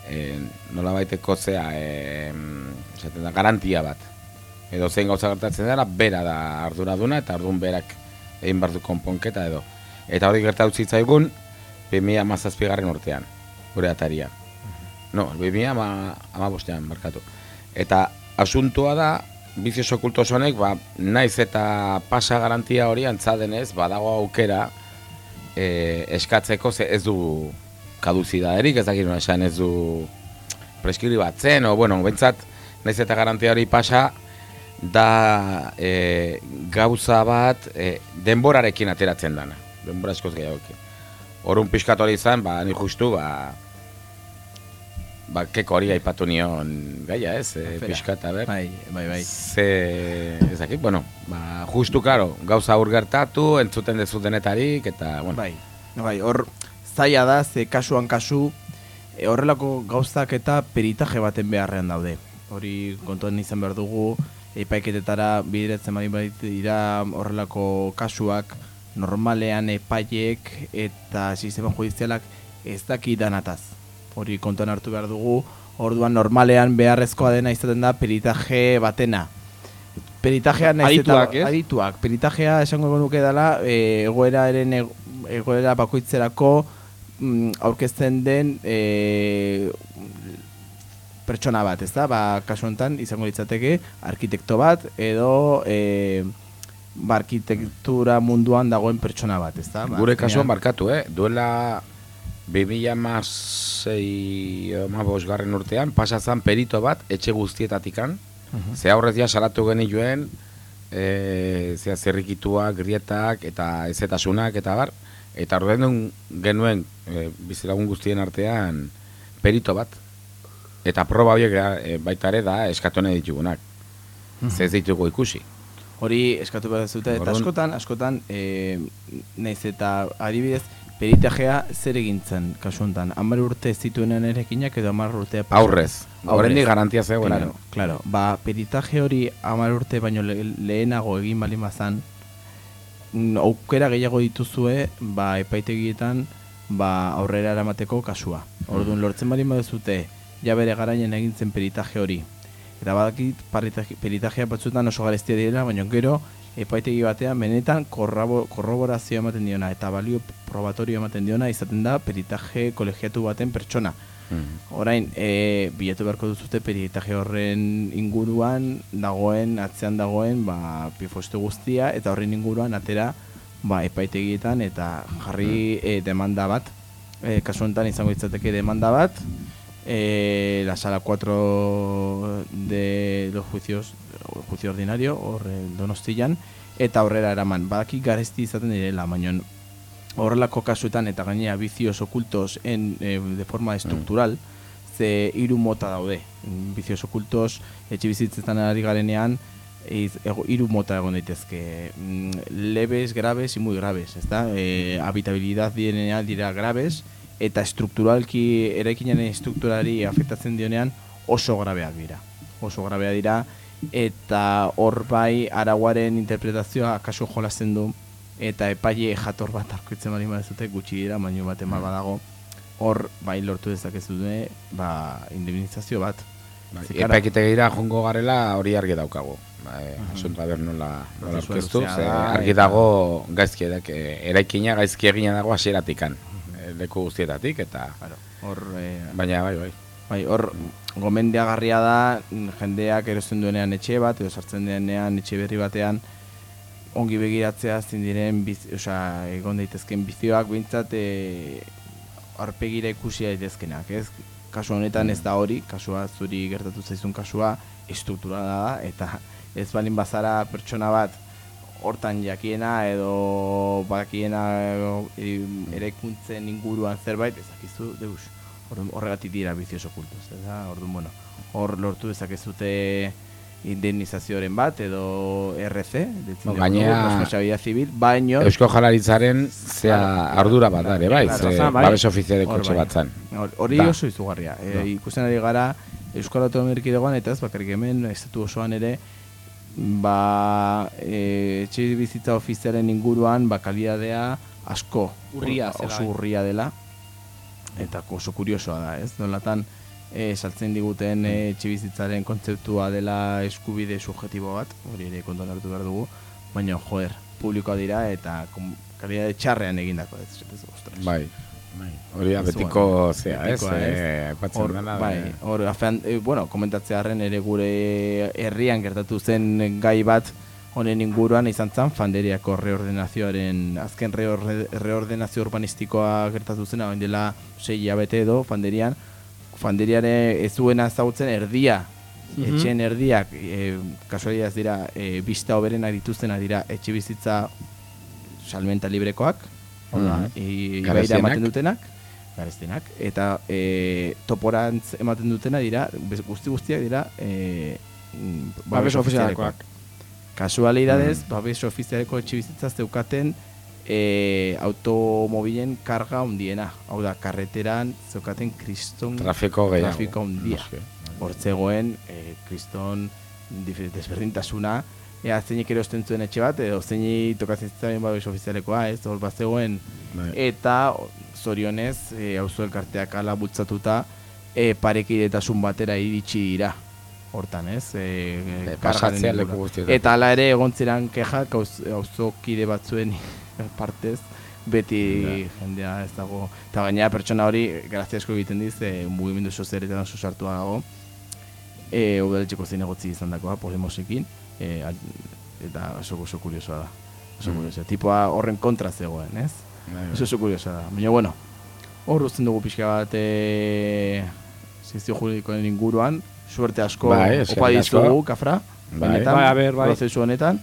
e, nola baiteko zea e, esaten da, garantia bat. Edo zein gauza gertatzen dela, bera da arduraduna eta ardun berak egin behar du konponketa edo. Eta hori gertatu zitzaigun 2017 garren urtean, gure ataria. No, 2015 markatu. Eta asuntua da, bizios okultos honek, ba, naiz eta pasa garantia hori antzadenez, badago aukera e, eskatzeko ze ez du kaduzidaderik, ez dakit esan ez du preskribatzen, o bueno, bentsat, naiz eta garantia hori pasa, da e, gauza bat e, denborarekin ateratzen dana. Denbora askoz gehiagokin. Orun pixkat hori izan, ba, ni justu, ba, ba, keko hori aipatu nion gaia, ez? E, Afera. pixkat, a ber. Bai, bai, bai. Ze, ez dakit, bueno, ba, justu, karo, gauza hor gertatu, entzuten dezu denetarik, eta, bueno. Bai, bai, hor zaila da, ze kasuan kasu, e, horrelako gauzak eta peritaje baten beharrean daude. Hori kontuan izan behar dugu, epaiketetara bideratzen badi bait dira horrelako kasuak, normalean epaiek eta sistema judizialak ez daki danataz. Hori kontuan hartu behar dugu, orduan normalean beharrezkoa dena izaten da peritaje batena. Peritajea naiz eta- Adituak, ez? Adituak. Peritajea esango nuke dela e, egoeraren ego- egoera bakoitzerako mm, aurkezten den e, pertsona bat, ez da? Ba, kasu honetan izango litzateke arkitekto bat edo e, ba, arkitektura munduan dagoen pertsona bat, ez da? Ba, Gure kasuan markatu, eh? Duela 2006 amabos garren urtean, pasazan perito bat etxe guztietatikan. Mhm. Ze aurrez ja salatu genituen, e, zea zerrikituak, grietak eta ezetasunak eta bar. Eta ordenen genuen e, bizilagun guztien artean perito bat. Eta proba horiek e, baita ere da eskatu nahi ditugunak. Ze ez ditugu ikusi. Hori eskatu behar zute, eta askotan, askotan, e, naiz eta adibidez, peritajea zer egintzen kasu honetan? Hamar urte ez zituenen erekinak edo hamar urte Aurrez. Oraindik garantia zegoen, Claro, aro. claro. Ba, peritaje hori hamar urte baino le- lehenago egin bali mazan, mm, aukera gehiago dituzue ba, epaitegietan ba, aurrera eramateko kasua. Orduan lortzen bali baduzute ja bere garaien egin zen peritaje hori. Eta badakit peritajea batzuetan oso garestia direla, baina gero epaitegi batean benetan korrabo, korroborazio ematen diona eta balio probatorio ematen diona izaten da peritaje kolegiatu baten pertsona. Orain, e, bilatu beharko duzute peritaje horren inguruan dagoen, atzean dagoen, ba, pifoste guztia, eta horren inguruan atera, ba, epaitegietan, eta jarri e, demanda bat, e, kasu honetan izango litzateke demanda bat, e, la sala 4 de los juicios, juicio ordinario, hor e, donostian, eta horrera eraman, badaki garesti izaten direla, baina horrelako kasuetan eta gainera bizios okultos en, eh, de forma estruktural, ze hiru mota daude. Bizios okultos etxe bizitzetan ari garenean, hiru mota egon daitezke. Mm, Leves, graves y muy graves, ezta? E, habitabilidad dira graves, eta estrukturalki, eraikinaren estrukturari afektatzen dionean oso grabeak dira. Oso grabeak dira, eta hor bai arauaren interpretazioa kasu jolasten du, eta epaile jator bat arkoitzen bali badezute gutxi dira, baino bat eman badago, hor bai lortu dezakezu dune, ba, indemnizazio bat. Bai, Ze, karo, Epaikitegira jongo garela hori argi daukagu. Bai, asuntoa ber nola, nola ze da, argi dago gaizki edak, eraikina gaizki egina dago hasieratikan, eh, leku guztietatik eta hor eh, baina bai bai. Bai, hor gomendiagarria da jendeak erosten duenean etxe bat edo sartzen denean etxe berri batean ongi begiratzea zin diren biz, osea, egon daitezken bizioak behintzat e, arpegira ikusi daitezkenak, ez? Kasu honetan ez da hori, kasua zuri gertatu zaizun kasua estrukturala da eta ez balin bazara pertsona bat hortan jakiena edo bakiena edo, e, eraikuntzen inguruan zerbait ezakizu deus. Horregatik dira bizios okultos, ez da? Orduan, bueno, hor lortu dezakezute indemnizazioaren bat edo RC, No, diogu, gainera- responsabilidad civil, baino Eusko Jalaritzaren zea ardura bat da ere bai, ze bai. babes ofizialeko Hor etxe bai. bat zan. Hor- Hori oso izugarria. E, ikusten ari gara Euskal Autonomia Erkidegoan eta ez bakarrik hemen estatu osoan ere ba e, etxe bizitza ofizialen inguruan ba kalidadea asko Urria zela, oso bai. urria dela eta oso kuriosoa da, ez? Nolatan e, saltzen diguten e, etxe bizitzaren kontzeptua dela eskubide subjetibo bat, hori ere kontuan hartu behar dugu, baina joder, publikoa dira eta kalidade txarrean egindako ez, ez, ostras. Bai. Bai. Hori da Ez betiko bueno, zea, ez? Eh, Hor, bai, eh. hor, afean, e, bueno, komentatzearen ere gure herrian gertatu zen gai bat honen inguruan izan zen Fanderiako reordenazioaren, azken reorde, reordenazio urbanistikoa gertatu zen, hain dela sei hilabete edo Fanderian, Fanderiare ez zuena ezagutzen erdia, Mhm. etxeen erdiak, e, kasualidad dira, e, bista oberenak dituztenak dira etxe bizitza salmenta librekoak, i- ibaira Garestienak. ematen dutenak, garestenak, eta e, toporantz ematen dutena dira, guzti guztiak dira e, mm, Babes ofizialekoak. Kasualidadez, babes ofizialeko etxe bizitza zeukaten e, automobilen karga hundiena. Hau da, karreteran zeukaten kriston Trafiko gehiago. trafiko hundia. Hortzegoen, e, kriston desberdintasuna, ea zeinik erosten zuen etxe bat, edo zeinik tokatzen zitzaren babes ofizialekoa, ez, hor bat zegoen, Bai. eta zorionez, e, auzo elkarteak ala bultzatuta, e, parekidetasun batera iritsi dira. Hortan, ez? E, E, kargaren pasatzea leku guztietan. Eta hala ere egon ziren kexak auz- auzokide batzuen partez, beti jendea ez dago. Eta gainera pertsona hori, graziasko egiten diz, e, mugimendu sozialetan oso sartua dago, e, udaletxeko zinegotzi izan dakoa, Podemosekin, e, al- eta oso, oso kuriosoa da. Oso Mm. kuriosoa. Tipoa horren kontra zegoen, ez? Bai, bai. Oso oso kuriosoa da. Baina, bueno, hor uzten dugu pixka bat e, zizio juridikoen inguruan, suerte asko Bai, eskerrik opa dizugu, kafra, Bai. benetan, Bai, a ber, bai. prozesu honetan.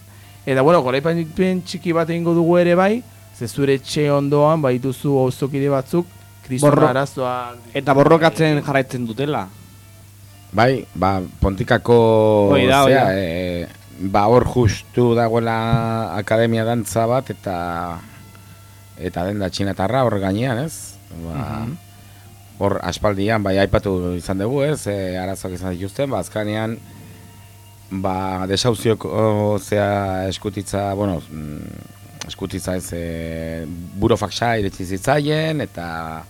Eta, bueno, goraipapen txiki bat egingo dugu ere bai, ze zure etxe ondoan baituzu auzokide batzuk, kriston Borro- arazoa Eta borrokatzen jarraitzen dutela. Bai, ba, pontikako Hoi da, hoi zea, da. e, ba hor justu dagoela akademia dantza bat eta eta den da txinatarra hor gainean, ez? Ba, Mhm. hor aspaldian bai aipatu izan dugu, ez? E, arazoak izan dituzten, ba azkanean ba desauzioko zea eskutitza, bueno, mm, eskutitza ez e, burofaxa iritsi zitzaien, eta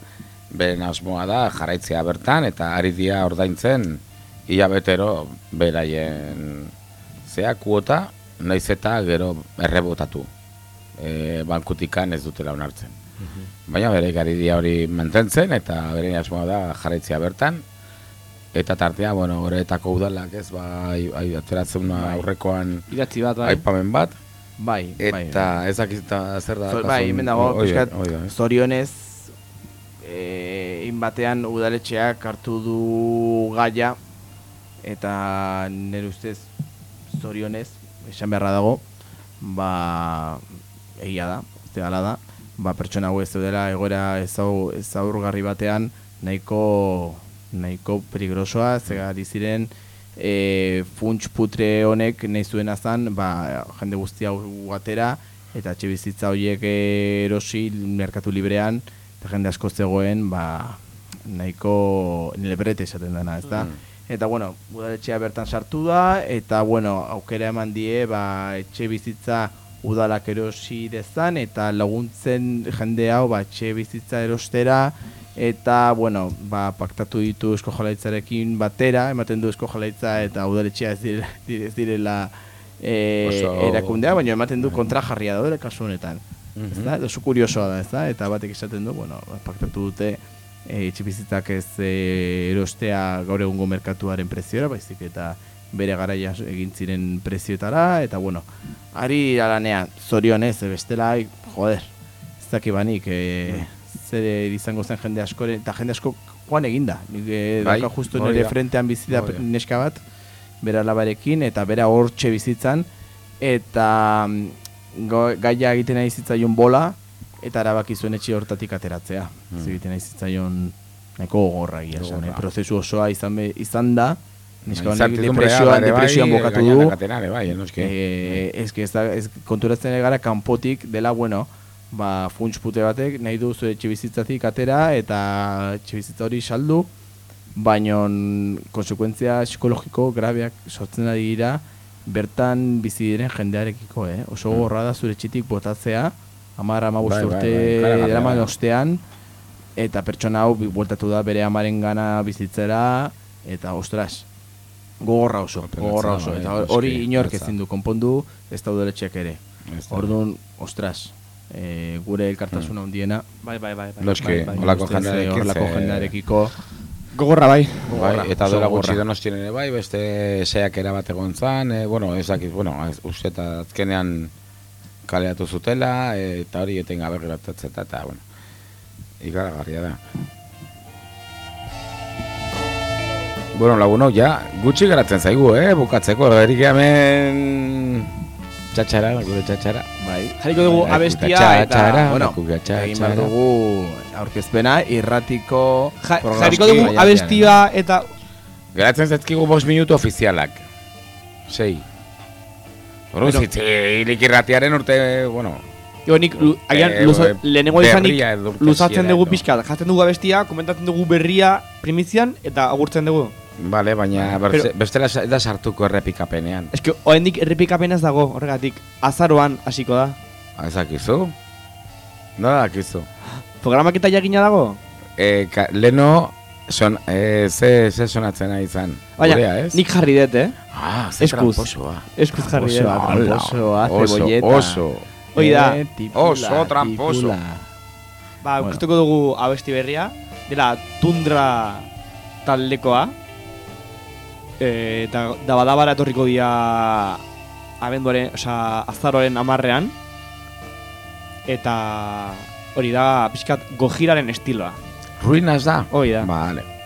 beren asmoa da jarraitzea bertan, eta ari dira ordaintzen hilabetero beraien zea kuota, naiz eta gero errebotatu. E, bankutikan ez dutela onartzen. Baina bere ari dira hori mantentzen, eta bere asmoa da jarraitzea bertan, Eta tartea, bueno, horretako udalak ez, bai, bai ateratzen una Bai. aurrekoan Idatzi bat, bai. aipamen bat. Bai, bai. Eta ez dakizta zer da. Zo- kasun- bai, hemen dago, hori da, pixkat, hori da, ez. zorionez, eh, egin batean udaletxeak hartu du gaia, eta nire ustez zorionez, esan beharra dago, ba, egia da, ez gala da, ba, pertsona hau ez zeudela egoera ezau, ezaurgarri batean, nahiko, nahiko peligrosoa, zega ari ziren, e, funts putre honek nahi zuena zan, ba, jende guzti hau atera, eta etxe bizitza horiek erosi merkatu librean, eta jende asko zegoen, ba, nahiko lebrete esaten dena, ez da? Mm. Eta, bueno, udaletxea bertan sartu da, eta, bueno, aukera eman die, ba, etxe bizitza udalak erosi dezan, eta laguntzen jende hau, ba, etxe bizitza erostera, eta, bueno, ba, paktatu ditu esko jalaitzarekin batera, ematen du esko jalaitza eta udaletxea ez direla, ez direla e, Oso- erakundea, baina ematen du kontra jarria kasu honetan. Mhm. Ez da, oso kuriosoa da, ez da, eta batek esaten du, bueno, paktatu dute e, etxebizitzak ez e, erostea gaur egungo merkatuaren preziora, baizik eta bere garaia egin ziren prezioetara, eta bueno, ari alanean, zorionez, e, bestela, joder, ez dakibanik, e, zer izango zen jende askoren, eta jende asko joan eginda, nik e, Bai, dauka justu nire frentean bizi da Hori da. neska bat, bera labarekin, eta bera hortxe bizitzan, eta mm, go- gaia egiten ari zitzaion bola, eta erabaki zuen etxe hortatik ateratzea. Mm. Mm. egiten ari zitzaion nahiko gogorra egia esan, eh? Prozesu osoa izan, be, izan da, neska honek depresioan, bai, depresioan bokatu du, ere bai, eh, noski. Eh, ez que ez da, ez konturatzen gara kanpotik dela, bueno, ba, funts pute batek nahi du zure etxe bizitzatik atera eta etxe bizitza hori saldu, baino konsekuentzia psikologiko grabeak sortzen ari dira bertan bizi diren jendearekiko, eh? Oso gorra da zure etxetik botatzea, hamar hamabost Bai, bai, urte bai, eraman da. ostean, eta pertsona hau bi- bueltatu da bere amaren gana bizitzera, eta ostras, gogorra oso, gogorra oso, bai, eta hori inork ezin du konpondu, ez da udaletxeak ere. Orduan, ostras, e, gure elkartasuna handiena. Bai, bai, bai. bai. Noski, holako eh, horrelako ze- jendearekiko. Gogorra bai. Gogorra, Bai, eta gogorra. gutxi donostian ere bai, beste seiakera bat egon zan, e, bueno, ez dakit, bueno, uste eta azkenean kaleatu zutela, eta hori etengabe gertatzen eta, eta, bueno, ikaragarria da. Bueno, lagunok, ja, gutxi geratzen zaigu, eh, bukatzeko, erik hemen txatxara, gure txatxara. Bai. Jarriko dugu Bai, abestia txatxara, eta... txatxara, bueno, txatxara. egin behar dugu aurkezpena, irratiko Ja, jarriko dugu abestia eta... Geratzen zaizkigu bost minutu ofizialak. Sei. Zitzi, hilik irratiaren urte, bueno... Jo, nik, lu, agian, eh, luzo, eh, lehenengo izanik, luzatzen dugu edo. pixkat, jatzen dugu abestia, komentatzen dugu berria primizian, eta agurtzen dugu. Vale, baina Pero- bestela da sartuko errepikapenean. Que, oendik errepikapen ez dago, horregatik, azaroan hasiko da. Ezakizu? Nola dakizu? Programak eta jagina dago? E, ka, leno, son, e, ze, ze sonatzen ari izan. Baina, nik jarri dut, eh? Ah, ze Eskuz. tramposoa. Eskuz jarri dut. Tramposoa, tramposoa, Oso, cebolleta. oso. Hoi da. Eh, Oso tramposo. Ba, Bueno. dugu abesti berria, dela Tundra taldekoa. E, eta da badabara etorriko dia abenduaren, osea, azaroaren amarrean. Eta hori da, pixkat gojiraren estiloa. Ruinas da? Hoi da. Vale.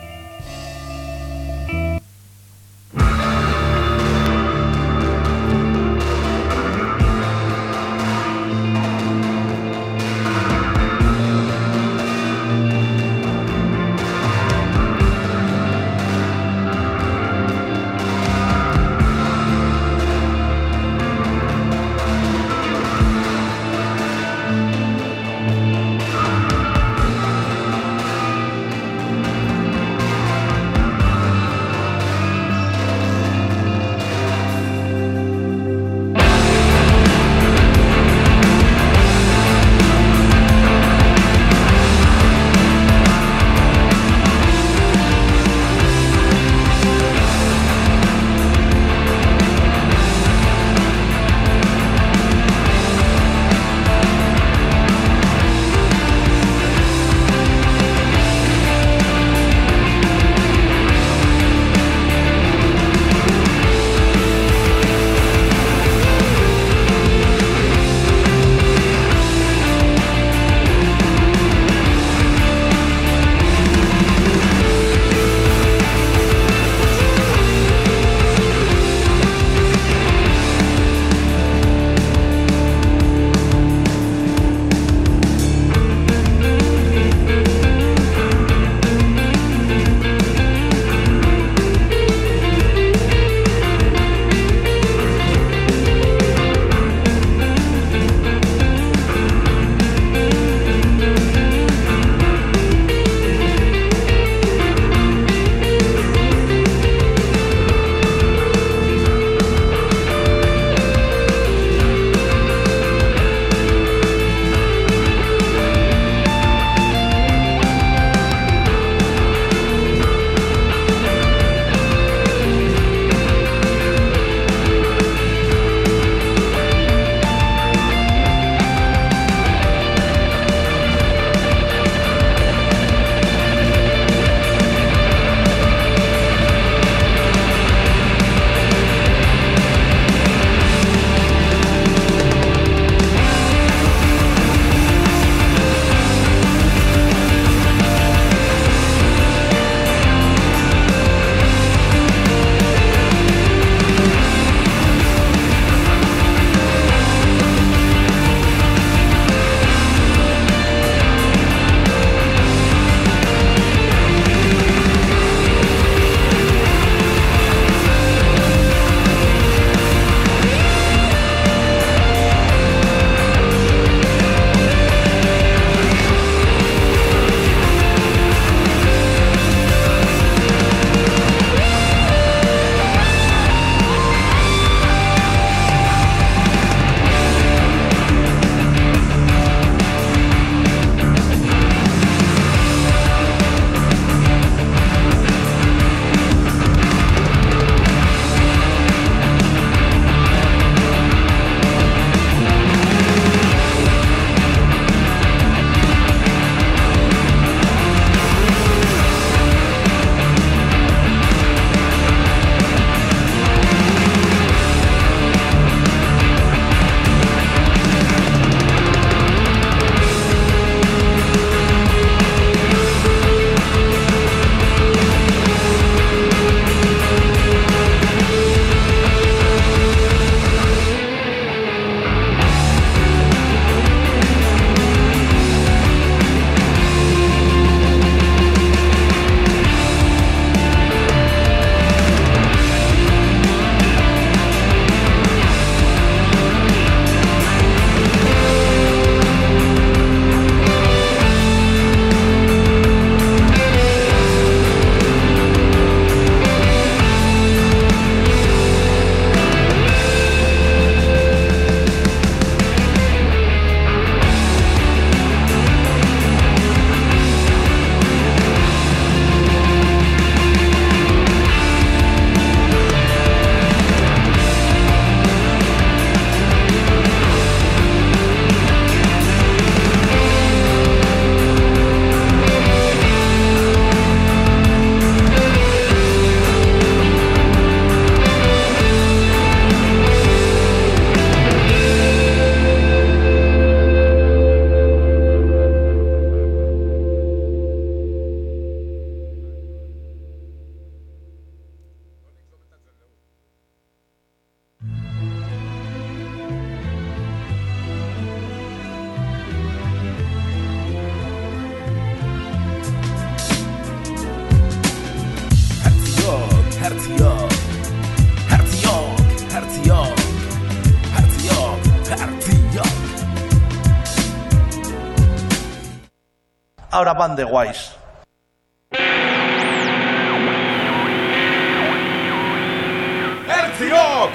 Van de guays. Ertziok!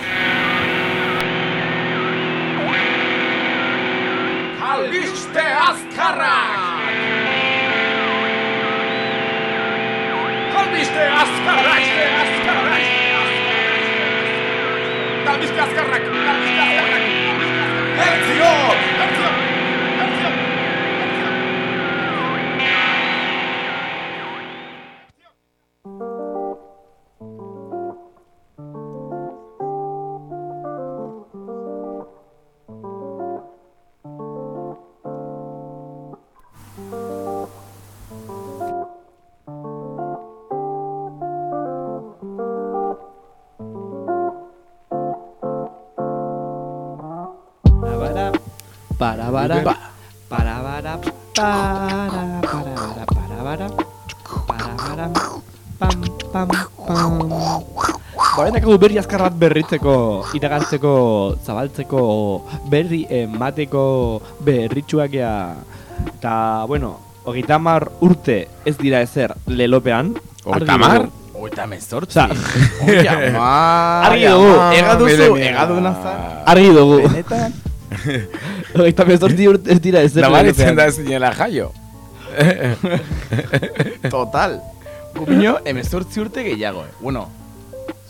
Albiste azkarrak! Albiste azkarrak! Albiste azkarrak! Albiste azkarrak! Albiste azkarrak! Ertziok! Ertziok! para, para, para, para, para, para, para, pam, pam, pam. Barenak berri azkar bat berritzeko, iragartzeko, zabaltzeko, berri emateko berritxuak ea. Eta, bueno, hogitamar urte ez dira ezer lelopean. Hogeita mar? Hogeita mezortzi. Argi dugu, egadu zu, egadu nazar. Argi dugu. Benetan. Hogeita mezortzi urte ez dira ezer Nabaritzen lelopean. da zinela jaio. Total. Gupino, emezortzi urte gehiago, eh. Bueno.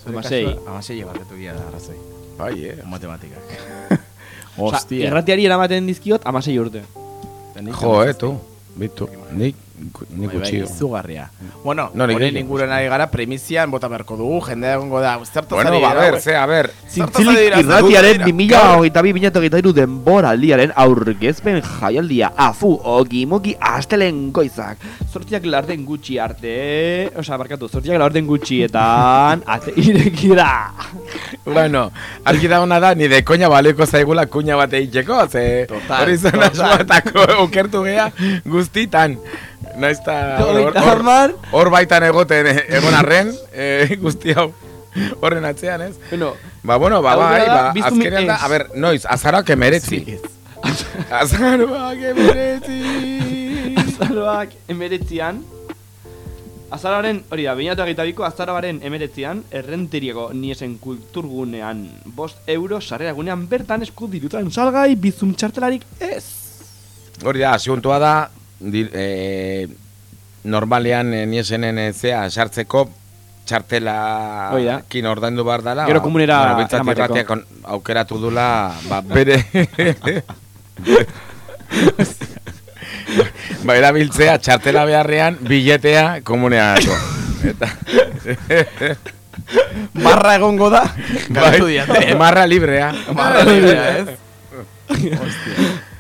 kasua- Hamasei barretu gira da arrazoi. Bai, eh. Matematikak. Hostia. irratiari eramaten dizkiot amasei urte. Jo, eh, tu. Bitu. Nik, nik Bai, bai, utxio. izugarria. Bueno, No, honen gehiago. inguruan ari gara premizian bota beharko dugu, jendea egongo da. Zertaz Bueno, ari ba, a gara, ver, ze, a ver. Zintzilik dira, irratiaren zertaz 2022-2023 denbora aldiaren aurkezpen jaialdia afu ogimoki astelen goizak. Zortziak larden gutxi arte, osa, barkatu, zortziak larden gutxietan, ate irekira. Bueno, argi da ona da, ni de koña baleko zaigula kuña bat egiteko, ze Total, hori zen total. asmoetako okertu gea guztitan. Naiz ta hor- hor- baitan egoten eh, egon arren, eh, guzti hau horren atzean, ez? Bueno, Ba, bueno, ba, bai, ba, azkenean da, a ber, noiz, azaroak emeretzi. Azaroak emeretzi. azaroak emeretzian, azararen, hori da, bainatu egitabiko azararen emeretzian, errenteriako niesen kulturgunean, bost euro sarrera gunean bertan esku dirutan salgai bizum txartelarik ez. Hori da, asuntua da, di, e, normalean e, niesenen e, zea sartzeko txartela Hoi da. kin ordaindu behar dela. Gero komunera eramateko. irratiak on- aukeratu dula, ba, bere... ba, erabiltzea txartela beharrean biletea komuneako. Eta... Marra egongo da. Bai, marra librea. Marra librea, ez?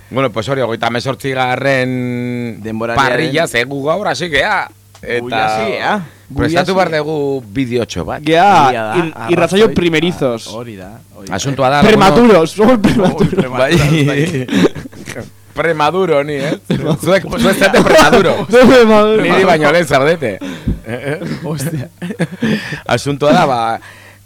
Bueno, pues hori, hogeita mesortzi garren Denboraldiaren- parrilla, ze gu gaur hasi gea. Eta... Gu hasi gea. Gu Prestatu behar dugu bideotxo bat. Gea, irratzaio primerizos. Hori da. Asuntua da... Prematuros, somos prematuros. Bai. Premaduro, ni, eh? Zuek, zuek zate premaduro. Premaduro. Niri baino lehen zaudete. Hostia. Asuntua da, ba,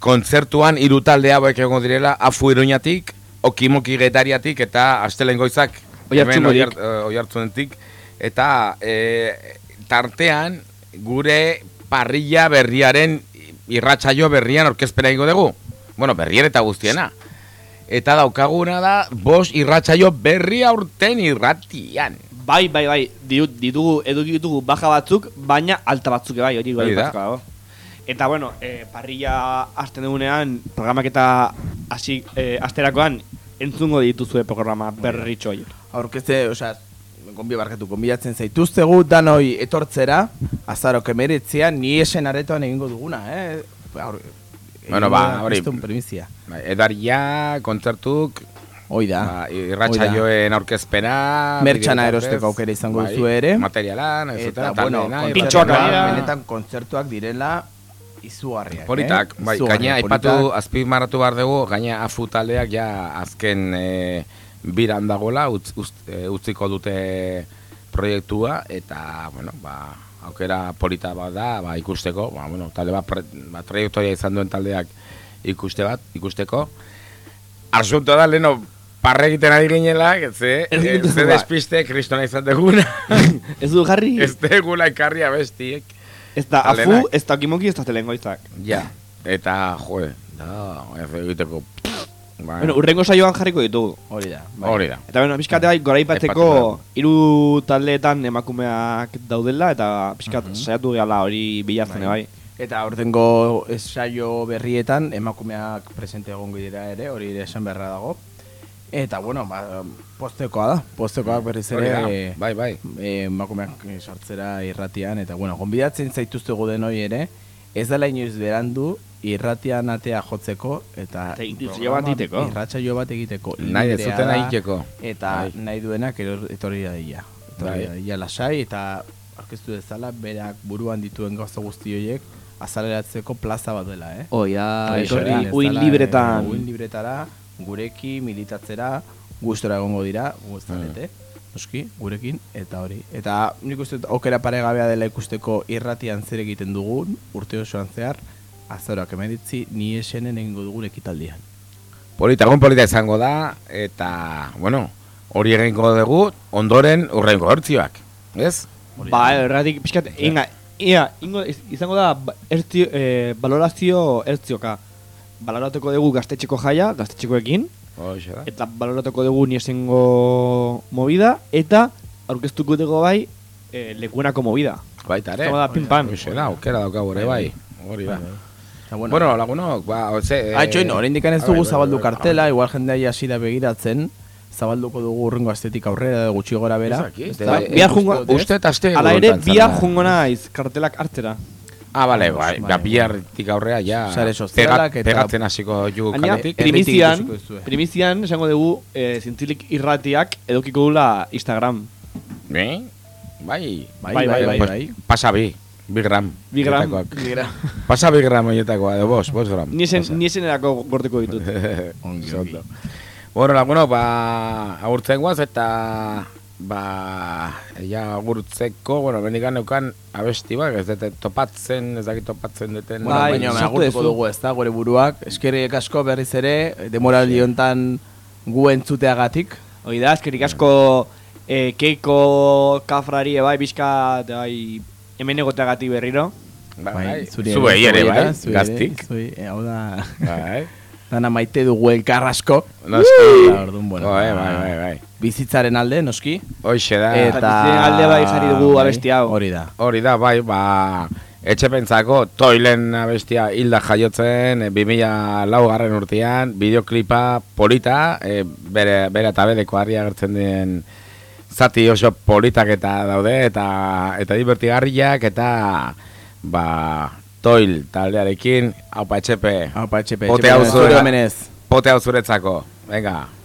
kontzertuan hiru talde hauek egongo direla, afu iruñatik, okimoki getariatik eta astelen goizak Oiartzunetik. oiartzunetik. Eta e, tartean gure parrilla berriaren irratsaio berrian orkezpera ingo dugu. Bueno, berrien eta guztiena. Eta daukaguna da, bos irratsaio berri aurten irratian. Bai, bai, bai, ditu, ditugu, eduki ditugu baja batzuk, baina alta batzuk bai, hori bai Hori da. Eta bueno, eh, parrilla hasten dugunean, programak eta hasi eh, asterakoan entzungo dituzue programa berritxo horiek. Aurkezte, osea, konbi barkatu, konbiatzen zaituztegu danoi etortzera, azarok emeretzean, ni esen aretoan egingo duguna, eh? Aur, Bueno, ba, hori. Premizia. Bai, Edaria, kontzertuk, Hoi da. ba, irratsaioen aurkezpena, Mertxana erosteko aukera izango bai, duzu ere. Materialan, ez Eta, eta, bueno, gainera. benetan kontzertuak direla izugarriak, Politak, eh? bai, Izugarriak, gaina aipatu, azpimarratu behar dugu, gaina afu taldeak ja azken e, biran dagola, utz, utz, e, utziko dute proiektua, eta, bueno, ba, aukera polita bat da, ba, ikusteko, ba, bueno, talde bat, pre, ba, trajektoria izan duen taldeak ikuste bat, ikusteko. Asunto da, leno, parre egiten ari ginela, ze, Ez eh, ze ba. despiste kristona izan deguna. Ez du jarri? Ez degula ekarri abestiek. Ez da afu, ez da kimoki, ez da telengoizak. Ja, eta, joe, da, ez egiteko... Ba, Bueno, urrengo saioan jarriko ditugu. Hori da. Hori da. Eta bueno, pixkate bai, goraipatzeko hiru taldeetan emakumeak daudela eta pixkat saiatu gehala hori bilatzen bai. Eta aurtengo saio berrietan emakumeak presente egongo dira ere, hori ere esan beharra dago. Eta bueno, ba, postekoa da, postekoak berriz Hori ere da, bai, bai. eh, emakumeak eh, sartzera irratian eta bueno, gonbidatzen zaituztegu denoi ere, ez dela inoiz berandu irratian atea jotzeko eta Eta bat egiteko. irratsaio bat egiteko. Nahi ez librea zuten da, egiteko. Eta Bai. nahi duenak etorri dadila. Etorri Bai. dadila lasai eta aurkeztu dezala berak buruan dituen gauza guzti horiek azaleratzeko plaza bat dela, eh? Hoi da, Hori etorri, da, uin libretan. eh, Uin libretara, gureki, militatzera, gustora egongo dira, guztarete, noski, gurekin, eta hori. Eta nik uste aukera paregabea dela ikusteko irratian zer egiten dugun, urte osoan zehar, azorak emeditzi, ni esenen egingo dugun ekitaldian. Polita, egun polita izango da, eta, bueno, hori egingo dugu, ondoren urrengo hortzioak, ez? Ba, erratik, pixkat, inga, ia, ingo, iz- izango da, ba- ertzio, eh, balorazio ertzioka. Baloratuko dugu gaztetxeko jaia, gaztetxekoekin, Hoxe da. eta baloratuko dugu niesengo movida, eta aurkeztuko dugu bai, eh, lekunako movida. Baita ere. Izango da, pin pan. Hoxe da, aukera daukagu ere bai. Hori da. Eta bueno, Bueno, lagunok, ba, oze... Ah, itxoin, oraindik ez a dugu ber, zabaldu ber, ber, kartela, igual jendea hasi da begiratzen, zabalduko dugu urrengo astetik aurrera gutxi gora bera. Ez eh, Bihar jungo, uste eta aste Ala ere, zara. jungo naiz kartelak hartzera. Ah, bale, bai, Vale, ba, bihartik aurrea ja... Sare sozialak pega- eta- Pegatzen hasiko jugu Baina, kaletik. primizian, duzue. primizian, esango dugu, eh, zintzilik irratiak edukiko dula Instagram. Bai, bai, Bai, bai, bai, Pues, bai. Pasa bi, bi gram. Bi gram. horietakoak. Pasa bi gram horietakoa, edo bos, bos gram. Niesen, Pasa. niesenerako gorteko ditut. Ongi, ongi. Bueno, laguno, ba, agurtzen guaz eta ba, ja agurtzeko, bueno, benikan neukan abesti bat, ez dute topatzen, ez dakit topatzen duten. Bueno, Bai, baina agurtuko dugu ez da, gure buruak. Eskerrik asko berriz ere, demoraldi hontan gu entzuteagatik. Hoi da, eskerik asko eh, keiko kafrari bai bizka bai, hemen egoteagatik berriro. Ba, bai, zuri zuei ere, bai, gaztik. zuei, eh, hau da, Bai, dana maite dugu elkar asko. noski. Eta orduan, bueno, Bai, ba, bai, bai, bai. Bizitzaren alde, noski. Hoxe da. Eta bizitzaren alde bai jarri dugu bai, abesti hau. Hori da. Hori da, bai, ba, etxe pentsako toilen abestia hilda jaiotzen, e, 2000 laugarren urtean, bideoklipa polita, e, bere, bere eta bedeko harri agertzen den zati oso politak eta daude, eta eta divertigarriak, eta ba, toil taldearekin, haupa etxepe, Haupa, etxepe, pote hau zure pote hau zuretzako, venga.